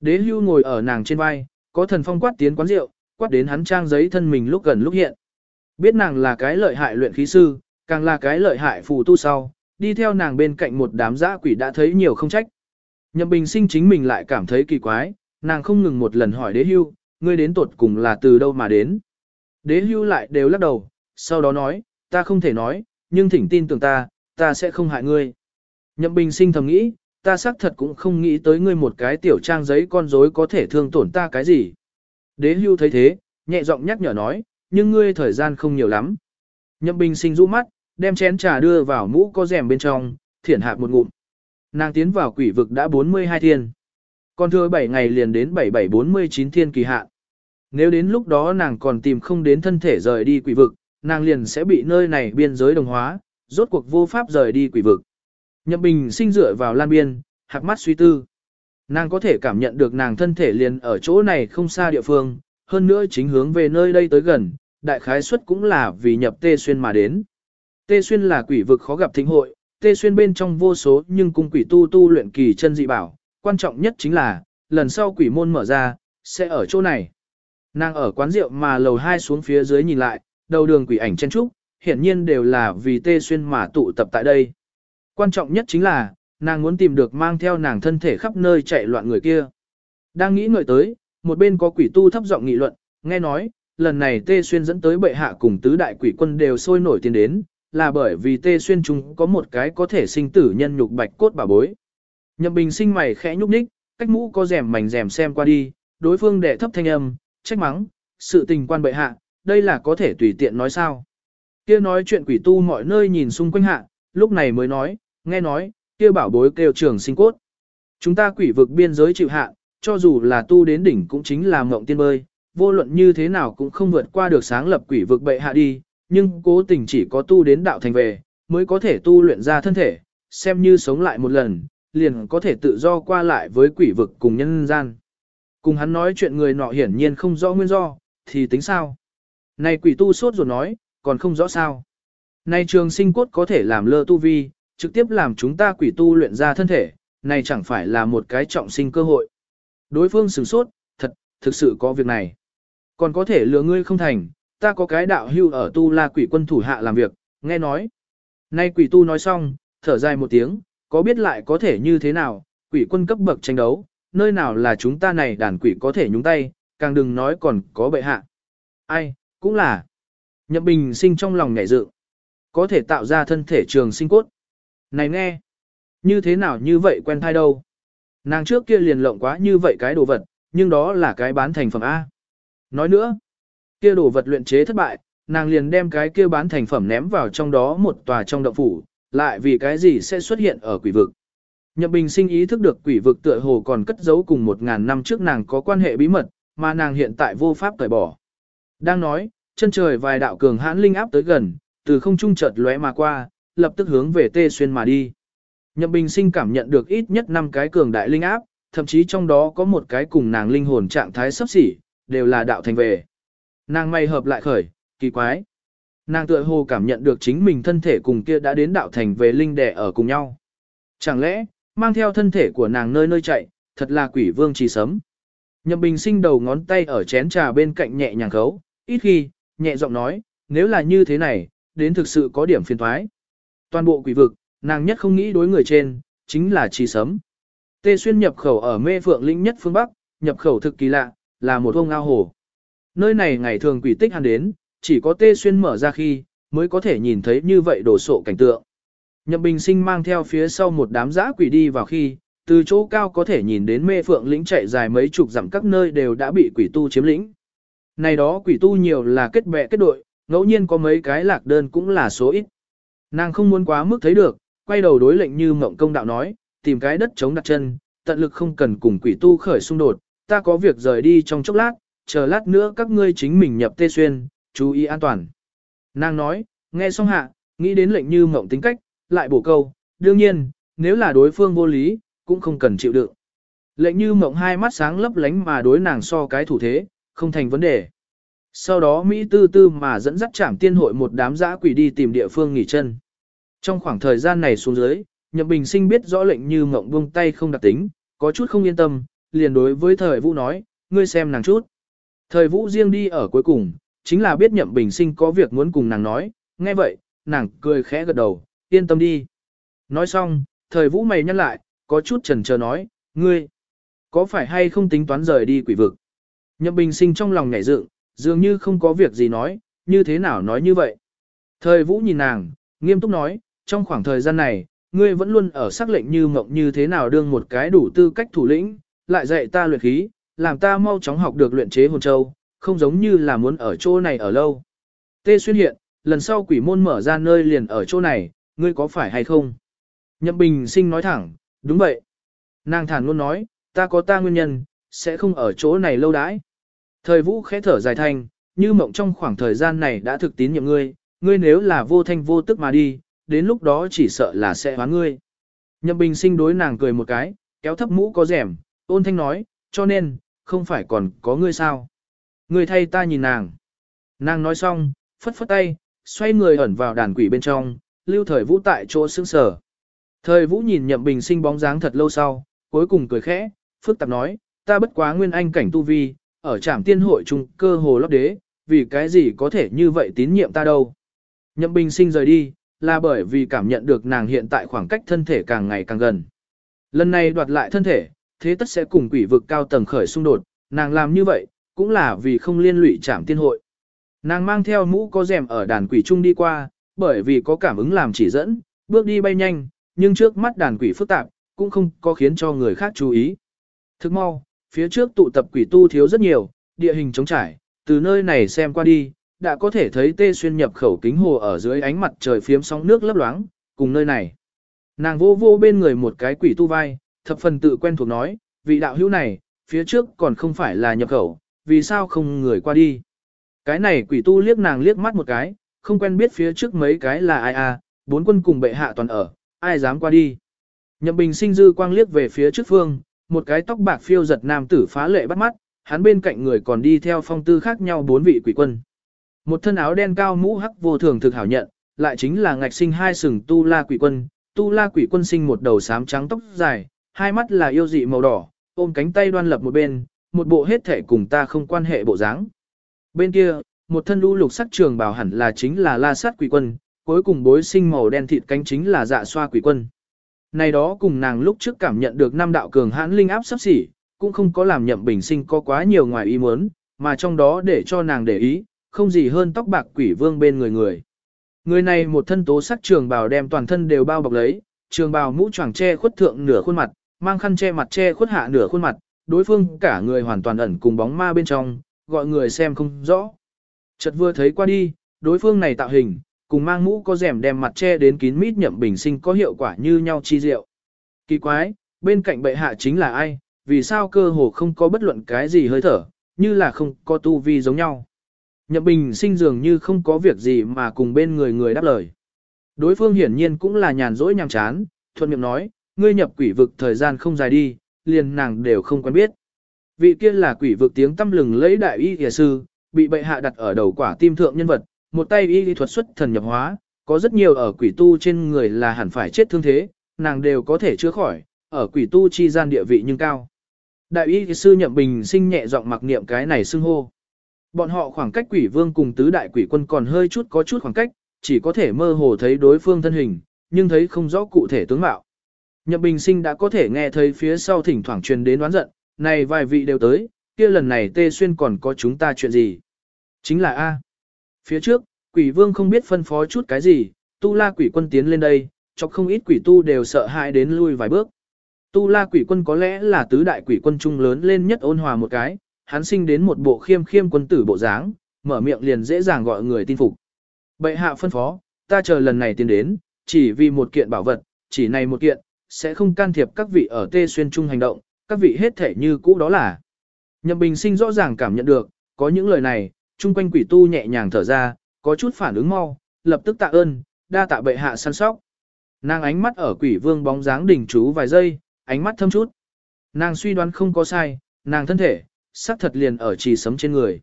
S1: Đế hưu ngồi ở nàng trên vai, có thần phong quát tiến quán rượu, quát đến hắn trang giấy thân mình lúc gần lúc hiện. Biết nàng là cái lợi hại luyện khí sư, càng là cái lợi hại phù tu sau, đi theo nàng bên cạnh một đám dã quỷ đã thấy nhiều không trách. Nhậm bình sinh chính mình lại cảm thấy kỳ quái, nàng không ngừng một lần hỏi đế hưu, ngươi đến tuột cùng là từ đâu mà đến. Đế hưu lại đều lắc đầu, sau đó nói, ta không thể nói, nhưng thỉnh tin tưởng ta, ta sẽ không hại ngươi. Nhậm bình sinh thầm nghĩ, ta xác thật cũng không nghĩ tới ngươi một cái tiểu trang giấy con rối có thể thương tổn ta cái gì. Đế hưu thấy thế, nhẹ giọng nhắc nhở nói, nhưng ngươi thời gian không nhiều lắm. Nhậm bình sinh rũ mắt, đem chén trà đưa vào mũ có rèm bên trong, thiển hạp một ngụm. Nàng tiến vào quỷ vực đã 42 thiên. Còn thừa 7 ngày liền đến 7749 thiên kỳ hạn. Nếu đến lúc đó nàng còn tìm không đến thân thể rời đi quỷ vực, nàng liền sẽ bị nơi này biên giới đồng hóa, rốt cuộc vô pháp rời đi quỷ vực. Nhậm Bình sinh dựa vào lan biên, hạc mắt suy tư. Nàng có thể cảm nhận được nàng thân thể liền ở chỗ này không xa địa phương, hơn nữa chính hướng về nơi đây tới gần, đại khái suất cũng là vì nhập Tê Xuyên mà đến. Tê Xuyên là quỷ vực khó gặp thính hội, Tê Xuyên bên trong vô số nhưng cung quỷ tu tu luyện kỳ chân dị bảo, quan trọng nhất chính là, lần sau quỷ môn mở ra, sẽ ở chỗ này. Nàng ở quán rượu mà lầu hai xuống phía dưới nhìn lại, đầu đường quỷ ảnh chen trúc, hiển nhiên đều là vì Tê Xuyên mà tụ tập tại đây. Quan trọng nhất chính là, nàng muốn tìm được mang theo nàng thân thể khắp nơi chạy loạn người kia. Đang nghĩ ngợi tới, một bên có quỷ tu thấp giọng nghị luận, nghe nói, lần này Tê Xuyên dẫn tới bệ hạ cùng tứ đại quỷ quân đều sôi nổi tiến đến, là bởi vì Tê Xuyên chúng có một cái có thể sinh tử nhân nhục bạch cốt bà bối. Nhậm Bình sinh mày khẽ nhúc nhích, cách mũ có rèm mảnh rèm xem qua đi, đối phương đệ thấp thanh âm, trách mắng, sự tình quan bệ hạ, đây là có thể tùy tiện nói sao. Kia nói chuyện quỷ tu mọi nơi nhìn xung quanh hạ, lúc này mới nói, nghe nói, kia bảo bối kêu trường sinh cốt. Chúng ta quỷ vực biên giới chịu hạ, cho dù là tu đến đỉnh cũng chính là mộng tiên bơi, vô luận như thế nào cũng không vượt qua được sáng lập quỷ vực bệ hạ đi, nhưng cố tình chỉ có tu đến đạo thành về, mới có thể tu luyện ra thân thể, xem như sống lại một lần, liền có thể tự do qua lại với quỷ vực cùng nhân gian. Cùng hắn nói chuyện người nọ hiển nhiên không rõ nguyên do, thì tính sao? Này quỷ tu sốt ruột nói, còn không rõ sao? Này trường sinh cốt có thể làm lơ tu vi, trực tiếp làm chúng ta quỷ tu luyện ra thân thể, này chẳng phải là một cái trọng sinh cơ hội. Đối phương sửng sốt, thật, thực sự có việc này. Còn có thể lừa ngươi không thành, ta có cái đạo hưu ở tu la quỷ quân thủ hạ làm việc, nghe nói. Nay quỷ tu nói xong, thở dài một tiếng, có biết lại có thể như thế nào, quỷ quân cấp bậc tranh đấu, nơi nào là chúng ta này đàn quỷ có thể nhúng tay, càng đừng nói còn có bệ hạ. Ai, cũng là. Nhậm bình sinh trong lòng nhảy dự. Có thể tạo ra thân thể trường sinh cốt. Này nghe, như thế nào như vậy quen thai đâu. Nàng trước kia liền lộng quá như vậy cái đồ vật, nhưng đó là cái bán thành phẩm A. Nói nữa, kia đồ vật luyện chế thất bại, nàng liền đem cái kia bán thành phẩm ném vào trong đó một tòa trong động phủ, lại vì cái gì sẽ xuất hiện ở quỷ vực. Nhậm Bình sinh ý thức được quỷ vực tựa hồ còn cất giấu cùng một ngàn năm trước nàng có quan hệ bí mật, mà nàng hiện tại vô pháp cởi bỏ. Đang nói, chân trời vài đạo cường hãn linh áp tới gần, từ không trung chợt lóe mà qua, lập tức hướng về Tê Xuyên mà đi. Nhậm Bình sinh cảm nhận được ít nhất 5 cái cường đại linh áp, thậm chí trong đó có một cái cùng nàng linh hồn trạng thái sắp xỉ, đều là đạo thành về. Nàng may hợp lại khởi, kỳ quái. Nàng tựa hồ cảm nhận được chính mình thân thể cùng kia đã đến đạo thành về linh đẻ ở cùng nhau. Chẳng lẽ, mang theo thân thể của nàng nơi nơi chạy, thật là quỷ vương trì sấm. Nhậm bình sinh đầu ngón tay ở chén trà bên cạnh nhẹ nhàng khấu, ít khi, nhẹ giọng nói, nếu là như thế này, đến thực sự có điểm phiền thoái. Toàn bộ quỷ vực, nàng nhất không nghĩ đối người trên, chính là trì sấm. Tê xuyên nhập khẩu ở mê phượng lĩnh nhất phương Bắc, nhập khẩu thực kỳ lạ, là một ông ao hồ. Nơi này ngày thường quỷ tích hắn đến, chỉ có tê xuyên mở ra khi, mới có thể nhìn thấy như vậy đổ sộ cảnh tượng. Nhậm Bình Sinh mang theo phía sau một đám giã quỷ đi vào khi, từ chỗ cao có thể nhìn đến mê phượng lĩnh chạy dài mấy chục dặm các nơi đều đã bị quỷ tu chiếm lĩnh. Này đó quỷ tu nhiều là kết bè kết đội, ngẫu nhiên có mấy cái lạc đơn cũng là số ít. Nàng không muốn quá mức thấy được, quay đầu đối lệnh như mộng công đạo nói, tìm cái đất chống đặt chân, tận lực không cần cùng quỷ tu khởi xung đột, ta có việc rời đi trong chốc lát, chờ lát nữa các ngươi chính mình nhập tê xuyên, chú ý an toàn. Nàng nói, nghe xong hạ, nghĩ đến lệnh như mộng tính cách, lại bổ câu, đương nhiên, nếu là đối phương vô lý, cũng không cần chịu đựng. Lệnh như mộng hai mắt sáng lấp lánh mà đối nàng so cái thủ thế, không thành vấn đề. Sau đó Mỹ tư tư mà dẫn dắt trảm tiên hội một đám dã quỷ đi tìm địa phương nghỉ chân. Trong khoảng thời gian này xuống dưới, Nhậm Bình Sinh biết rõ lệnh như mộng buông tay không đặc tính, có chút không yên tâm, liền đối với thời vũ nói, ngươi xem nàng chút. Thời vũ riêng đi ở cuối cùng, chính là biết Nhậm Bình Sinh có việc muốn cùng nàng nói, nghe vậy, nàng cười khẽ gật đầu, yên tâm đi. Nói xong, thời vũ mày nhăn lại, có chút chần chờ nói, ngươi, có phải hay không tính toán rời đi quỷ vực? Nhậm Bình Sinh trong lòng nhảy dựng, dường như không có việc gì nói, như thế nào nói như vậy. Thời vũ nhìn nàng, nghiêm túc nói, trong khoảng thời gian này, ngươi vẫn luôn ở sắc lệnh như mộng như thế nào đương một cái đủ tư cách thủ lĩnh, lại dạy ta luyện khí, làm ta mau chóng học được luyện chế hồn châu, không giống như là muốn ở chỗ này ở lâu. Tê xuyên hiện, lần sau quỷ môn mở ra nơi liền ở chỗ này, ngươi có phải hay không? Nhậm Bình sinh nói thẳng, đúng vậy. Nàng thản luôn nói, ta có ta nguyên nhân, sẽ không ở chỗ này lâu đãi. Thời vũ khẽ thở dài thanh, như mộng trong khoảng thời gian này đã thực tín nhiệm ngươi, ngươi nếu là vô thanh vô tức mà đi, đến lúc đó chỉ sợ là sẽ hóa ngươi. Nhậm Bình sinh đối nàng cười một cái, kéo thấp mũ có rèm, ôn thanh nói, cho nên, không phải còn có ngươi sao. Ngươi thay ta nhìn nàng. Nàng nói xong, phất phất tay, xoay người ẩn vào đàn quỷ bên trong, lưu thời vũ tại chỗ sững sờ. Thời vũ nhìn nhậm bình sinh bóng dáng thật lâu sau, cuối cùng cười khẽ, phức tạp nói, ta bất quá nguyên anh cảnh tu vi, ở trạm tiên hội trung cơ hồ lót đế, vì cái gì có thể như vậy tín nhiệm ta đâu. Nhậm bình sinh rời đi, là bởi vì cảm nhận được nàng hiện tại khoảng cách thân thể càng ngày càng gần. Lần này đoạt lại thân thể, thế tất sẽ cùng quỷ vực cao tầng khởi xung đột, nàng làm như vậy, cũng là vì không liên lụy trảm tiên hội. Nàng mang theo mũ có rèm ở đàn quỷ trung đi qua, bởi vì có cảm ứng làm chỉ dẫn, bước đi bay nhanh, nhưng trước mắt đàn quỷ phức tạp, cũng không có khiến cho người khác chú ý. Thức mau, phía trước tụ tập quỷ tu thiếu rất nhiều, địa hình trống trải, từ nơi này xem qua đi, đã có thể thấy tê xuyên nhập khẩu kính hồ ở dưới ánh mặt trời phiếm sóng nước lấp loáng, cùng nơi này. Nàng vô vô bên người một cái quỷ tu vai, thập phần tự quen thuộc nói, vị đạo hữu này, phía trước còn không phải là nhập khẩu, vì sao không người qua đi. Cái này quỷ tu liếc nàng liếc mắt một cái, không quen biết phía trước mấy cái là ai à, bốn quân cùng bệ hạ toàn ở, ai dám qua đi. Nhậm bình sinh dư quang liếc về phía trước phương, một cái tóc bạc phiêu giật nam tử phá lệ bắt mắt, hắn bên cạnh người còn đi theo phong tư khác nhau bốn vị quỷ quân. Một thân áo đen cao mũ hắc vô thường thực hảo nhận, lại chính là ngạch sinh hai sừng tu la quỷ quân, tu la quỷ quân sinh một đầu xám trắng tóc dài, hai mắt là yêu dị màu đỏ, ôm cánh tay đoan lập một bên, một bộ hết thể cùng ta không quan hệ bộ dáng. Bên kia, một thân đu lục sắc trường bảo hẳn là chính là la sát quỷ quân, cuối cùng bối sinh màu đen thịt cánh chính là dạ xoa quỷ quân. Này đó cùng nàng lúc trước cảm nhận được năm đạo cường hãn linh áp sắp xỉ, cũng không có làm nhậm bình sinh có quá nhiều ngoài ý muốn, mà trong đó để cho nàng để ý, không gì hơn tóc bạc quỷ vương bên người người. Người này một thân tố sắc trường bào đem toàn thân đều bao bọc lấy, trường bào mũ choàng che khuất thượng nửa khuôn mặt, mang khăn che mặt che khuất hạ nửa khuôn mặt, đối phương cả người hoàn toàn ẩn cùng bóng ma bên trong, gọi người xem không rõ. Chợt vừa thấy qua đi, đối phương này tạo hình, cùng mang mũ có rèm đem mặt che đến kín mít nhậm bình sinh có hiệu quả như nhau chi diệu. Kỳ quái, bên cạnh bệ hạ chính là ai, vì sao cơ hồ không có bất luận cái gì hơi thở, như là không có tu vi giống nhau. Nhậm bình sinh dường như không có việc gì mà cùng bên người người đáp lời. Đối phương hiển nhiên cũng là nhàn rỗi nhàm chán, thuận miệng nói, ngươi nhập quỷ vực thời gian không dài đi, liền nàng đều không quen biết. Vị kia là quỷ vực tiếng tâm lừng lấy đại y y sư, bị bệ hạ đặt ở đầu quả tim thượng nhân vật, một tay y thuật xuất thần nhập hóa, có rất nhiều ở quỷ tu trên người là hẳn phải chết thương thế, nàng đều có thể chữa khỏi, ở quỷ tu chi gian địa vị nhưng cao. Đại y sư nhậm bình sinh nhẹ giọng mặc niệm cái này xưng hô. Bọn họ khoảng cách quỷ vương cùng tứ đại quỷ quân còn hơi chút có chút khoảng cách, chỉ có thể mơ hồ thấy đối phương thân hình, nhưng thấy không rõ cụ thể tướng mạo. Nhậm bình sinh đã có thể nghe thấy phía sau thỉnh thoảng truyền đến đoán giận, này vài vị đều tới, kia lần này tê xuyên còn có chúng ta chuyện gì. Chính là A. Phía trước, quỷ vương không biết phân phó chút cái gì, tu la quỷ quân tiến lên đây, cho không ít quỷ tu đều sợ hãi đến lui vài bước. Tu la quỷ quân có lẽ là tứ đại quỷ quân trung lớn lên nhất ôn hòa một cái, hắn sinh đến một bộ khiêm khiêm quân tử bộ dáng, mở miệng liền dễ dàng gọi người tin phục. Bệ hạ phân phó, ta chờ lần này tiến đến, chỉ vì một kiện bảo vật, chỉ này một kiện, sẽ không can thiệp các vị ở tê xuyên trung hành động, các vị hết thể như cũ đó là. Nhậm bình sinh rõ ràng cảm nhận được, có những lời này, chung quanh quỷ tu nhẹ nhàng thở ra, có chút phản ứng mau, lập tức tạ ơn, đa tạ bệ hạ săn sóc. Nàng ánh mắt ở quỷ vương bóng dáng đỉnh chú vài giây, ánh mắt thâm chút. Nàng suy đoán không có sai, nàng thân thể, xác thật liền ở trì sấm trên người.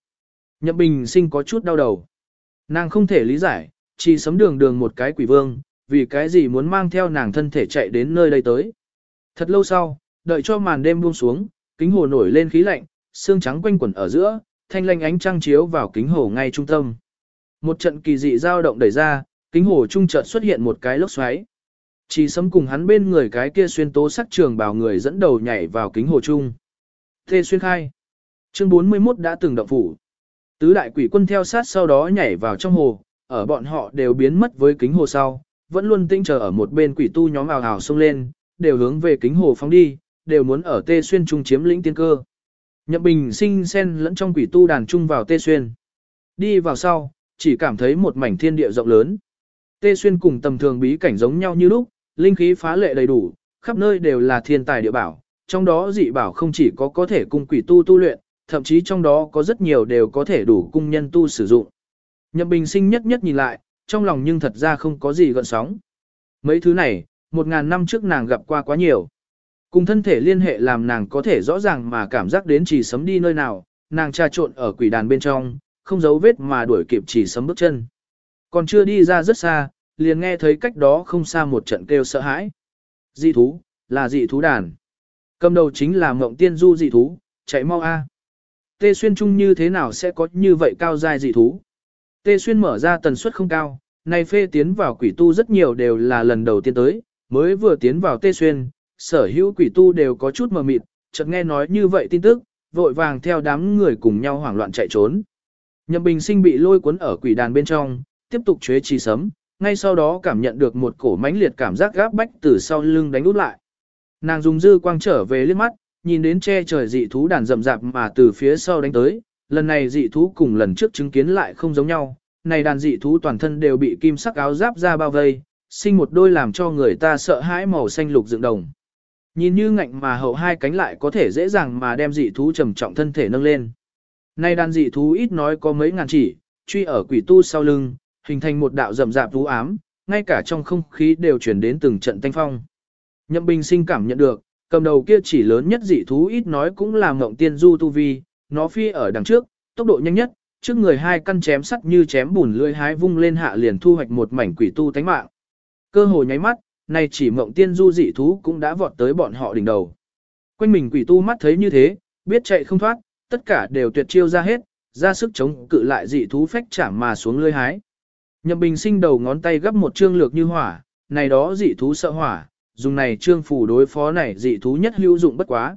S1: Nhậm bình sinh có chút đau đầu. Nàng không thể lý giải, trì sấm đường đường một cái quỷ vương, vì cái gì muốn mang theo nàng thân thể chạy đến nơi đây tới. Thật lâu sau, đợi cho màn đêm buông xuống, kính hồ nổi lên khí lạnh, xương trắng quanh quẩn ở giữa, thanh lanh ánh trăng chiếu vào kính hồ ngay trung tâm. Một trận kỳ dị dao động đẩy ra, kính hồ trung chợt xuất hiện một cái lốc xoáy. Chỉ sấm cùng hắn bên người cái kia xuyên tố sắc trường bảo người dẫn đầu nhảy vào kính hồ trung. Thê xuyên khai. Chương 41 đã từng động phủ. Tứ đại quỷ quân theo sát sau đó nhảy vào trong hồ, ở bọn họ đều biến mất với kính hồ sau, vẫn luôn tinh chờ ở một bên quỷ tu nhóm ào ào xông lên, đều hướng về kính hồ phóng đi, đều muốn ở tê xuyên trung chiếm lĩnh tiên cơ. Nhậm bình sinh sen lẫn trong quỷ tu đàn trung vào tê xuyên. Đi vào sau, chỉ cảm thấy một mảnh thiên địa rộng lớn. Tê xuyên cùng tầm thường bí cảnh giống nhau như lúc, linh khí phá lệ đầy đủ, khắp nơi đều là thiên tài địa bảo, trong đó dị bảo không chỉ có có thể cung quỷ tu tu luyện, thậm chí trong đó có rất nhiều đều có thể đủ cung nhân tu sử dụng. Nhậm bình sinh nhất nhất nhìn lại, trong lòng nhưng thật ra không có gì gợn sóng. Mấy thứ này, một ngàn năm trước nàng gặp qua quá nhiều. Cùng thân thể liên hệ làm nàng có thể rõ ràng mà cảm giác đến chỉ sấm đi nơi nào, nàng trà trộn ở quỷ đàn bên trong, không giấu vết mà đuổi kịp chỉ sấm bước chân. Còn chưa đi ra rất xa, liền nghe thấy cách đó không xa một trận kêu sợ hãi. Dị thú, là dị thú đàn. Cầm đầu chính là mộng tiên du dị thú, chạy mau a. Tê xuyên trung như thế nào sẽ có như vậy cao dài dị thú? Tê xuyên mở ra tần suất không cao, này phê tiến vào quỷ tu rất nhiều đều là lần đầu tiên tới, mới vừa tiến vào tê xuyên, sở hữu quỷ tu đều có chút mờ mịt, chợt nghe nói như vậy tin tức, vội vàng theo đám người cùng nhau hoảng loạn chạy trốn. Nhậm Bình Sinh bị lôi cuốn ở quỷ đàn bên trong, tiếp tục chế trì sấm, ngay sau đó cảm nhận được một cổ mãnh liệt cảm giác gáp bách từ sau lưng đánh út lại. Nàng dùng dư quang trở về liếc mắt, nhìn đến che trời dị thú đàn rậm rạp mà từ phía sau đánh tới, lần này dị thú cùng lần trước chứng kiến lại không giống nhau, này đàn dị thú toàn thân đều bị kim sắc áo giáp ra bao vây, sinh một đôi làm cho người ta sợ hãi màu xanh lục dựng đồng. Nhìn như ngạnh mà hậu hai cánh lại có thể dễ dàng mà đem dị thú trầm trọng thân thể nâng lên. Nay đàn dị thú ít nói có mấy ngàn chỉ, truy ở quỷ tu sau lưng, hình thành một đạo rậm rạp thú ám, ngay cả trong không khí đều chuyển đến từng trận thanh phong. Nhậm Bình sinh cảm nhận được, cầm đầu kia chỉ lớn nhất dị thú ít nói cũng là ngộng tiên du tu vi, nó phi ở đằng trước, tốc độ nhanh nhất, trước người hai căn chém sắt như chém bùn lưỡi hái vung lên hạ liền thu hoạch một mảnh quỷ tu tánh mạng. Cơ hồ nháy mắt, này chỉ mộng tiên du dị thú cũng đã vọt tới bọn họ đỉnh đầu. Quanh mình quỷ tu mắt thấy như thế, biết chạy không thoát, tất cả đều tuyệt chiêu ra hết, ra sức chống cự lại dị thú phách chạm mà xuống lưỡi hái. Nhậm Bình sinh đầu ngón tay gấp một trương lược như hỏa, này đó dị thú sợ hỏa, dùng này trương phủ đối phó này dị thú nhất hữu dụng bất quá.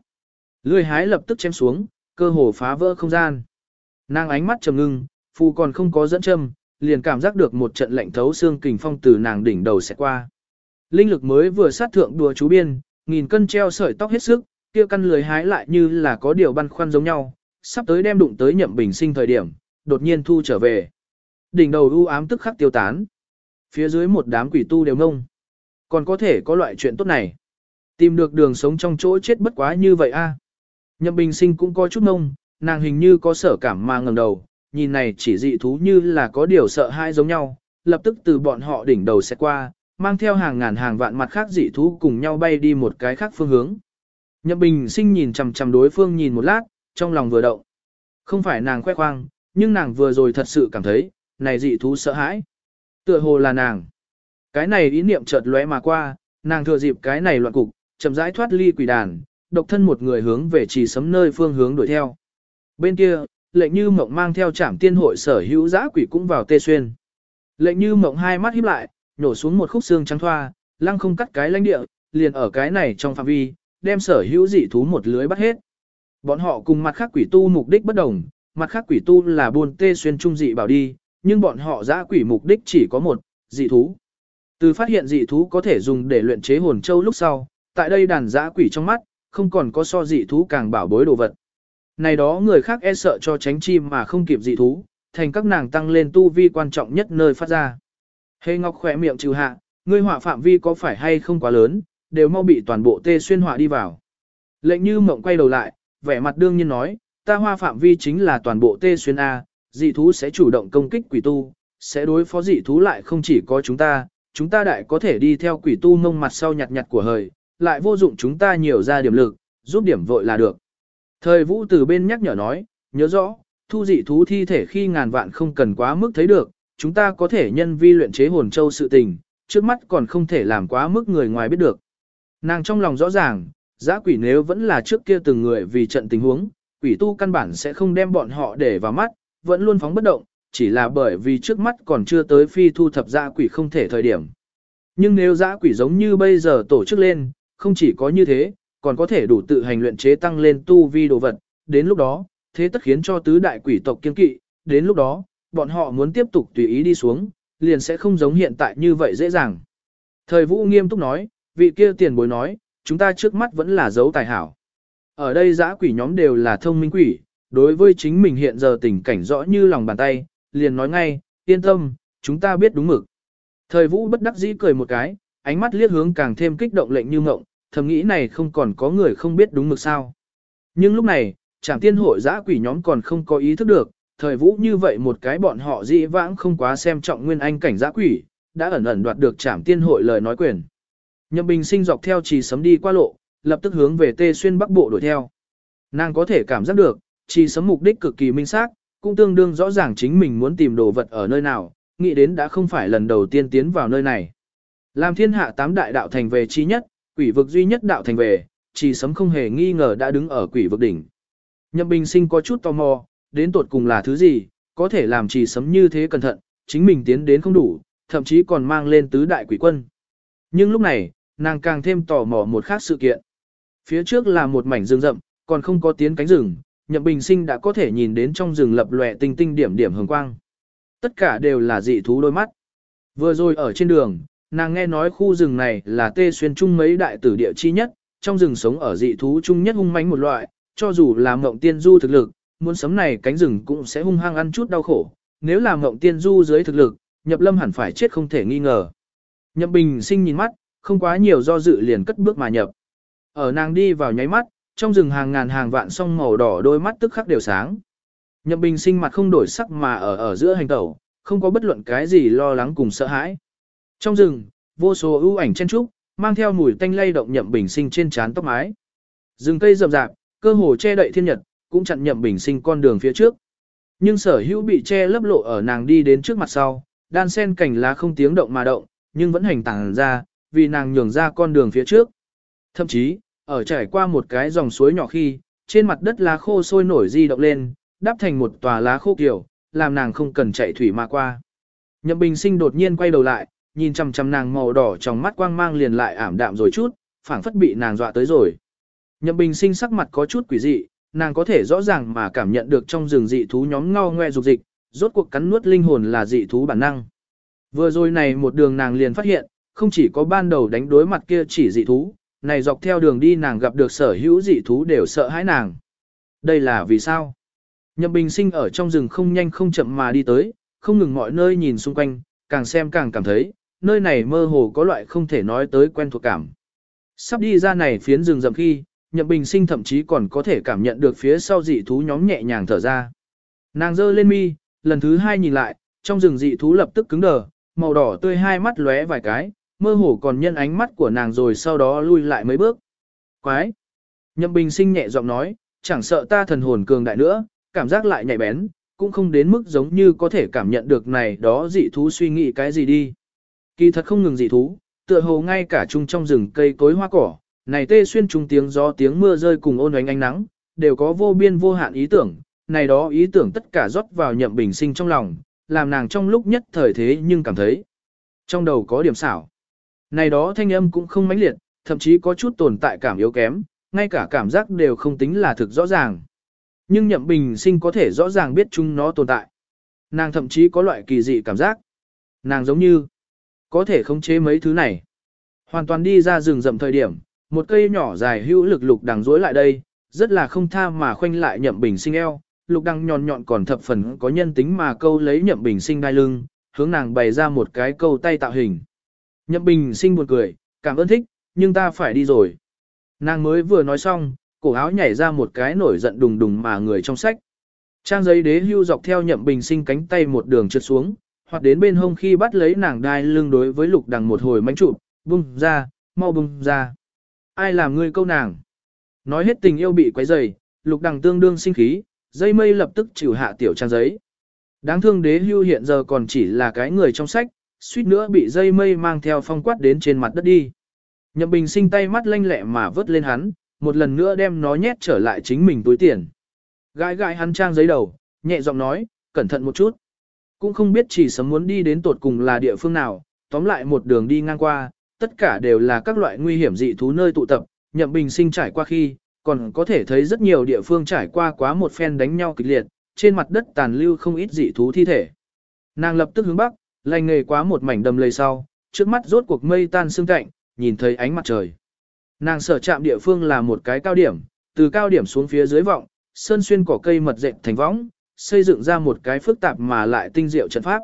S1: Lưỡi hái lập tức chém xuống, cơ hồ phá vỡ không gian. Nàng ánh mắt trầm ngưng, phù còn không có dẫn châm, liền cảm giác được một trận lạnh thấu xương kình phong từ nàng đỉnh đầu sẽ qua. Linh lực mới vừa sát thượng đùa chú biên, nghìn cân treo sợi tóc hết sức, kia căn lưỡi hái lại như là có điều băn khoăn giống nhau, sắp tới đem đụng tới nhậm bình sinh thời điểm, đột nhiên thu trở về. Đỉnh đầu u ám tức khắc tiêu tán. Phía dưới một đám quỷ tu đều ngông. Còn có thể có loại chuyện tốt này. Tìm được đường sống trong chỗ chết bất quá như vậy a. À. Nhậm bình sinh cũng có chút ngông, nàng hình như có sở cảm mà ngẩng đầu, nhìn này chỉ dị thú như là có điều sợ hãi giống nhau, lập tức từ bọn họ đỉnh đầu sẽ qua, mang theo hàng ngàn hàng vạn mặt khác dị thú cùng nhau bay đi một cái khác phương hướng. Nhậm Bình sinh nhìn chằm chằm đối phương nhìn một lát, trong lòng vừa động. Không phải nàng khoe khoang, nhưng nàng vừa rồi thật sự cảm thấy, này dị thú sợ hãi. Tựa hồ là nàng. Cái này ý niệm chợt lóe mà qua, nàng thừa dịp cái này loạn cục, chậm rãi thoát ly quỷ đàn, độc thân một người hướng về chỉ sấm nơi phương hướng đuổi theo. Bên kia, lệnh như mộng mang theo trảm tiên hội sở hữu giã quỷ cũng vào tê xuyên. Lệnh như mộng hai mắt híp lại, nhổ xuống một khúc xương trắng thoa, lăng không cắt cái lãnh địa, liền ở cái này trong phạm vi, đem sở hữu dị thú một lưới bắt hết. Bọn họ cùng mặt khác quỷ tu mục đích bất đồng, mặt khác quỷ tu là buôn tê xuyên trung dị bảo đi, nhưng bọn họ giã quỷ mục đích chỉ có một, dị thú. Từ phát hiện dị thú có thể dùng để luyện chế hồn châu lúc sau, tại đây đàn giã quỷ trong mắt, không còn có so dị thú càng bảo bối đồ vật. Này đó người khác e sợ cho tránh chim mà không kịp dị thú, thành các nàng tăng lên tu vi quan trọng nhất nơi phát ra. Hề Ngọc khỏe miệng trừ hạ, ngươi họa phạm vi có phải hay không quá lớn, đều mau bị toàn bộ tê xuyên họa đi vào. Lệnh như mộng quay đầu lại, vẻ mặt đương nhiên nói, ta hoa phạm vi chính là toàn bộ tê xuyên A, dị thú sẽ chủ động công kích quỷ tu, sẽ đối phó dị thú lại không chỉ có chúng ta, chúng ta đại có thể đi theo quỷ tu mông mặt sau nhặt nhặt của hời, lại vô dụng chúng ta nhiều ra điểm lực, giúp điểm vội là được. Thời vũ từ bên nhắc nhở nói, nhớ rõ, thu dị thú thi thể khi ngàn vạn không cần quá mức thấy được, chúng ta có thể nhân vi luyện chế hồn châu sự tình, trước mắt còn không thể làm quá mức người ngoài biết được. Nàng trong lòng rõ ràng, giã quỷ nếu vẫn là trước kia từng người vì trận tình huống, quỷ tu căn bản sẽ không đem bọn họ để vào mắt, vẫn luôn phóng bất động, chỉ là bởi vì trước mắt còn chưa tới phi thu thập dã quỷ không thể thời điểm. Nhưng nếu dã quỷ giống như bây giờ tổ chức lên, không chỉ có như thế, còn có thể đủ tự hành luyện chế tăng lên tu vi đồ vật, đến lúc đó, thế tất khiến cho tứ đại quỷ tộc kiên kỵ, đến lúc đó, bọn họ muốn tiếp tục tùy ý đi xuống, liền sẽ không giống hiện tại như vậy dễ dàng. Thời vũ nghiêm túc nói, vị kia tiền bối nói, chúng ta trước mắt vẫn là dấu tài hảo. Ở đây giã quỷ nhóm đều là thông minh quỷ, đối với chính mình hiện giờ tình cảnh rõ như lòng bàn tay, liền nói ngay, yên tâm, chúng ta biết đúng mực. Thời vũ bất đắc dĩ cười một cái, ánh mắt liếc hướng càng thêm kích động lệnh như ngộng, thầm nghĩ này không còn có người không biết đúng mực sao. Nhưng lúc này, chẳng tiên hội giã quỷ nhóm còn không có ý thức được, thời vũ như vậy một cái bọn họ dị vãng không quá xem trọng nguyên anh cảnh giã quỷ, đã ẩn ẩn đoạt được trảm tiên hội lời nói quyền. Nhậm Bình sinh dọc theo trì sấm đi qua lộ, lập tức hướng về Tê Xuyên Bắc Bộ đuổi theo. Nàng có thể cảm giác được, trì sấm mục đích cực kỳ minh xác, cũng tương đương rõ ràng chính mình muốn tìm đồ vật ở nơi nào, nghĩ đến đã không phải lần đầu tiên tiến vào nơi này. Làm thiên hạ tám đại đạo thành về chi nhất, quỷ vực duy nhất đạo thành về, chỉ sấm không hề nghi ngờ đã đứng ở quỷ vực đỉnh. Nhậm Bình sinh có chút tò mò, đến tột cùng là thứ gì, có thể làm chỉ sấm như thế cẩn thận, chính mình tiến đến không đủ, thậm chí còn mang lên tứ đại quỷ quân. Nhưng lúc này, nàng càng thêm tò mò một khác sự kiện. Phía trước là một mảnh rừng rậm, còn không có tiến cánh rừng, Nhậm Bình Sinh đã có thể nhìn đến trong rừng lập lòe tinh tinh điểm điểm hồng quang. Tất cả đều là dị thú đôi mắt. Vừa rồi ở trên đường, nàng nghe nói khu rừng này là tê xuyên chung mấy đại tử địa chi nhất, trong rừng sống ở dị thú chung nhất hung mãnh một loại, cho dù là mộng tiên du thực lực, muốn sấm này cánh rừng cũng sẽ hung hăng ăn chút đau khổ, nếu là mộng tiên du dưới thực lực, nhập lâm hẳn phải chết không thể nghi ngờ. Nhậm bình sinh nhìn mắt, không quá nhiều do dự liền cất bước mà nhập. Ở nàng đi vào nháy mắt, trong rừng hàng ngàn hàng vạn song màu đỏ đôi mắt tức khắc đều sáng. Nhậm bình sinh mặt không đổi sắc mà ở ở giữa hành tẩu, không có bất luận cái gì lo lắng cùng sợ hãi. Trong rừng, vô số ưu ảnh chen trúc, mang theo mùi tanh lay động nhậm bình sinh trên trán tóc mái. Rừng cây rậm rạp, cơ hồ che đậy thiên nhật, cũng chặn nhậm bình sinh con đường phía trước. Nhưng sở hữu bị che lấp lộ ở nàng đi đến trước mặt sau, đan sen cảnh lá không tiếng động mà động, nhưng vẫn hành tàng ra, vì nàng nhường ra con đường phía trước. Thậm chí, ở trải qua một cái dòng suối nhỏ khi, trên mặt đất lá khô sôi nổi di động lên, đắp thành một tòa lá khô kiểu, làm nàng không cần chạy thủy mà qua. Nhậm Bình Sinh đột nhiên quay đầu lại, nhìn chằm chằm nàng màu đỏ trong mắt quang mang liền lại ảm đạm rồi chút, phảng phất bị nàng dọa tới rồi. Nhậm Bình Sinh sắc mặt có chút quỷ dị, nàng có thể rõ ràng mà cảm nhận được trong rừng dị thú nhóm ngao ngoe dục dịch, rốt cuộc cắn nuốt linh hồn là dị thú bản năng. Vừa rồi này một đường nàng liền phát hiện, không chỉ có ban đầu đánh đối mặt kia chỉ dị thú, này dọc theo đường đi nàng gặp được sở hữu dị thú đều sợ hãi nàng. Đây là vì sao? Nhậm Bình Sinh ở trong rừng không nhanh không chậm mà đi tới, không ngừng mọi nơi nhìn xung quanh, càng xem càng cảm thấy, nơi này mơ hồ có loại không thể nói tới quen thuộc cảm. Sắp đi ra này phiến rừng rậm khi, Nhậm Bình Sinh thậm chí còn có thể cảm nhận được phía sau dị thú nhóm nhẹ nhàng thở ra. Nàng giơ lên mi, lần thứ hai nhìn lại, trong rừng dị thú lập tức cứng đờ, màu đỏ tươi hai mắt lóe vài cái, mơ hồ còn nhân ánh mắt của nàng rồi sau đó lui lại mấy bước. Quái! Nhậm Bình Sinh nhẹ giọng nói, chẳng sợ ta thần hồn cường đại nữa, cảm giác lại nhạy bén, cũng không đến mức giống như có thể cảm nhận được này đó dị thú suy nghĩ cái gì đi. Kỳ thật không ngừng dị thú, tựa hồ ngay cả chung trong rừng cây cối hoa cỏ, này tê xuyên trung tiếng gió tiếng mưa rơi cùng ôn ánh ánh nắng, đều có vô biên vô hạn ý tưởng, này đó ý tưởng tất cả rót vào nhậm bình sinh trong lòng, làm nàng trong lúc nhất thời thế nhưng cảm thấy trong đầu có điểm xảo. Này đó thanh âm cũng không mãnh liệt, thậm chí có chút tồn tại cảm yếu kém, ngay cả cảm giác đều không tính là thực rõ ràng. Nhưng nhậm bình sinh có thể rõ ràng biết chúng nó tồn tại. Nàng thậm chí có loại kỳ dị cảm giác. Nàng giống như có thể khống chế mấy thứ này. Hoàn toàn đi ra rừng rậm thời điểm, một cây nhỏ dài hữu lực lục đằng rối lại đây, rất là không tha mà khoanh lại nhậm bình sinh eo, lục đằng nhọn nhọn còn thập phần có nhân tính mà câu lấy nhậm bình sinh đai lưng, hướng nàng bày ra một cái câu tay tạo hình. Nhậm bình sinh buồn cười, cảm ơn thích, nhưng ta phải đi rồi. Nàng mới vừa nói xong, cổ áo nhảy ra một cái nổi giận đùng đùng mà người trong sách. Trang giấy đế hưu dọc theo nhậm bình sinh cánh tay một đường trượt xuống, hoặc đến bên hông khi bắt lấy nàng đai lưng đối với lục đằng một hồi mánh chụp, bung ra, mau bung ra. Ai làm ngươi câu nàng? Nói hết tình yêu bị quấy dày, lục đằng tương đương sinh khí, dây mây lập tức chịu hạ tiểu trang giấy. Đáng thương đế hưu hiện giờ còn chỉ là cái người trong sách, suýt nữa bị dây mây mang theo phong quát đến trên mặt đất đi. Nhậm bình sinh tay mắt lanh lẹ mà vớt lên hắn, một lần nữa đem nó nhét trở lại chính mình túi tiền. Gãi gãi hắn trang giấy đầu, nhẹ giọng nói, cẩn thận một chút. Cũng không biết chỉ sớm muốn đi đến tột cùng là địa phương nào, tóm lại một đường đi ngang qua, tất cả đều là các loại nguy hiểm dị thú nơi tụ tập, nhậm bình sinh trải qua khi, còn có thể thấy rất nhiều địa phương trải qua quá một phen đánh nhau kịch liệt, trên mặt đất tàn lưu không ít dị thú thi thể. Nàng lập tức hướng bắc, lành nghề quá một mảnh đầm lầy sau, trước mắt rốt cuộc mây tan sương cạnh, nhìn thấy ánh mặt trời. Nàng sở chạm địa phương là một cái cao điểm, từ cao điểm xuống phía dưới vọng, sơn xuyên cỏ cây mật dệt thành võng, xây dựng ra một cái phức tạp mà lại tinh diệu trận pháp.